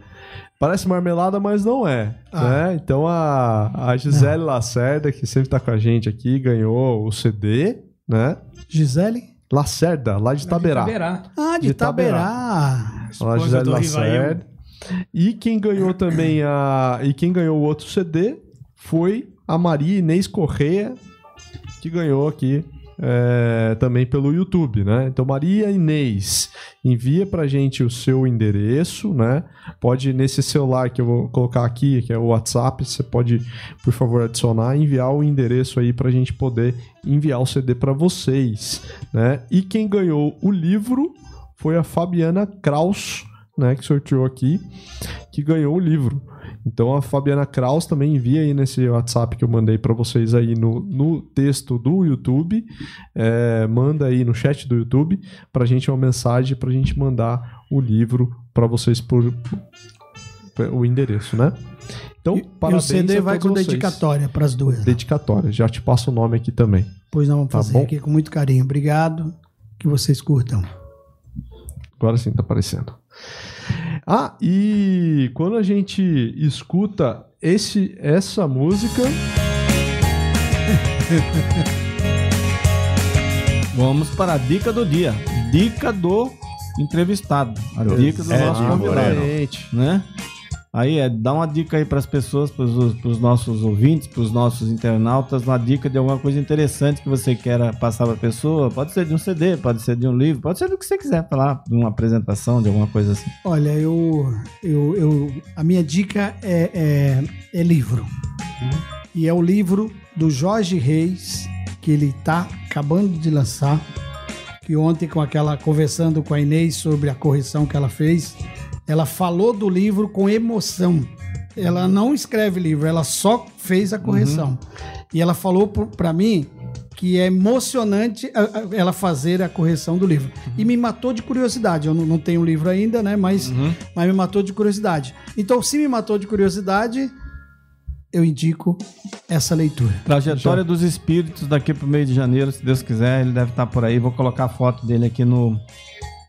Parece marmelada, mas não é. Ah. Né? Então a, a Gisele Lacerda, que sempre tá com a gente aqui, ganhou o CD, né? Gisele? Lacerda, lá de Taberá. Ah, de, De Itaberá. Olá, Gisele Lacerda. E quem ganhou também a. E quem ganhou o outro CD foi a Maria Inês Correia, que ganhou aqui é, também pelo YouTube, né? Então, Maria Inês, envia pra gente o seu endereço, né? Pode, nesse celular que eu vou colocar aqui, que é o WhatsApp, você pode, por favor, adicionar enviar o endereço aí pra gente poder enviar o CD pra vocês, né? E quem ganhou o livro foi a Fabiana Kraus, né, que sorteou aqui, que ganhou o livro. Então a Fabiana Kraus também envia aí nesse WhatsApp que eu mandei para vocês aí no, no texto do YouTube, é, manda aí no chat do YouTube pra gente uma mensagem pra gente mandar o livro para vocês por, o endereço, né? Então, E, e o parabéns CD a vai com vocês. dedicatória para as duas. Dedicatória, já te passo o nome aqui também. Pois nós vamos Tá fazer bom. aqui com muito carinho. Obrigado. Que vocês curtam. Agora sim tá aparecendo. Ah, e quando a gente escuta esse, essa música. (laughs) Vamos para a dica do dia. Dica do entrevistado. A dica do Ed nosso convidado. Né? Aí, é, dá uma dica aí para as pessoas, para os nossos ouvintes, para os nossos internautas, uma dica de alguma coisa interessante que você queira passar para a pessoa. Pode ser de um CD, pode ser de um livro, pode ser do que você quiser falar, de uma apresentação, de alguma coisa assim. Olha, eu, eu, eu a minha dica é, é, é livro. E é o livro do Jorge Reis, que ele está acabando de lançar. Que ontem, com aquela conversando com a Inês sobre a correção que ela fez, ela falou do livro com emoção. Ela não escreve livro, ela só fez a correção. E ela falou para mim que é emocionante ela fazer a correção do livro. E me matou de curiosidade. Eu não, não tenho o livro ainda, né? Mas, mas me matou de curiosidade. Então, se me matou de curiosidade, eu indico essa leitura. Trajetória dos espíritos daqui pro meio de janeiro, se Deus quiser, ele deve estar por aí. Vou colocar a foto dele aqui no.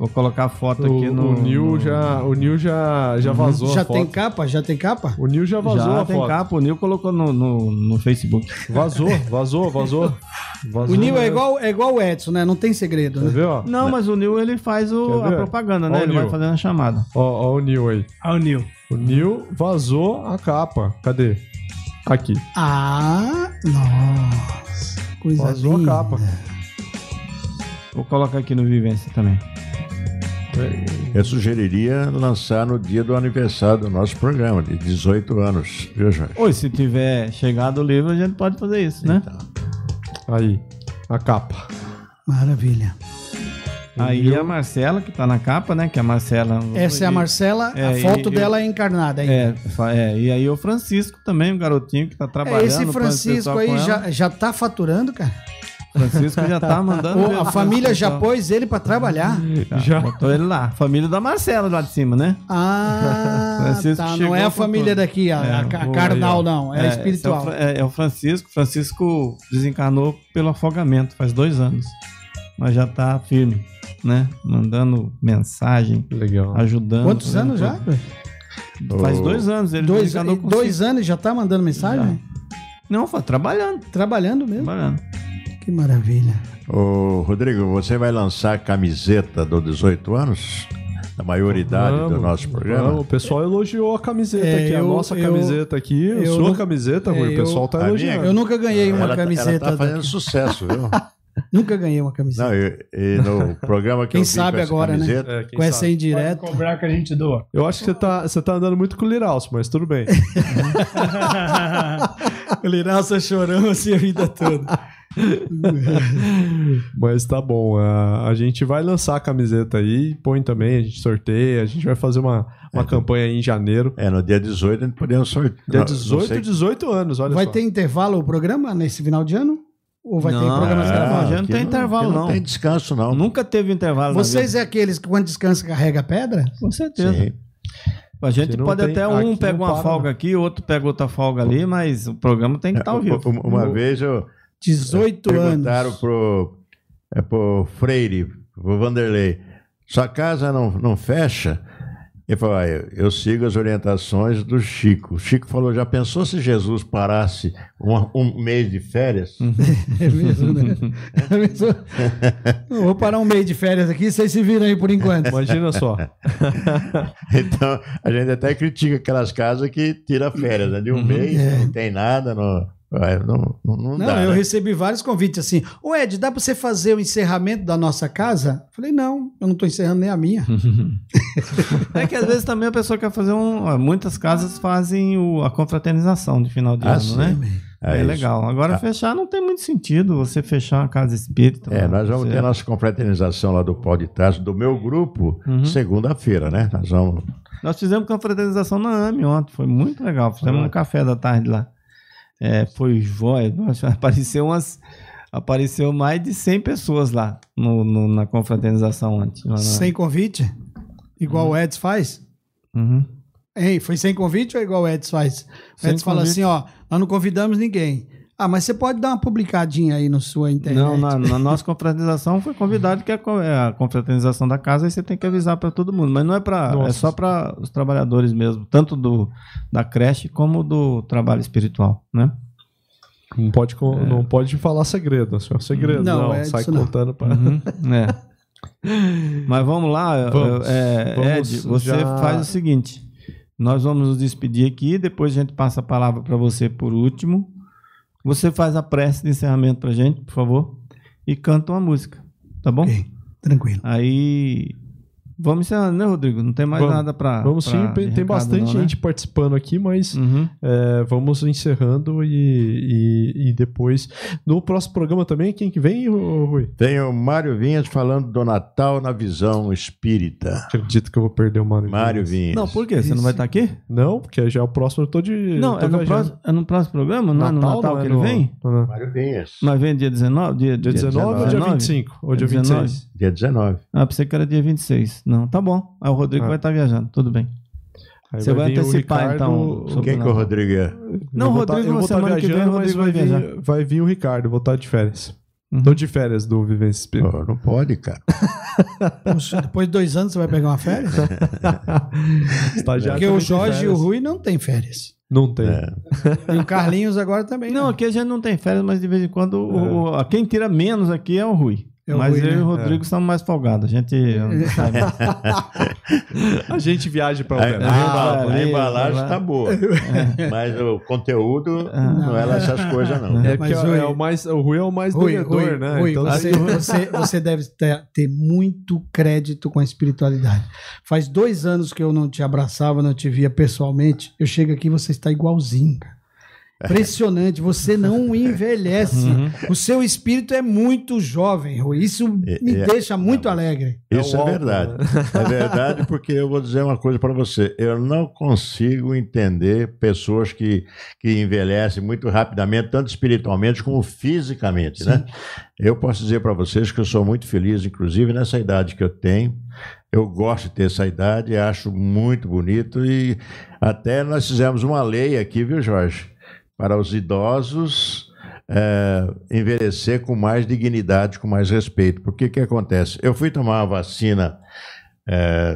Vou colocar a foto aqui O, no. o Nil no- já, o Nil já, já vazou Já a foto. tem capa? Já tem capa? O Nil já vazou Já a tem foto. capa, o Nil colocou no, no, no Facebook. Vazou, vazou, vazou. vazou O Nil é igual, é igual o Edson, né? Não tem segredo, Quer né? ver, ó? Não, mas o Nil ele faz o, a propaganda, Ó né? o Ele vai fazendo a chamada. Ó, ó o Nil aí. Ao Nil. O Nil vazou a capa. Cadê? Aqui. Ah, nossa. Coisa Vazou a linda. capa. Vou colocar aqui no Vivência também. Eu sugeriria lançar no dia do aniversário do nosso programa, de 18 anos, viu, Jorge? Oi, se tiver chegado o livro, a gente pode fazer isso, né? Aí. A capa. Maravilha. Aí a Marcela, que tá na capa, né? Que a Marcela. Essa é a Marcela, É, a foto e- dela é encarnada. hein? É, é, e aí o Francisco também, o garotinho que tá trabalhando. É, esse Francisco aí já, já tá faturando, cara. Francisco já tá mandando. Ô, a família já pessoal. pôs ele pra trabalhar. Tá, Já. Botou ele lá. Família da Marcela lá de cima, né? Ah, (laughs) Francisco tá. Não é a família tudo. daqui, a, É, a carnal, aí, não. É, a esse espiritual. É é- é o Francisco. Francisco desencarnou pelo afogamento faz dois anos. Mas já tá firme, né? Mandando mensagem, Legal. ajudando. Quantos anos já? Faz dois anos. Ele Dois, desencarnou com dois anos e já tá mandando mensagem? Não, foi trabalhando. Trabalhando mesmo? Trabalhando. Que maravilha. Ô, Rodrigo, você vai lançar a camiseta do 18 anos? Da maioridade do Vamos, nosso programa? vamos. O pessoal elogiou a camiseta É, aqui, a eu- nossa eu- camiseta aqui, a eu sua não- camiseta, é, Rui, o pessoal eu- tá A minha- elogiando. Eu nunca ganhei uma ela, camiseta. ela tá fazendo daqui. sucesso, viu? (laughs) Nunca ganhei uma camiseta. Não, e, e no (laughs) programa que Quem eu sabe com essa agora, né? camiseta, É, quem Com essa sabe. indireta. Pode cobrar que a gente doa. Eu acho que você tá, você tá andando muito com o Liraus, mas tudo bem. (laughs) o Liraça chorando assim a vida toda. (laughs) mas tá bom. A, a gente vai lançar a camiseta aí, põe também, a gente sorteia, a gente vai fazer uma, uma campanha aí em janeiro. é, no dia 18 a gente podemos sortear. Dia Não 18, sei- 18 anos, olha Vai só. ter intervalo o programa nesse final de ano? Ou vai ter Não, programas é, gravados? já não tem intervalo, aqui não. Não tem descanso, não. Nunca teve intervalo. Vocês é aqueles que quando descansa carrega pedra? Com certeza. Sim. A gente não pode tem- até um não pega uma para, folga não. aqui, outro pega outra folga ali, mas o programa tem que estar ao vivo. Um- Uma vez eu 18 perguntaram anos. pro, é, pro Freire, pro Vanderlei, sua casa não, não fecha? Ele falou, ah, eu, eu sigo as orientações do Chico. O Chico falou, já pensou se Jesus parasse um, um mês de férias? (laughs) É mesmo, né? É mesmo. Eu Vou parar um mês de férias aqui, vocês se viram aí por enquanto. Imagina só. (laughs) Então, a gente até critica aquelas casas que tira férias, né? De um mês, não tem nada, não, vai, não, não, não Não, dá. eu né? recebi vários convites assim. Ô Ed, dá pra você fazer o encerramento da nossa casa? Falei, não, eu não tô encerrando nem a minha. (laughs) É que às vezes também a pessoa quer fazer um. Muitas casas fazem o- a confraternização de final de Ah, ano, sim. né? É É, legal. Agora, Ah. fechar não tem muito sentido você fechar uma casa espírita. É, né? nós vamos Você- ter a nossa confraternização lá do pó de trás, do meu grupo, Uhum. segunda-feira, né? Nós vamos. Nós fizemos confraternização na AME ontem, foi muito legal. Fizemos um café da tarde lá. É, foi jóia. Nossa, (laughs) Apareceu umas. Apareceu mais de 100 pessoas lá no, no- na confraternização lá na- Sem convite? Igual o Eds faz? Uhum. Hein, foi sem convite ou igual o Eds faz? O Sem Eds fala convite. assim, ó, nós não convidamos ninguém. Ah, mas você pode dar uma publicadinha aí na sua internet. Não, na, na nossa confraternização foi convidado que é é a confraternização da casa, aí você tem que avisar para todo mundo. Mas não é para, é só para os trabalhadores mesmo, tanto do da creche como do trabalho espiritual, né? Não pode, con- não pode falar segredo, ó, segredo. Não, Não, é sai contando para. Uhum, é. (laughs) Mas vamos lá, Vamos, é, vamos Ed, você já- faz o seguinte: nós vamos nos despedir aqui, depois a gente passa a palavra para você por último. Você faz a prece de encerramento para gente, por favor, e canta uma música, tá bom? Ok, tranquilo. Aí. Vamos encerrando, né, Rodrigo? Não tem mais Vamos. nada para. Vamos sim, tem tem bastante gente participando aqui, mas Uhum. é, vamos encerrando e, e, e depois. No próximo programa também, quem que vem, Rui? Tem o Mário Vinhas falando do Natal na visão espírita. Acredito que eu vou perder o Mário. Mário Vinhas. Vinhas. Não, por quê? Você não vai estar aqui? Não, porque já é o próximo, eu tô de. Não, tô é no, próximo, é no próximo programa? Não é no Natal não que é ele no- vem? não, não. Mário Vinhas. Mas vem dia 19? Dia, Dia 19 ou dia 19? 25? Ou dia 19? 26? Dia 19. Ah, pensei que era dia 26. Não, tá bom. Aí o Rodrigo Ah. vai estar viajando, tudo bem. Aí Você vai o antecipar, Ricardo- então, sobre- Quem que é o Rodrigo é? Não, vou Rodrigo, tá- eu vou semana tá que vem, viajando, o mas Rodrigo vai vai vir, vai vir o Ricardo, vou estar de férias. Uhum. Tô de férias do Vivência Espírita. Pô, não pode, cara. (laughs) Poxa, Depois de dois anos você vai pegar uma férias? (laughs) Estagiário Porque o Jorge e o. Rui não tem férias. Não tem. É. E o Carlinhos agora também. Não, né? aqui a gente não tem férias, mas de vez em quando o- o- quem tira menos aqui é o Rui. É o mas Rui, eu né? e o Rodrigo estamos mais folgados. A gente. (laughs) A gente viaja pra A, Uberaba. a Ah, embala- a embalagem lá. tá boa. Mas o conteúdo não é lá essas coisas, não. É Mas Rui- é o, mais, o Rui é o mais Rui, doador, Rui, né? Rui, então, você, você, (laughs) você deve ter, ter muito crédito com a espiritualidade. Faz dois anos que eu não te abraçava, não te via pessoalmente. Eu chego aqui e você está igualzinho. cara. Impressionante, você não (laughs) envelhece. O seu espírito é muito jovem, Rui. Isso É, me é. deixa muito alegre. Isso É o é verdade. É verdade porque eu vou dizer uma coisa para você. Eu não consigo entender pessoas que, que envelhecem muito rapidamente, tanto espiritualmente como fisicamente, né? Eu posso dizer para vocês que eu sou muito feliz, inclusive nessa idade que eu tenho. Eu gosto de ter essa idade, acho muito bonito e até nós fizemos uma lei aqui, viu, Jorge? Para os idosos é, envelhecer com mais dignidade, com mais respeito. Porque o que acontece? Eu fui tomar a vacina é,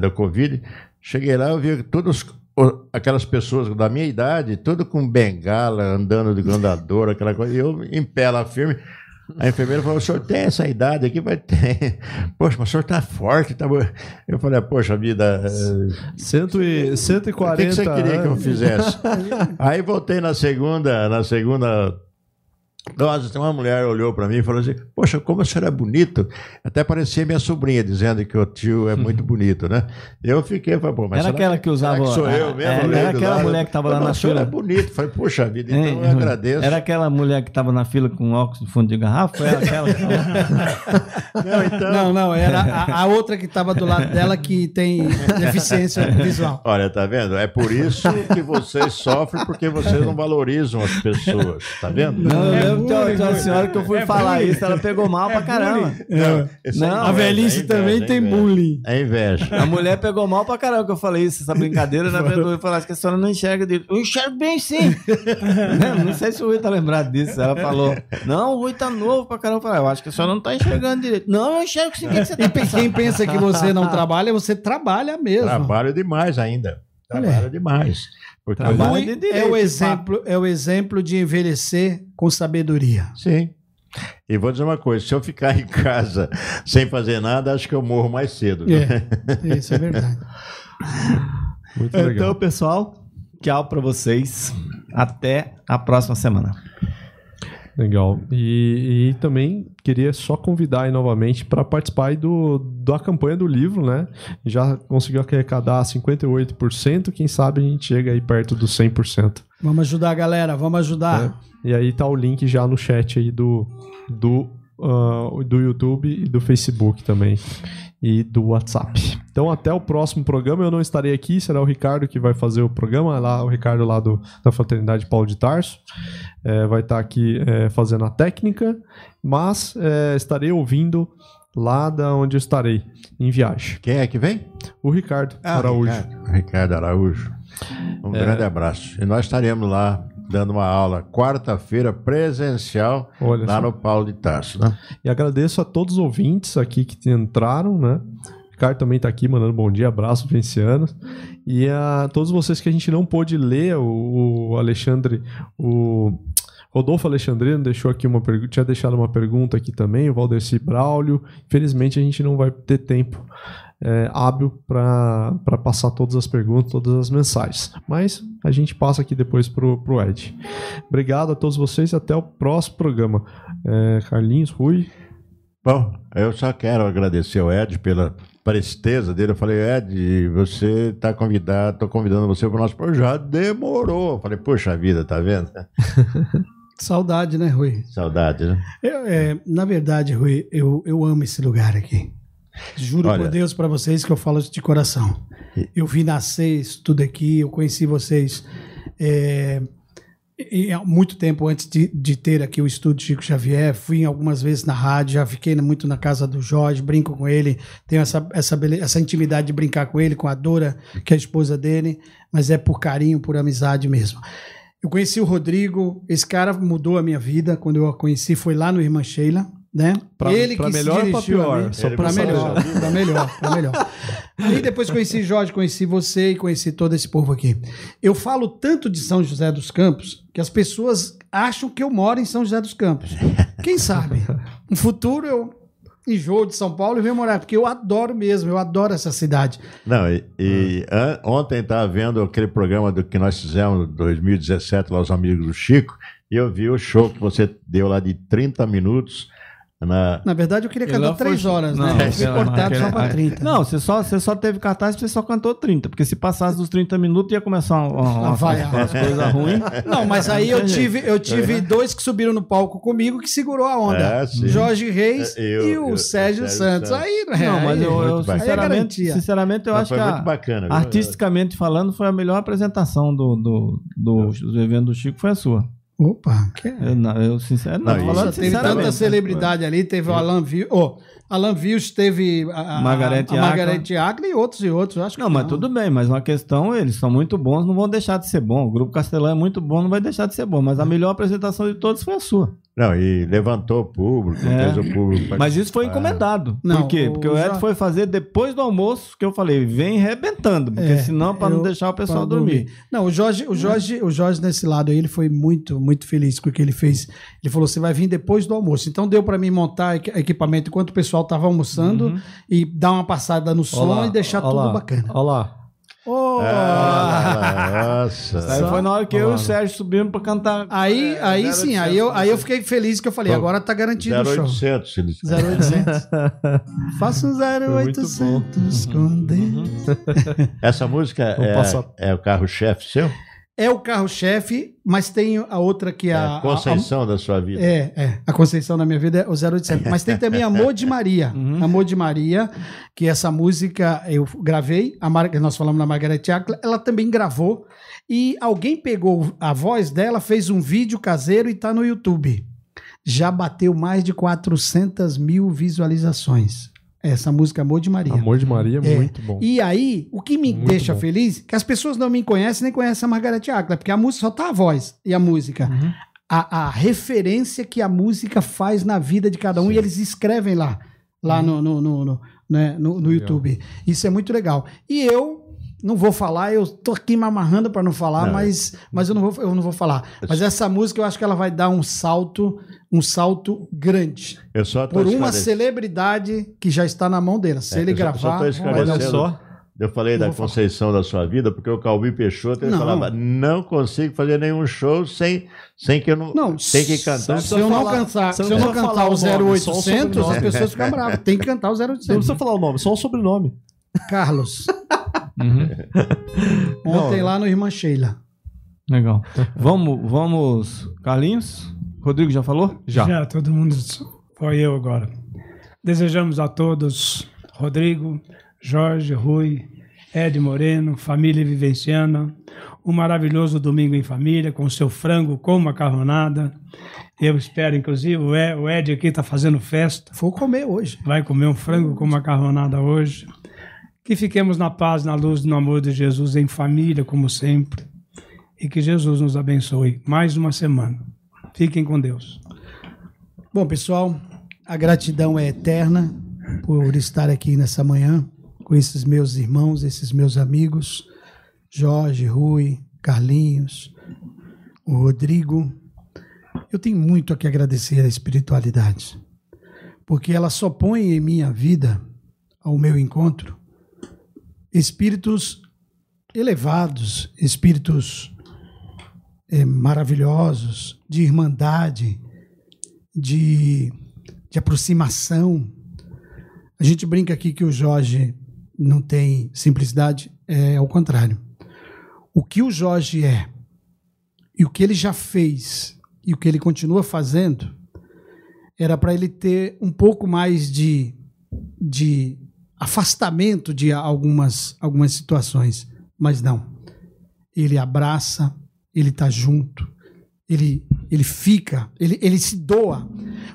da Covid, cheguei lá, eu vi todos aquelas pessoas da minha idade, tudo com bengala, andando de andador, aquela coisa, e eu em pé lá firme. A enfermeira falou: o senhor tem essa idade aqui? Vai ter. Poxa, mas o senhor tá forte. Tá... bom." Eu falei: poxa vida, é, Cento e, 140 o que, que você queria que eu fizesse? (laughs) Aí voltei na segunda, na segunda dose, tem uma mulher olhou para mim e falou assim: Poxa, como o senhor é bonito. Até parecia minha sobrinha dizendo que o tio é muito (laughs) bonito, né? Eu fiquei, falei, pô, mas Era será aquela que usava- que sou eu é, mesmo? era ali do aquela lado? mulher que tava lá na "Mas o senhor fila." é bonito. Falei, puxa vida, então Hein, eu agradeço. Era aquela mulher que estava na fila com óculos de fundo de garrafa? Foi aquela que tava- (laughs) Não, então, Não, não, era a, a outra que estava do lado dela que tem (laughs) deficiência visual. Olha, tá vendo? É por isso que vocês sofrem, porque vocês não valorizam as pessoas. Tá vendo? Não, eu É lembro de uma- de uma bullying, senhora que eu fui é falar bullying. isso, ela pegou mal pra caramba. Não, isso é Não, A velhice é também é tem bullying. É inveja. A mulher pegou mal pra caramba que eu falei isso, essa brincadeira, né? (laughs) Eu falei, acho que a senhora não enxerga direito. Eu enxergo bem sim. (laughs) Não, não sei se o Rui tá lembrado disso. Ela falou, não, o Rui tá novo pra caramba. Eu falei, eu acho que a senhora não tá enxergando direito. Não, eu enxergo sim. O que, que você tá E pensando? quem pensa que você não (laughs) trabalha, você trabalha mesmo. Trabalho demais ainda. Trabalho demais. Porque Trabalho é o exemplo, é o exemplo de envelhecer com sabedoria. Sim. E vou dizer uma coisa: se eu ficar em casa sem fazer nada, acho que eu morro mais cedo. É, isso é verdade. (laughs) Muito legal. Então, pessoal, tchau pra vocês. Até a próxima semana. Legal. E, e também queria só convidar aí novamente para participar aí do, da campanha do livro, né? Já conseguiu arrecadar 58%, quem sabe a gente chega aí perto dos 100%. Vamos ajudar galera, vamos ajudar. E aí tá o link já no chat aí do, do, ah, do YouTube e do Facebook também. E do WhatsApp. Então até o próximo programa. Eu não estarei aqui, será o Ricardo que vai fazer o programa. Lá, o Ricardo lá do, da Fraternidade Paulo de Tarso. É, vai estar aqui é, fazendo a técnica. Mas é, estarei ouvindo lá da onde eu estarei, em viagem. Quem é que vem? O Ricardo Araújo. Ricardo, Ricardo Araújo. Um grande abraço. E nós estaremos lá dando uma aula quarta-feira presencial Olha lá só. no Paulo de Tarso. Né? E agradeço a todos os ouvintes aqui que entraram, né? O Ricardo também está aqui mandando bom dia, abraço, vencianos. E a todos vocês que a gente não pôde ler, o, o Alexandre, o Rodolfo Alexandrino deixou aqui uma pergunta, tinha deixado uma pergunta aqui também, o Valdeci Braulio. Infelizmente a gente não vai ter tempo é, hábil para passar todas as perguntas, todas as mensagens. Mas a gente passa aqui depois pro, pro Ed. Obrigado a todos vocês e até o próximo programa. É, Carlinhos, Rui. Bom, eu só quero agradecer ao Ed pela presteza dele. Eu falei, Ed, você está convidado, estou convidando você para o nosso projeto. Demorou. Eu falei, poxa vida, tá vendo? (laughs) Saudade, né, Rui? Saudade, né? Eu, é, na verdade, Rui, eu, eu amo esse lugar aqui. Juro Olha. por Deus para vocês que eu falo isso de coração. Eu vi nascer isso tudo aqui, eu conheci vocês é, há muito tempo antes de, de ter aqui o estúdio Chico Xavier, fui algumas vezes na rádio, já fiquei muito na casa do Jorge, brinco com ele, tenho essa, essa, essa intimidade de brincar com ele, com a Dora, que é a esposa dele, mas é por carinho, por amizade mesmo. Eu conheci o Rodrigo, esse cara mudou a minha vida, quando eu a conheci foi lá no Irmã Sheila, né? Pra- pra melhor ou pra pior? Só pra melhor, saber. pra melhor, pra melhor. Aí depois conheci Jorge, conheci você e conheci todo esse povo aqui. Eu falo tanto de São José dos Campos que as pessoas acham que eu moro em São José dos Campos. Quem sabe? No futuro eu enjoo de São Paulo e venho morar, porque eu adoro mesmo, eu adoro essa cidade. Não, e, e an- ontem estava vendo aquele programa do que nós fizemos em 2017 lá, os amigos do Chico, e eu vi o show que você deu lá de 30 minutos na. Na verdade, eu queria Ele cantar não foi- três horas, Não, né? Eu fui cortado só pra 30. Não, você só, você só teve cartaz porque você só cantou 30. Porque se passasse dos 30 minutos ia começar uma, uma, vai, umas, coisas ruins. Não, mas aí eu tive, eu tive dois que subiram no palco comigo que segurou a onda. É. Jorge Reis É, eu- e o eu- Sérgio Sérgio Santos. Santos. Aí, Não, mas eu, eu é sinceramente, garantia. sinceramente, eu Não, acho foi que a- bacana. artisticamente falando, foi a melhor apresentação do, do, do, do evento do Chico, foi a sua. Opa, que é? Eu, não, eu sincero, não, Não, falando teve tanta celebridade ali, teve o Alan Vils, oh, Alan Vils teve a, a, Acla e outros e outros. Acho que Não, mas tudo bem, mas uma questão, eles são muito bons, não vão deixar de ser bom. O Grupo Castelão é muito bom, não vai deixar de ser bom. Mas a melhor apresentação de todos foi a sua. Não, e levantou o público, É. fez o público. Mas isso foi encomendado. Não, Por quê? o Porque o Ed Jo- foi fazer depois do almoço, que eu falei, vem rebentando, porque É, senão, para não deixar o pessoal pra dormir. Não, o Jorge, o Jorge, o Jorge nesse lado aí, ele foi muito, muito feliz com o que ele fez. Ele falou: você vai vir depois do almoço. Então deu para mim montar equi- equipamento enquanto o pessoal tava almoçando Uhum. e dar uma passada no som Olha lá, e deixar olha tudo bacana. Olha lá. Oh! Ah, nossa. Aí foi na hora que eu e o. Sérgio subimos para cantar. Aí, É, aí 0800, sim, aí eu, aí eu fiquei feliz que eu falei, Pô, agora tá garantido o show. 0800. ele disse. 0800. (laughs) Faça um muito 0800 com Deus. Essa música é, é o carro-chefe seu? É o carro-chefe, mas tem a outra que é É a. a Conceição da sua vida. É, é. A Conceição da minha vida é o 0800. Mas tem também Amor de Maria. (laughs) Uhum. Amor de Maria, que essa música eu gravei. A Mar... Nós falamos na Margarete Acla, ela também gravou. E alguém pegou a voz dela, fez um vídeo caseiro e tá no YouTube. Já bateu mais de 400 mil visualizações. Essa música Amor de Maria. Amor de Maria, É. muito bom. E aí, o que me Muito deixa bom. feliz, que as pessoas não me conhecem nem conhecem a Margarete Acla, porque a música só tá a voz e a música. Uhum. A, a referência que a música faz na vida de cada um e eles escrevem lá, lá no, no, no, no, né, no- no. YouTube. Isso é muito legal. E eu não vou falar, eu tô aqui me amarrando para não falar, Não. mas, mas eu, não vou, eu não vou falar. Mas essa música eu acho que ela vai dar um salto, um salto grande. Eu só tô Por uma celebridade que já está na mão dela. Se É, ele eu só- só gravar. tô vai dar um só. Eu falei Não da vou falar. Conceição da sua vida, porque o Calbi Peixoto ele Não. falava: não consigo fazer nenhum show sem, sem que eu não. Não, tem que cantar. Se eu não falar- cantar, se não eu não cantar o o nome, só o 0800, as pessoas ficam bravas. Tem que cantar o Você não 0800. precisa falar o nome, só o sobrenome. Carlos. (laughs) Uhum. (laughs) Ontem Não. lá no Irmã Sheila. Legal. Vamos, vamos, Carlinhos? Rodrigo já falou? Já. todo mundo. Foi eu agora. Desejamos a todos, Rodrigo, Jorge, Rui, Ed Moreno, família vivenciana, um maravilhoso domingo em família, com seu frango com macarronada. Eu espero, inclusive, o Ed, o Ed aqui está fazendo festa. Vou comer hoje. vai comer um frango com macarronada hoje. Que fiquemos na paz, na luz no amor de Jesus, em família, como sempre. E que Jesus nos abençoe. Mais uma semana. Fiquem com Deus. Bom, pessoal, a gratidão é eterna por estar aqui nessa manhã com esses meus irmãos, esses meus amigos, Jorge, Rui, Carlinhos, o Rodrigo. Eu tenho muito a que agradecer à espiritualidade, porque ela só põe em minha vida, ao meu encontro, espíritos elevados, espíritos eh, maravilhosos, de irmandade, de, de aproximação. A gente brinca aqui que o Jorge não tem simplicidade, é ao contrário. O que o Jorge é e o que ele já fez e o que ele continua fazendo era para ele ter um pouco mais de, de afastamento de algumas, algumas situações, mas não. Ele abraça, ele está junto, Ele, ele fica, ele, ele se doa.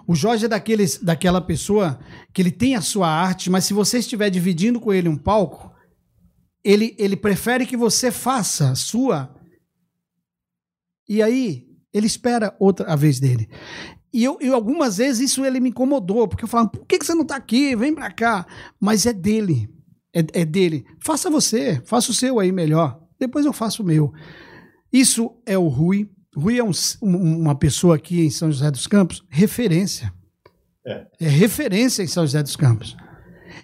O Jorge é daqueles, daquela pessoa que ele tem a sua arte, mas se você estiver dividindo com ele um palco, ele, ele prefere que você faça sua. E aí, ele espera outra a vez dele. E eu, eu, algumas vezes isso ele me incomodou, porque eu falava, por que, que você não tá aqui? Vem pra cá. Mas é dele. É, é dele. Faça você, faça o seu aí melhor. Depois eu faço o meu. Isso é o Rui. Rui é um- um- uma pessoa aqui em São José dos Campos, referência. É. é referência em São José dos Campos.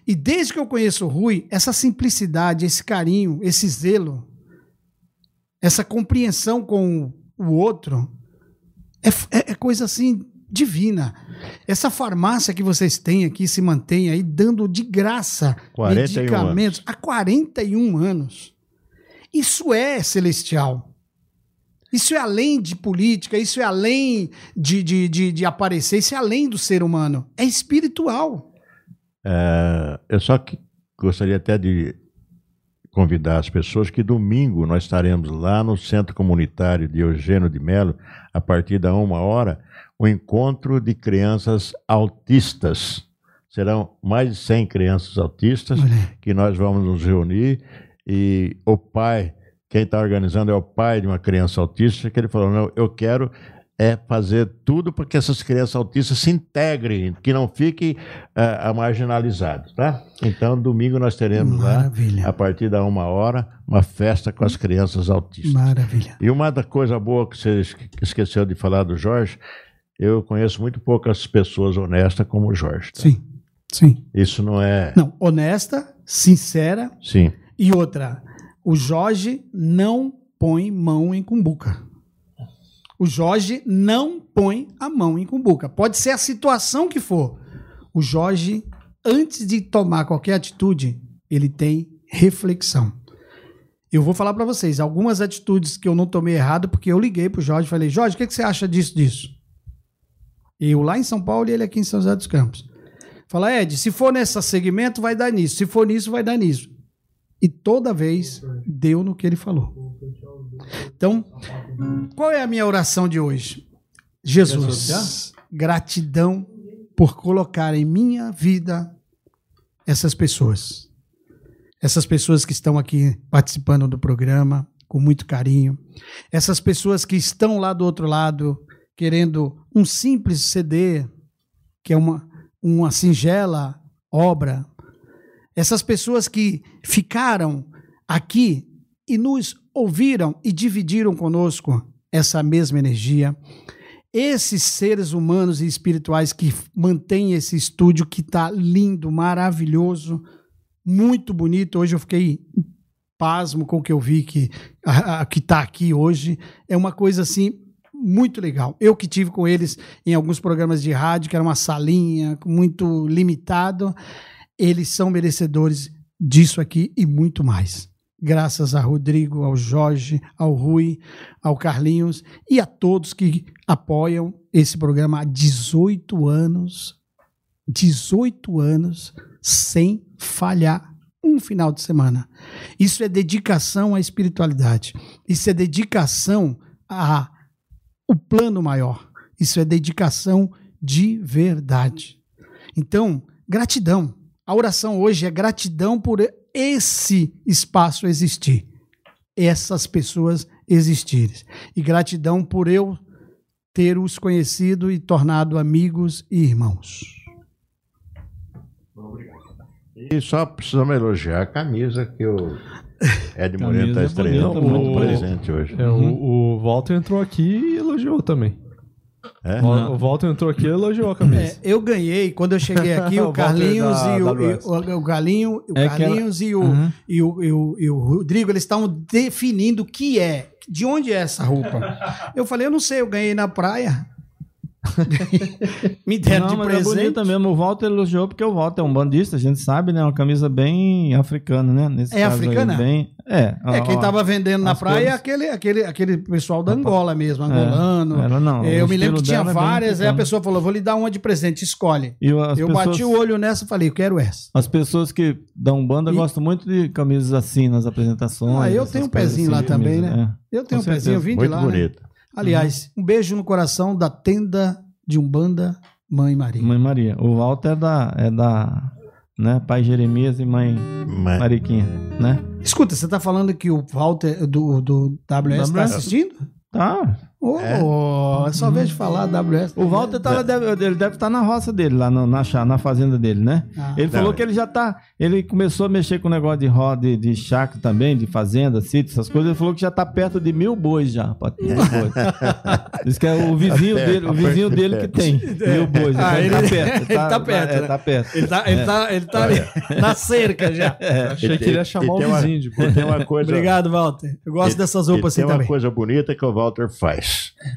E desde que eu conheço o Rui, essa simplicidade, esse carinho, esse zelo, essa compreensão com o outro, é, é- é coisa assim divina. Essa farmácia que vocês têm aqui se mantém aí dando de graça 41 medicamentos há 41 anos. Isso é celestial. Isso é além de política, isso é além de, de, de, de aparecer, isso é além do ser humano. É espiritual. É, eu só que gostaria até de convidar as pessoas que domingo nós estaremos lá no Centro Comunitário de Eugênio de Melo, a partir da uma hora, o encontro de crianças autistas. Serão mais de 100 crianças autistas que nós vamos nos reunir e o pai, quem está organizando é o pai de uma criança autista, que ele falou, não, eu quero é fazer tudo para que essas crianças autistas se integrem, que não fiquem ah, marginalizados, tá? Então, domingo nós teremos lá, Maravilha. a partir da uma hora, uma festa com as crianças autistas. Maravilha. E uma da coisa boa que você esque- esqueceu de falar do Jorge, eu conheço muito poucas pessoas honestas como o Jorge. tá? Sim. Sim. Isso não é... Não, honesta, sincera Sim. e outra. O Jorge não põe mão em cumbuca. O Jorge não põe a mão em cumbuca. Pode ser a situação que for. O Jorge, antes de tomar qualquer atitude, ele tem reflexão. Eu vou falar para vocês algumas atitudes que eu não tomei errado, porque eu liguei pro Jorge e falei: Jorge, o que, que você acha disso, disso? Eu lá em São Paulo e ele aqui em São José dos Campos. Fala, Ed, se for nesse segmento, vai dar nisso. Se for nisso, vai dar nisso. E toda vez deu no que ele falou. Então, qual é a minha oração de hoje? Jesus, gratidão por colocar em minha vida essas pessoas. Essas pessoas que estão aqui participando do programa com muito carinho. Essas pessoas que estão lá do outro lado querendo um simples CD, que é uma, uma singela obra. Essas pessoas que ficaram aqui e nos ouviram e dividiram conosco essa mesma energia. Esses seres humanos e espirituais que mantêm esse estúdio que está lindo, maravilhoso, muito bonito. Hoje eu fiquei pasmo com o que eu vi que está aqui hoje. É uma coisa assim muito legal. Eu que tive com eles em alguns programas de rádio, que era uma salinha muito limitado, eles são merecedores disso aqui e muito mais. Graças a Rodrigo, ao Jorge, ao Rui, ao Carlinhos e a todos que apoiam esse programa há 18 anos. 18 anos sem falhar um final de semana. Isso é dedicação à espiritualidade. Isso é dedicação a o plano maior. Isso é dedicação de verdade. Então, gratidão. A oração hoje é gratidão por esse espaço existir, essas pessoas existirem. E gratidão por eu ter os conhecido e tornado amigos e irmãos. E só precisamos elogiar a camisa que o Ed Moreno estreando bonita, muito o- presente hoje. É, o, o Walter entrou aqui e elogiou também. É? O, o Walter entrou aqui e elogiou a camisa. É, eu ganhei quando eu cheguei aqui (laughs) O o Walter Carlinhos da- e, o, e o, o Galinho, o É ela- Carlinhos e, o, Uhum. e, o, e, o, e o Rodrigo, eles estavam definindo o que é, de onde é essa roupa. Eu falei, eu não sei, eu ganhei na praia. (laughs) Me deram Não, de mas é presente. bonita mesmo. O Walter elogiou porque o Walter é um bandista, a gente sabe, né? Uma camisa bem africana, né? Nesse É caso aí, africana? bem... É, É, ó, quem ó, tava vendendo na praia é cores. aquele, aquele, aquele pessoal da Angola mesmo, angolano. ela não, eu o me lembro que tinha dela é várias, aí a pessoa falou, vou lhe dar uma de presente, escolhe. E as eu pessoas, bati o olho nessa e falei, eu quero essa. As pessoas que dão banda E- gostam muito de camisas assim nas apresentações. Ah, eu tenho um pezinho assim lá também, né? Eu tenho Com um pezinho, eu vim de Muito lá. né? bonito. Aliás, um beijo no coração da tenda de Umbanda Mãe Maria. Mãe Maria. O Walter é da, é da né, pai Jeremias e mãe Mas- Mariquinha, né? Escuta, você tá falando que o Walter do, do WS tá WS. assistindo? Tá. Ô, é só vez de falar WS. O Walter tá, deve, ele deve estar na roça dele, lá no- na, chá- na fazenda dele, né? Ah. Ele falou Não. que ele já tá. Ele começou a mexer com o negócio de roda, de, de chácara também, de fazenda, sítio, essas coisas. Ele falou que já tá perto de mil bois já. ter mil bois. (laughs) Diz que é o vizinho dele, o vizinho dele que tem mil bois. Ah, Então (laughs) ele- tá perto. ele tá perto, É, né? tá perto. Ele tá, ele tá, ele tá ali na cerca já. (laughs) Achei E que ele ia chamar o tem uma- vizinho de tem uma coisa. Obrigado, Walter. Eu gosto dessas roupas assim tem uma também. coisa bonita que o Walter faz.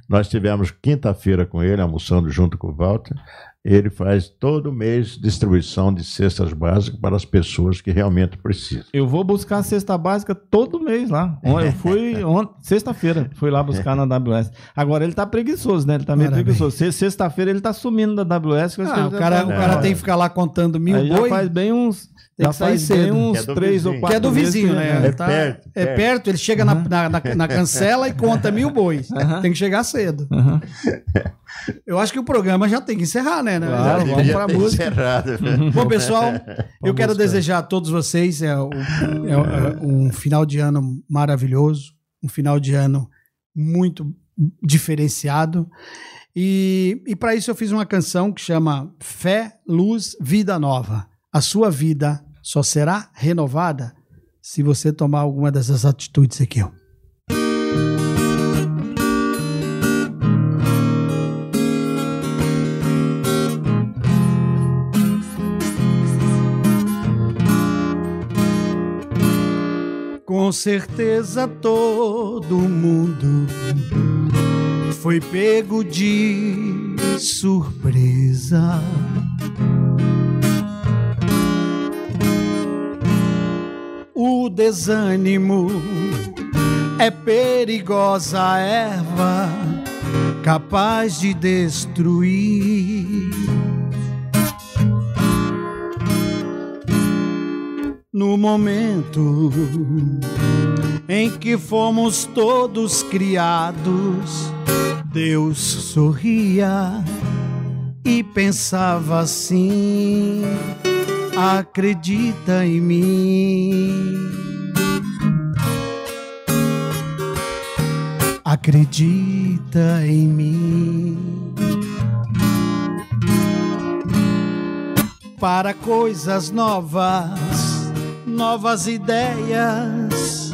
Nós tivemos quinta-feira com ele, almoçando junto com o Walter. Ele faz todo mês distribuição de cestas básicas para as pessoas que realmente precisam. Eu vou buscar a cesta básica todo mês lá. Eu fui (laughs) ontem, sexta-feira, fui lá buscar na AWS. Agora ele tá preguiçoso, né? Ele tá meio Parabéns. preguiçoso. Se- Sexta-feira ele tá sumindo da AWS. Ah, o cara, o cara tem que ficar lá contando mil Aí já boi. faz bem uns. Tem já que sair cedo. uns Que é do três ou vizinho. quatro Que é do vizinho, né? É Ele tá- perto, É perto. perto, ele chega na, na, na- na cancela e conta mil bois. Tem que chegar cedo. Aham. Eu acho que o programa já tem que encerrar, né? né? Claro, Já- vamos pra tem música. encerrado. Bom, pessoal, eu quero desejar a todos vocês é, o- é, é, um final de ano maravilhoso, um final de ano muito diferenciado. E, e para isso eu fiz uma canção que chama Fé, Luz, Vida Nova. A sua vida só será renovada se você tomar alguma dessas atitudes aqui. Ó. Com certeza todo mundo foi pego de surpresa. O desânimo é perigosa erva capaz de destruir. No momento em que fomos todos criados, Deus sorria e pensava assim: acredita em mim. Acredita em mim. Para coisas novas, novas ideias.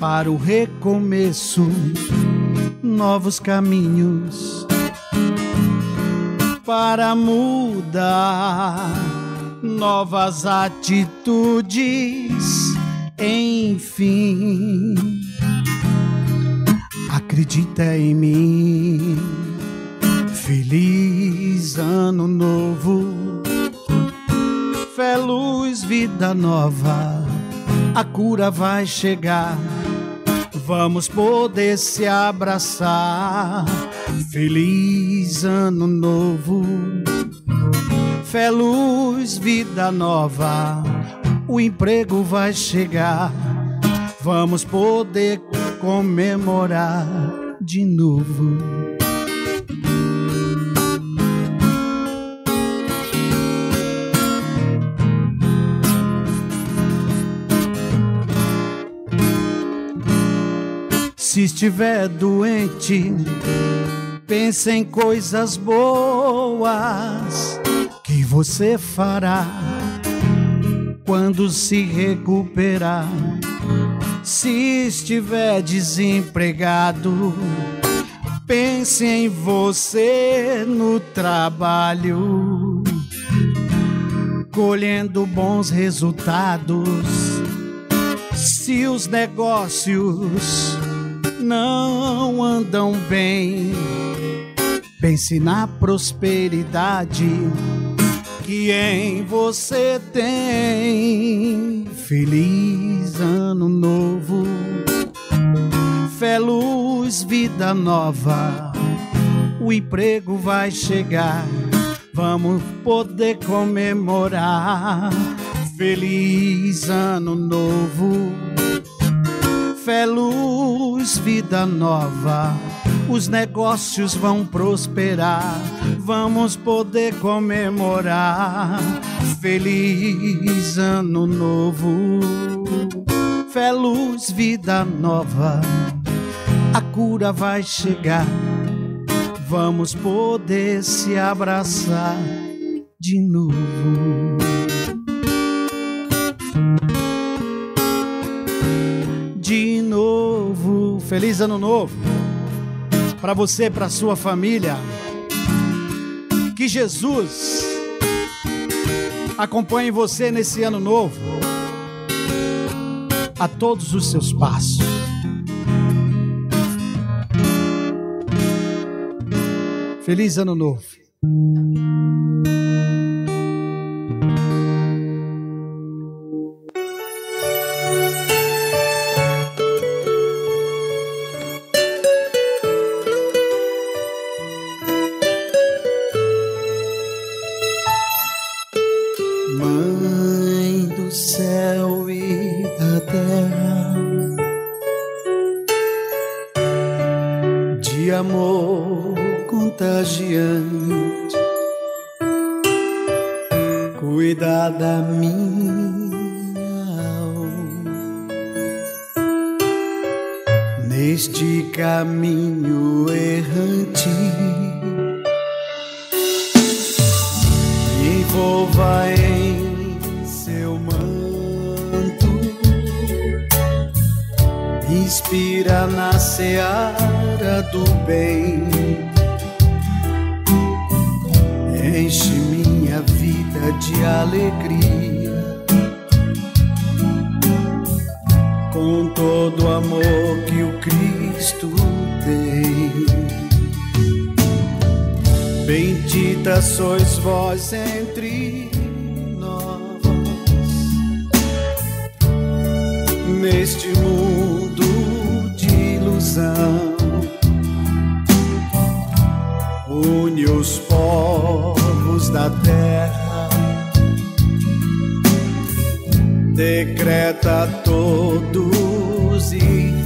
Para o recomeço, novos caminhos. Para mudar, novas atitudes. Enfim, acredita em mim. Feliz ano novo, fé, luz, vida nova. A cura vai chegar, vamos poder se abraçar. Feliz ano novo, fé, luz, vida nova. O emprego vai chegar, vamos poder comemorar de novo. Se estiver doente, pense em coisas boas que você fará quando se recuperar. Se estiver desempregado, pense em você no trabalho, colhendo bons resultados. Se os negócios não andam bem, pense na prosperidade que em você tem. Feliz ano novo, fé, luz, vida nova. O emprego vai chegar, vamos poder comemorar. Feliz ano novo, Fé, luz, vida nova. Os negócios vão prosperar. Vamos poder comemorar. Feliz ano novo. Fé, luz, vida nova. A cura vai chegar. Vamos poder se abraçar de novo. Feliz ano novo para você, para sua família. Que Jesus acompanhe você nesse ano novo, a todos os seus passos. Feliz ano novo. Contagiante, cuida da minha alma neste caminho errante. Envolva em seu manto, inspira na seara do bem, enche minha vida de alegria, com todo o amor que o Cristo tem. Bendita sois vós entre nós, neste mundo de ilusão. Une os povos decreta todos irmãos.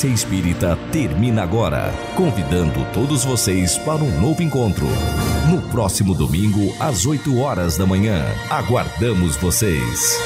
Vivência Espírita termina agora, convidando todos vocês para um novo encontro. No próximo domingo, às 8 horas da manhã. Aguardamos vocês.